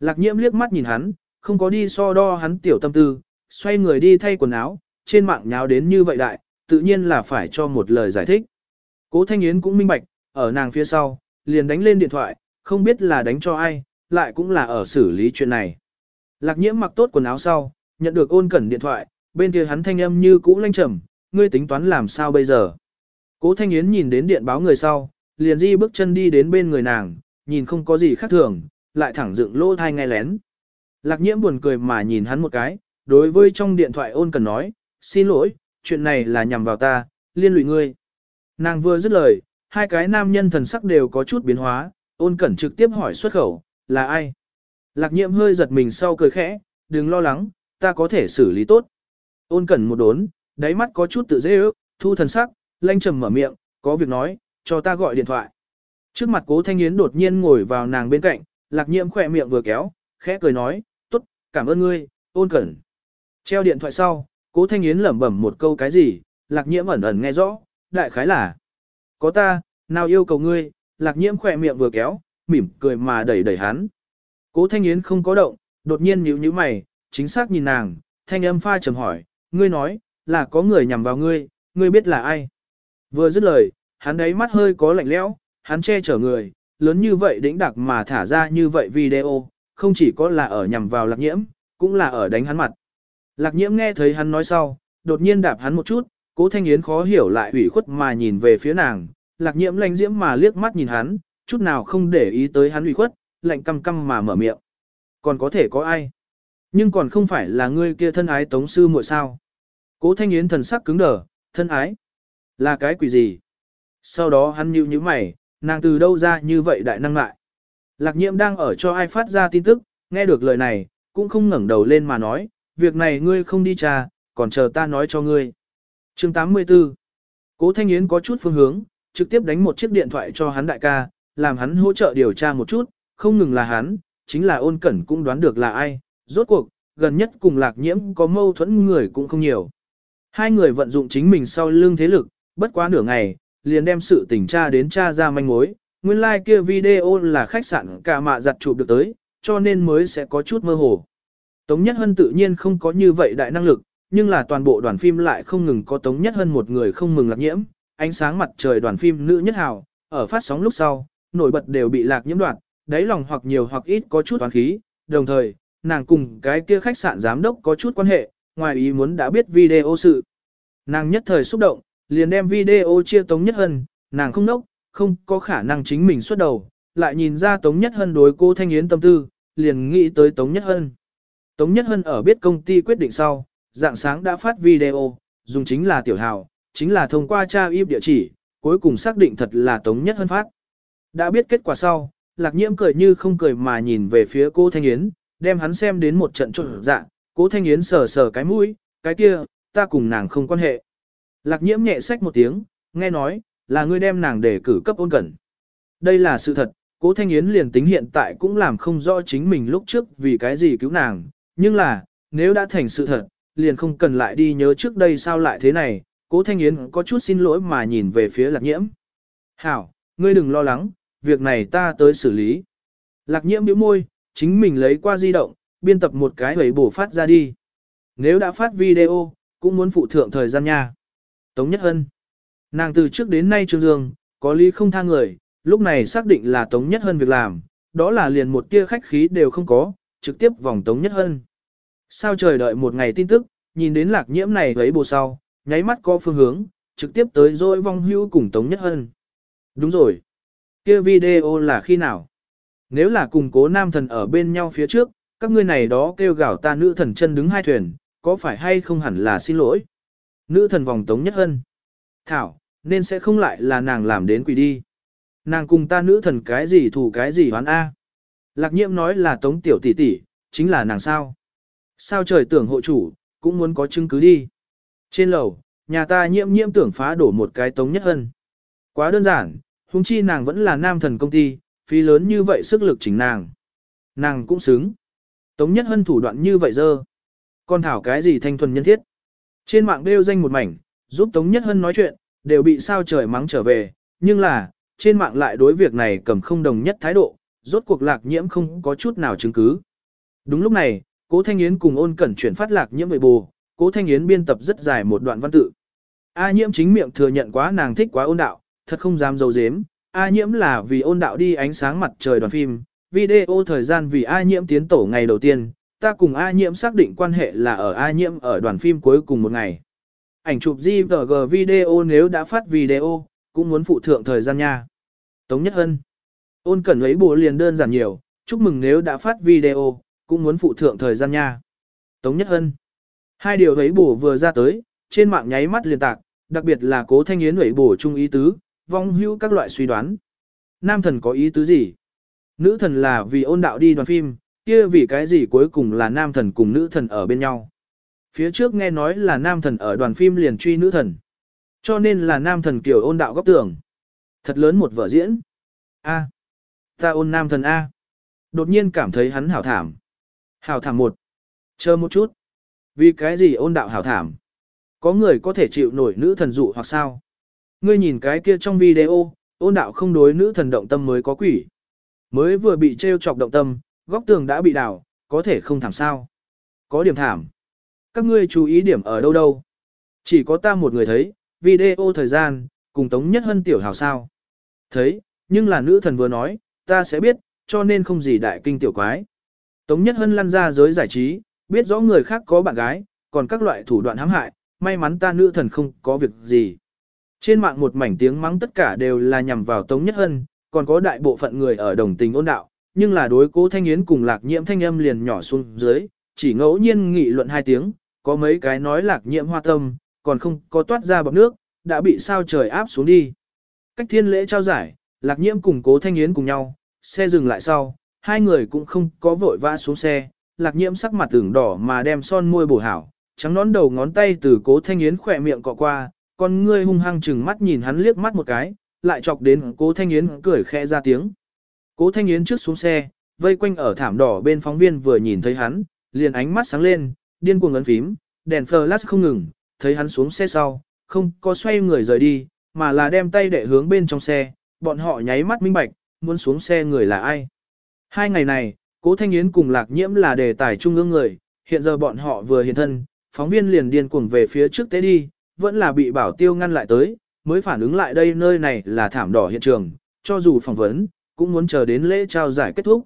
Lạc nhiễm liếc mắt nhìn hắn, không có đi so đo hắn tiểu tâm tư, xoay người đi thay quần áo, trên mạng nháo đến như vậy đại, tự nhiên là phải cho một lời giải thích. Cố Thanh Yến cũng minh bạch, ở nàng phía sau, liền đánh lên điện thoại, không biết là đánh cho ai, lại cũng là ở xử lý chuyện này. Lạc nhiễm mặc tốt quần áo sau, nhận được ôn cẩn điện thoại, bên kia hắn thanh âm như cũ lanh trầm, ngươi tính toán làm sao bây giờ. Cố Thanh Yến nhìn đến điện báo người sau, liền di bước chân đi đến bên người nàng, nhìn không có gì khác thường, lại thẳng dựng lỗ thai ngay lén. Lạc nhiễm buồn cười mà nhìn hắn một cái, đối với trong điện thoại ôn cần nói, xin lỗi, chuyện này là nhằm vào ta, liên lụy ngươi. Nàng vừa dứt lời, hai cái nam nhân thần sắc đều có chút biến hóa, ôn cẩn trực tiếp hỏi xuất khẩu, là ai? Lạc nhiễm hơi giật mình sau cười khẽ, đừng lo lắng, ta có thể xử lý tốt. Ôn cẩn một đốn, đáy mắt có chút tự dễ ước, thu thần sắc, lanh trầm mở miệng, có việc nói, cho ta gọi điện thoại. Trước mặt cố thanh yến đột nhiên ngồi vào nàng bên cạnh, lạc nhiễm khỏe miệng vừa kéo, khẽ cười nói, cảm ơn ngươi, ôn cẩn. Treo điện thoại sau, cố thanh yến lẩm bẩm một câu cái gì, lạc nhiễm ẩn ẩn nghe rõ, đại khái là. Có ta, nào yêu cầu ngươi, lạc nhiễm khỏe miệng vừa kéo, mỉm cười mà đẩy đẩy hắn. Cố thanh yến không có động, đột nhiên nhíu nhíu mày, chính xác nhìn nàng, thanh âm pha trầm hỏi, ngươi nói, là có người nhằm vào ngươi, ngươi biết là ai. Vừa dứt lời, hắn đấy mắt hơi có lạnh lẽo, hắn che chở người, lớn như vậy đĩnh đặc mà thả ra như vậy video, không chỉ có là ở nhằm vào lạc nhiễm, cũng là ở đánh hắn mặt. Lạc nhiễm nghe thấy hắn nói sau, đột nhiên đạp hắn một chút, cố thanh yến khó hiểu lại ủy khuất mà nhìn về phía nàng, lạc nhiễm lanh diễm mà liếc mắt nhìn hắn, chút nào không để ý tới hắn ủy khuất, lạnh căm căm mà mở miệng. Còn có thể có ai? Nhưng còn không phải là ngươi kia thân ái tống sư muội sao? Cố thanh yến thần sắc cứng đờ, thân ái? Là cái quỷ gì? Sau đó hắn nhíu nhíu mày, nàng từ đâu ra như vậy đại năng lại? Lạc nhiễm đang ở cho ai phát ra tin tức, nghe được lời này, cũng không ngẩng đầu lên mà nói, việc này ngươi không đi trà, còn chờ ta nói cho ngươi. chương 84 Cố Thanh Yến có chút phương hướng, trực tiếp đánh một chiếc điện thoại cho hắn đại ca, làm hắn hỗ trợ điều tra một chút, không ngừng là hắn, chính là ôn cẩn cũng đoán được là ai, rốt cuộc, gần nhất cùng lạc nhiễm có mâu thuẫn người cũng không nhiều. Hai người vận dụng chính mình sau lưng thế lực, bất quá nửa ngày, liền đem sự tình tra đến tra ra manh mối, nguyên lai like kia video là khách sạn cả mạ giặt chụp được tới, cho nên mới sẽ có chút mơ hồ. Tống Nhất Hân tự nhiên không có như vậy đại năng lực, nhưng là toàn bộ đoàn phim lại không ngừng có Tống Nhất Hân một người không mừng lạc nhiễm, ánh sáng mặt trời đoàn phim nữ nhất hào, ở phát sóng lúc sau, nổi bật đều bị lạc nhiễm đoạt, đáy lòng hoặc nhiều hoặc ít có chút toán khí, đồng thời, nàng cùng cái kia khách sạn giám đốc có chút quan hệ, ngoài ý muốn đã biết video sự. Nàng nhất thời xúc động, liền đem video chia Tống Nhất Hân, nàng không nốc, không có khả năng chính mình xuất đầu, lại nhìn ra Tống Nhất Hân đối cô Thanh Yến tâm tư, liền nghĩ tới Tống Nhất Hân. Tống Nhất Hân ở biết công ty quyết định sau, dạng sáng đã phát video, dùng chính là tiểu hào, chính là thông qua tra im địa chỉ, cuối cùng xác định thật là Tống Nhất Hân phát. Đã biết kết quả sau, lạc nhiễm cười như không cười mà nhìn về phía cô Thanh Yến, đem hắn xem đến một trận trộn dạng, cố Thanh Yến sờ sờ cái mũi, cái kia, ta cùng nàng không quan hệ. Lạc nhiễm nhẹ sách một tiếng, nghe nói, là ngươi đem nàng để cử cấp ôn cẩn. Đây là sự thật, cố Thanh Yến liền tính hiện tại cũng làm không rõ chính mình lúc trước vì cái gì cứu nàng, nhưng là, nếu đã thành sự thật, liền không cần lại đi nhớ trước đây sao lại thế này, cố Thanh Yến có chút xin lỗi mà nhìn về phía lạc nhiễm. Hảo, ngươi đừng lo lắng, việc này ta tới xử lý. Lạc nhiễm bĩu môi, chính mình lấy qua di động, biên tập một cái hầy bổ phát ra đi. Nếu đã phát video, cũng muốn phụ thượng thời gian nha. Tống Nhất Hân. Nàng từ trước đến nay Trương Dương, có lý không tha người, lúc này xác định là Tống Nhất Hân việc làm, đó là liền một tia khách khí đều không có, trực tiếp vòng Tống Nhất Hân. Sao trời đợi một ngày tin tức, nhìn đến lạc nhiễm này thấy bồ sau, nháy mắt có phương hướng, trực tiếp tới rồi vong hưu cùng Tống Nhất Hân. Đúng rồi. kia video là khi nào? Nếu là cùng cố nam thần ở bên nhau phía trước, các ngươi này đó kêu gào ta nữ thần chân đứng hai thuyền, có phải hay không hẳn là xin lỗi? Nữ thần vòng Tống Nhất Hân. Thảo, nên sẽ không lại là nàng làm đến quỷ đi. Nàng cùng ta nữ thần cái gì thủ cái gì hoán A. Lạc nhiễm nói là Tống Tiểu tỷ tỷ, chính là nàng sao? Sao trời tưởng hộ chủ, cũng muốn có chứng cứ đi. Trên lầu, nhà ta nhiễm nhiễm tưởng phá đổ một cái Tống Nhất Hân. Quá đơn giản, huống chi nàng vẫn là nam thần công ty, phí lớn như vậy sức lực chỉnh nàng. Nàng cũng xứng. Tống Nhất Hân thủ đoạn như vậy dơ. Con thảo cái gì thanh thuần nhân thiết. Trên mạng đeo danh một mảnh, giúp Tống Nhất Hân nói chuyện, đều bị sao trời mắng trở về, nhưng là, trên mạng lại đối việc này cầm không đồng nhất thái độ, rốt cuộc lạc nhiễm không có chút nào chứng cứ. Đúng lúc này, Cố Thanh Yến cùng ôn cẩn chuyển phát lạc nhiễm về bù, Cố Thanh Yến biên tập rất dài một đoạn văn tự. A nhiễm chính miệng thừa nhận quá nàng thích quá ôn đạo, thật không dám dấu dếm. A nhiễm là vì ôn đạo đi ánh sáng mặt trời đoàn phim, video thời gian vì A nhiễm tiến tổ ngày đầu tiên, ta cùng A nhiễm xác định quan hệ là ở A nhiễm ở đoàn phim cuối cùng một ngày. Ảnh chụp JPG video nếu đã phát video, cũng muốn phụ thượng thời gian nha. Tống Nhất Hân. Ôn cẩn lấy bố liền đơn giản nhiều, chúc mừng nếu đã phát video, cũng muốn phụ thượng thời gian nha. Tống Nhất Hân. Hai điều thấy bổ vừa ra tới, trên mạng nháy mắt liền tạc, đặc biệt là cố thanh yến ấy bổ chung ý tứ, vong hữu các loại suy đoán. Nam thần có ý tứ gì? Nữ thần là vì ôn đạo đi đoàn phim, kia vì cái gì cuối cùng là nam thần cùng nữ thần ở bên nhau. Phía trước nghe nói là nam thần ở đoàn phim liền truy nữ thần. Cho nên là nam thần kiểu ôn đạo góc tưởng. Thật lớn một vở diễn. A. Ta ôn nam thần A. Đột nhiên cảm thấy hắn hảo thảm. Hảo thảm một. Chờ một chút. Vì cái gì ôn đạo hảo thảm? Có người có thể chịu nổi nữ thần dụ hoặc sao? Ngươi nhìn cái kia trong video, ôn đạo không đối nữ thần động tâm mới có quỷ. Mới vừa bị trêu chọc động tâm, góc tường đã bị đảo, có thể không thảm sao? Có điểm thảm. Các ngươi chú ý điểm ở đâu đâu? Chỉ có ta một người thấy, video thời gian, cùng Tống Nhất Hân tiểu hào sao. Thấy, nhưng là nữ thần vừa nói, ta sẽ biết, cho nên không gì đại kinh tiểu quái. Tống Nhất Hân lăn ra giới giải trí, biết rõ người khác có bạn gái, còn các loại thủ đoạn hãm hại, may mắn ta nữ thần không có việc gì. Trên mạng một mảnh tiếng mắng tất cả đều là nhằm vào Tống Nhất Hân, còn có đại bộ phận người ở đồng tình ôn đạo, nhưng là đối cố thanh yến cùng lạc nhiễm thanh âm liền nhỏ xuống dưới, chỉ ngẫu nhiên nghị luận hai tiếng, có mấy cái nói lạc nhiễm hoa tâm, còn không có toát ra bọc nước, đã bị sao trời áp xuống đi. Cách thiên lễ trao giải, lạc nhiễm cùng cố thanh yến cùng nhau, xe dừng lại sau, hai người cũng không có vội vã xuống xe, lạc nhiễm sắc mặt tưởng đỏ mà đem son môi bổ hảo, trắng nón đầu ngón tay từ cố thanh yến khỏe miệng cọ qua, con ngươi hung hăng chừng mắt nhìn hắn liếc mắt một cái, lại chọc đến cố thanh yến cười khẽ ra tiếng. Cố thanh yến trước xuống xe, vây quanh ở thảm đỏ bên phóng viên vừa nhìn thấy hắn, liền ánh mắt sáng lên, điên cuồng ấn phím, đèn flash không ngừng, thấy hắn xuống xe sau, không có xoay người rời đi, mà là đem tay để hướng bên trong xe, bọn họ nháy mắt minh bạch, muốn xuống xe người là ai. Hai ngày này, Cố Thanh Yến cùng Lạc Nhiễm là đề tài trung ương người, hiện giờ bọn họ vừa hiện thân, phóng viên liền điên cuồng về phía trước tế đi, vẫn là bị bảo tiêu ngăn lại tới, mới phản ứng lại đây nơi này là thảm đỏ hiện trường, cho dù phỏng vấn, cũng muốn chờ đến lễ trao giải kết thúc.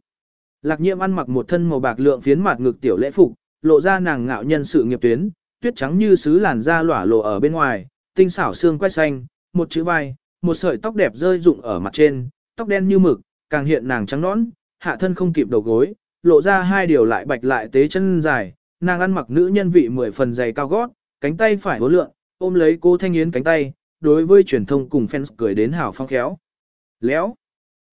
Lạc Nhiễm ăn mặc một thân màu bạc lượng phiến mặt ngực tiểu lễ phục, lộ ra nàng ngạo nhân sự nghiệp tuyến, tuyết trắng như sứ làn da lỏa lộ ở bên ngoài, tinh xảo xương quay xanh, một chữ vai, một sợi tóc đẹp rơi rụng ở mặt trên, tóc đen như mực, càng hiện nàng trắng nõn, hạ thân không kịp đầu gối, lộ ra hai điều lại bạch lại tế chân dài, nàng ăn mặc nữ nhân vị mười phần dày cao gót, cánh tay phải hố lượng, ôm lấy cô Thanh Yến cánh tay, đối với truyền thông cùng fans cười đến hào phong khéo. Léo.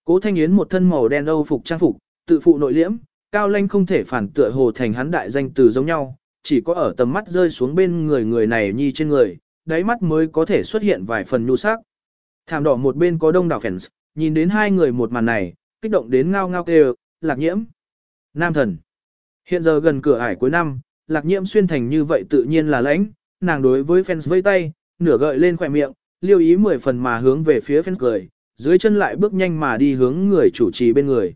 Cố Thanh Yến một thân màu đen âu phục trang phục, tự phụ nội liễm, cao lanh không thể phản tựa hồ thành hắn đại danh từ giống nhau, chỉ có ở tầm mắt rơi xuống bên người người này nhi trên người, đáy mắt mới có thể xuất hiện vài phần nhu sắc. Thảm đỏ một bên có đông đảo fans, nhìn đến hai người một màn này, kích động đến ngao ngao kêu, lạc nhiễm. Nam thần. Hiện giờ gần cửa ải cuối năm, lạc nhiễm xuyên thành như vậy tự nhiên là lãnh, nàng đối với fans vây tay, nửa gợi lên khỏe miệng, liêu ý mười phần mà hướng về phía fans cười, dưới chân lại bước nhanh mà đi hướng người chủ trì bên người.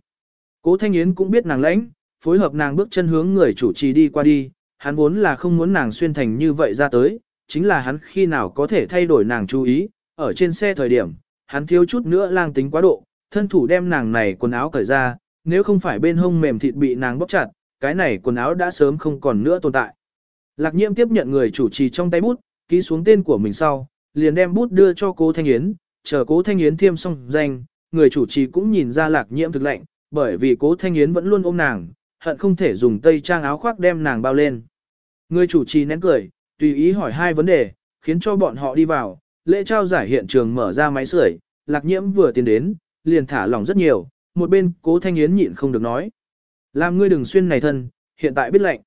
Cố Thanh Yến cũng biết nàng lãnh, phối hợp nàng bước chân hướng người chủ trì đi qua đi, hắn vốn là không muốn nàng xuyên thành như vậy ra tới, chính là hắn khi nào có thể thay đổi nàng chú ý, ở trên xe thời điểm, hắn thiếu chút nữa lang tính quá độ, thân thủ đem nàng này quần áo cởi ra, nếu không phải bên hông mềm thịt bị nàng bóp chặt, cái này quần áo đã sớm không còn nữa tồn tại. Lạc nhiễm tiếp nhận người chủ trì trong tay bút, ký xuống tên của mình sau, liền đem bút đưa cho cố Thanh Yến, chờ cố Thanh Yến thiêm xong danh, người chủ trì cũng nhìn ra lạc nhiễm thực lạnh bởi vì cố Thanh Yến vẫn luôn ôm nàng, hận không thể dùng tây trang áo khoác đem nàng bao lên. Người chủ trì nén cười, tùy ý hỏi hai vấn đề, khiến cho bọn họ đi vào, lễ trao giải hiện trường mở ra máy sưởi, lạc nhiễm vừa tiến đến, liền thả lỏng rất nhiều, một bên cố thanh yến nhịn không được nói. Làm ngươi đừng xuyên này thân, hiện tại biết lệnh.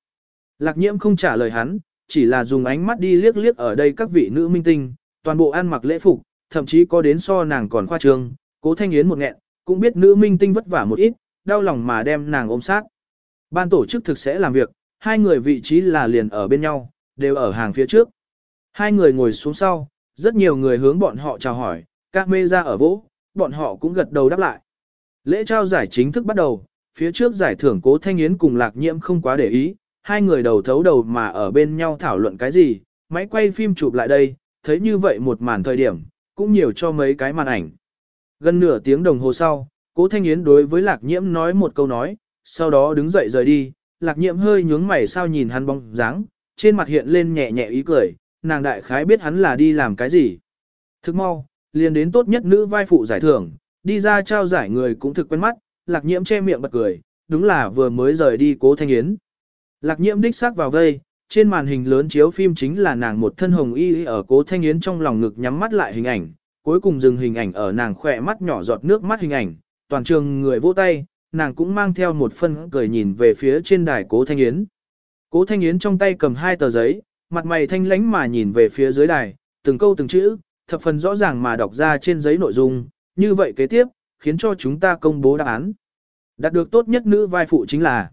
Lạc nhiễm không trả lời hắn, chỉ là dùng ánh mắt đi liếc liếc ở đây các vị nữ minh tinh, toàn bộ ăn mặc lễ phục, thậm chí có đến so nàng còn khoa trương, cố thanh yến một nghẹn, cũng biết nữ minh tinh vất vả một ít, đau lòng mà đem nàng ôm sát. Ban tổ chức thực sẽ làm việc, hai người vị trí là liền ở bên nhau, đều ở hàng phía trước. Hai người ngồi xuống sau, rất nhiều người hướng bọn họ chào hỏi, các mê ra ở vỗ, bọn họ cũng gật đầu đáp lại. Lễ trao giải chính thức bắt đầu, phía trước giải thưởng cố thanh yến cùng lạc nhiễm không quá để ý, hai người đầu thấu đầu mà ở bên nhau thảo luận cái gì, máy quay phim chụp lại đây, thấy như vậy một màn thời điểm, cũng nhiều cho mấy cái màn ảnh. Gần nửa tiếng đồng hồ sau, cố thanh yến đối với lạc nhiễm nói một câu nói, sau đó đứng dậy rời đi, lạc nhiễm hơi nhướng mày sao nhìn hắn bóng dáng, trên mặt hiện lên nhẹ nhẹ ý cười, nàng đại khái biết hắn là đi làm cái gì. Thức mau, liền đến tốt nhất nữ vai phụ giải thưởng, đi ra trao giải người cũng thực quen mắt, lạc nhiễm che miệng bật cười, đúng là vừa mới rời đi cố thanh yến. Lạc nhiễm đích xác vào vây, trên màn hình lớn chiếu phim chính là nàng một thân hồng y ở cố thanh yến trong lòng ngực nhắm mắt lại hình ảnh, cuối cùng dừng hình ảnh ở nàng khỏe mắt nhỏ giọt nước mắt hình ảnh, toàn trường người vỗ tay, nàng cũng mang theo một phân cười nhìn về phía trên đài cố thanh yến. Cố thanh yến trong tay cầm hai tờ giấy, mặt mày thanh lánh mà nhìn về phía dưới đài, từng câu từng chữ, thập phần rõ ràng mà đọc ra trên giấy nội dung, như vậy kế tiếp, khiến cho chúng ta công bố đáp án. Đạt được tốt nhất nữ vai phụ chính là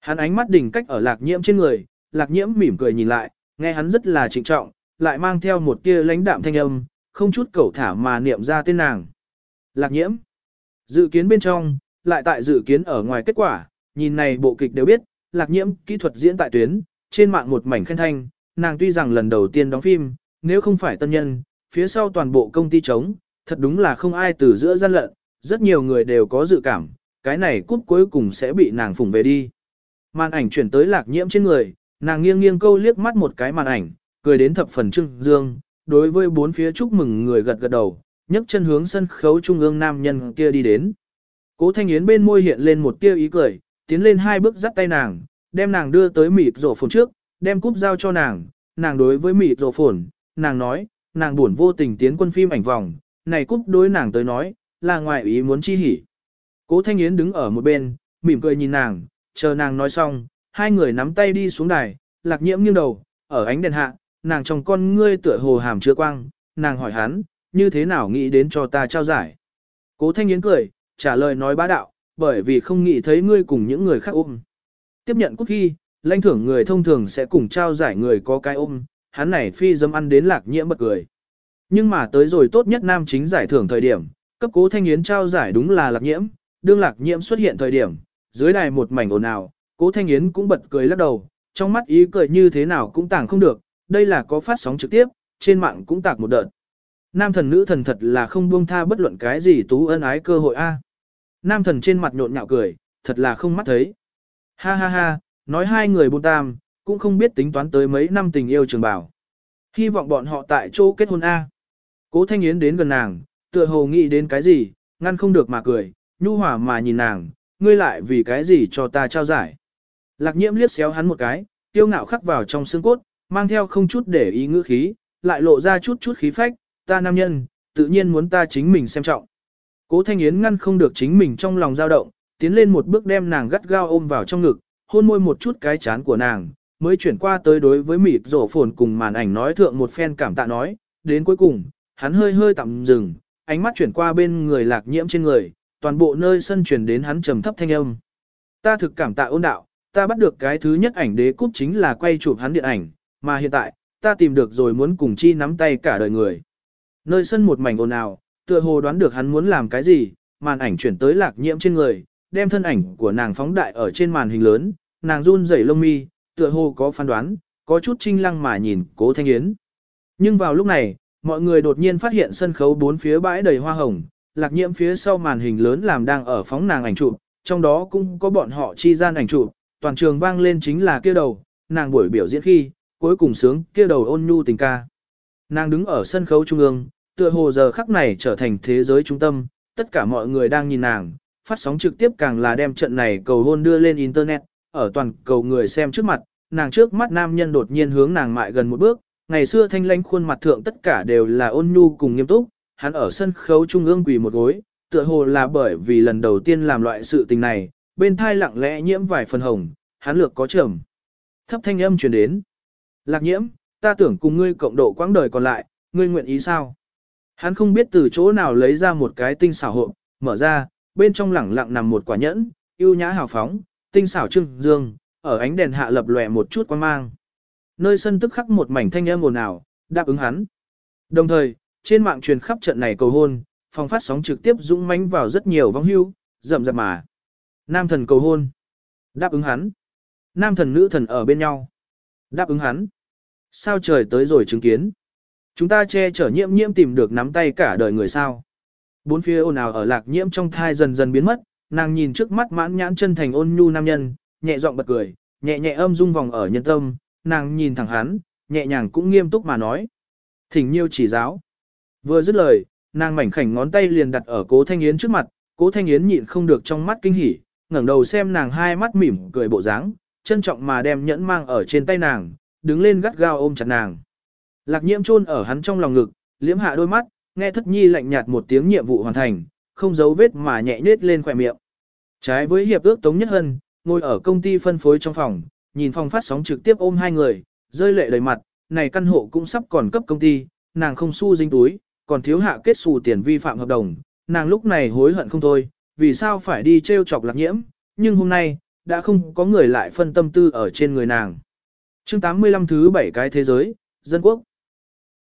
Hắn ánh mắt đỉnh cách ở lạc nhiễm trên người, lạc nhiễm mỉm cười nhìn lại, nghe hắn rất là trịnh trọng, lại mang theo một tia lãnh đạm thanh âm, không chút cẩu thả mà niệm ra tên nàng. Lạc nhiễm. Dự kiến bên trong, lại tại dự kiến ở ngoài kết quả, nhìn này bộ kịch đều biết, lạc nhiễm kỹ thuật diễn tại tuyến, trên mạng một mảnh khen thanh, nàng tuy rằng lần đầu tiên đóng phim, nếu không phải tân nhân, phía sau toàn bộ công ty chống, thật đúng là không ai từ giữa gian lận, rất nhiều người đều có dự cảm, cái này cúp cuối cùng sẽ bị nàng phủng về đi. Màn ảnh chuyển tới lạc nhiễm trên người, nàng nghiêng nghiêng câu liếc mắt một cái màn ảnh, cười đến thập phần trưng dương, đối với bốn phía chúc mừng người gật gật đầu, nhấc chân hướng sân khấu trung ương nam nhân kia đi đến. Cố Thanh Yến bên môi hiện lên một tia ý cười, tiến lên hai bước dắt tay nàng, đem nàng đưa tới mịt rổ phồn trước, đem cúp giao cho nàng, nàng đối với mịt rổ phồn, nàng nói, nàng buồn vô tình tiến quân phim ảnh vòng, này cúp đối nàng tới nói, là ngoại ý muốn chi hỉ. Cố Thanh Yến đứng ở một bên, mỉm cười nhìn nàng, chờ nàng nói xong, hai người nắm tay đi xuống đài, lạc nhiễm nghiêng đầu, ở ánh đèn hạ, nàng trong con ngươi tựa hồ hàm chứa quang, nàng hỏi hắn, như thế nào nghĩ đến cho ta trao giải. Cố Thanh Yến cười, trả lời nói bá đạo, bởi vì không nghĩ thấy ngươi cùng những người khác ôm. Tiếp nhận cút khi, lãnh thưởng người thông thường sẽ cùng trao giải người có cái ôm, hắn này phi dâm ăn đến lạc nhiễm bật cười. Nhưng mà tới rồi tốt nhất nam chính giải thưởng thời điểm, cấp cố thanh yến trao giải đúng là lạc nhiễm, đương lạc nhiễm xuất hiện thời điểm, dưới đài một mảnh ồn ào, cố thanh yến cũng bật cười lắc đầu, trong mắt ý cười như thế nào cũng tàng không được, đây là có phát sóng trực tiếp, trên mạng cũng tạc một đợt. Nam thần nữ thần thật là không buông tha bất luận cái gì tú ân ái cơ hội a. Nam thần trên mặt nhộn nhạo cười, thật là không mắt thấy. Ha ha ha, nói hai người buôn tam, cũng không biết tính toán tới mấy năm tình yêu trường bảo. Hy vọng bọn họ tại chỗ kết hôn A. Cố Thanh Yến đến gần nàng, tựa hồ nghĩ đến cái gì, ngăn không được mà cười, nhu hòa mà nhìn nàng, ngươi lại vì cái gì cho ta trao giải. Lạc nhiễm liếc xéo hắn một cái, tiêu ngạo khắc vào trong xương cốt, mang theo không chút để ý ngữ khí, lại lộ ra chút chút khí phách, ta nam nhân, tự nhiên muốn ta chính mình xem trọng. Cố Thanh Yến ngăn không được chính mình trong lòng dao động, tiến lên một bước đem nàng gắt gao ôm vào trong ngực, hôn môi một chút cái chán của nàng, mới chuyển qua tới đối với mịt rổ phồn cùng màn ảnh nói thượng một phen cảm tạ nói, đến cuối cùng, hắn hơi hơi tạm dừng, ánh mắt chuyển qua bên người lạc nhiễm trên người, toàn bộ nơi sân chuyển đến hắn trầm thấp thanh âm. Ta thực cảm tạ ôn đạo, ta bắt được cái thứ nhất ảnh đế cúp chính là quay chụp hắn điện ảnh, mà hiện tại, ta tìm được rồi muốn cùng chi nắm tay cả đời người. Nơi sân một mảnh ồn ào, tựa hồ đoán được hắn muốn làm cái gì, màn ảnh chuyển tới lạc nhiễm trên người, đem thân ảnh của nàng phóng đại ở trên màn hình lớn, nàng run rẩy lông mi, tựa hồ có phán đoán, có chút trinh lăng mà nhìn cố thanh yến. Nhưng vào lúc này, mọi người đột nhiên phát hiện sân khấu bốn phía bãi đầy hoa hồng, lạc nhiễm phía sau màn hình lớn làm đang ở phóng nàng ảnh chụp, trong đó cũng có bọn họ chi gian ảnh chụp, toàn trường vang lên chính là kia đầu, nàng buổi biểu diễn khi, cuối cùng sướng kia đầu ôn nhu tình ca. Nàng đứng ở sân khấu trung ương, tựa hồ giờ khắc này trở thành thế giới trung tâm, tất cả mọi người đang nhìn nàng, phát sóng trực tiếp càng là đem trận này cầu hôn đưa lên internet, ở toàn cầu người xem trước mặt, nàng trước mắt nam nhân đột nhiên hướng nàng mại gần một bước, ngày xưa thanh lãnh khuôn mặt thượng tất cả đều là ôn nhu cùng nghiêm túc, hắn ở sân khấu trung ương quỳ một gối, tựa hồ là bởi vì lần đầu tiên làm loại sự tình này, bên thai lặng lẽ nhiễm vài phần hồng, hắn lược có trầm. Thấp thanh âm truyền đến. Lạc nhiễm, ta tưởng cùng ngươi cộng độ quãng đời còn lại, ngươi nguyện ý sao? Hắn không biết từ chỗ nào lấy ra một cái tinh xảo hộp, mở ra, bên trong lẳng lặng nằm một quả nhẫn, yêu nhã hào phóng, tinh xảo trưng dương, ở ánh đèn hạ lập lòe một chút quan mang. Nơi sân tức khắc một mảnh thanh âm ồn ào, đáp ứng hắn. Đồng thời, trên mạng truyền khắp trận này cầu hôn, phòng phát sóng trực tiếp dũng mãnh vào rất nhiều vong hưu, rậm rạp mà. Nam thần cầu hôn. Đáp ứng hắn. Nam thần nữ thần ở bên nhau. Đáp ứng hắn. Sao trời tới rồi chứng kiến. Chúng ta che chở nhiễm nhiễm tìm được nắm tay cả đời người sao. Bốn phía ồn ào ở lạc nhiễm trong thai dần dần biến mất, nàng nhìn trước mắt mãn nhãn chân thành ôn nhu nam nhân, nhẹ giọng bật cười, nhẹ nhẹ âm dung vòng ở nhân tâm, nàng nhìn thẳng hắn, nhẹ nhàng cũng nghiêm túc mà nói. Thỉnh nhiêu chỉ giáo. Vừa dứt lời, nàng mảnh khảnh ngón tay liền đặt ở cố thanh yến trước mặt, cố thanh yến nhịn không được trong mắt kinh hỉ, ngẩng đầu xem nàng hai mắt mỉm cười bộ dáng, trân trọng mà đem nhẫn mang ở trên tay nàng, đứng lên gắt gao ôm chặt nàng. Lạc nhiễm chôn ở hắn trong lòng ngực, liễm hạ đôi mắt, nghe thất nhi lạnh nhạt một tiếng nhiệm vụ hoàn thành, không giấu vết mà nhẹ nết lên khỏe miệng. Trái với hiệp ước Tống Nhất Hân, ngồi ở công ty phân phối trong phòng, nhìn phòng phát sóng trực tiếp ôm hai người, rơi lệ đầy mặt, này căn hộ cũng sắp còn cấp công ty, nàng không xu dính túi, còn thiếu hạ kết xù tiền vi phạm hợp đồng, nàng lúc này hối hận không thôi, vì sao phải đi trêu chọc lạc nhiễm, nhưng hôm nay, đã không có người lại phân tâm tư ở trên người nàng chương 85 thứ 7 cái thế giới, dân quốc.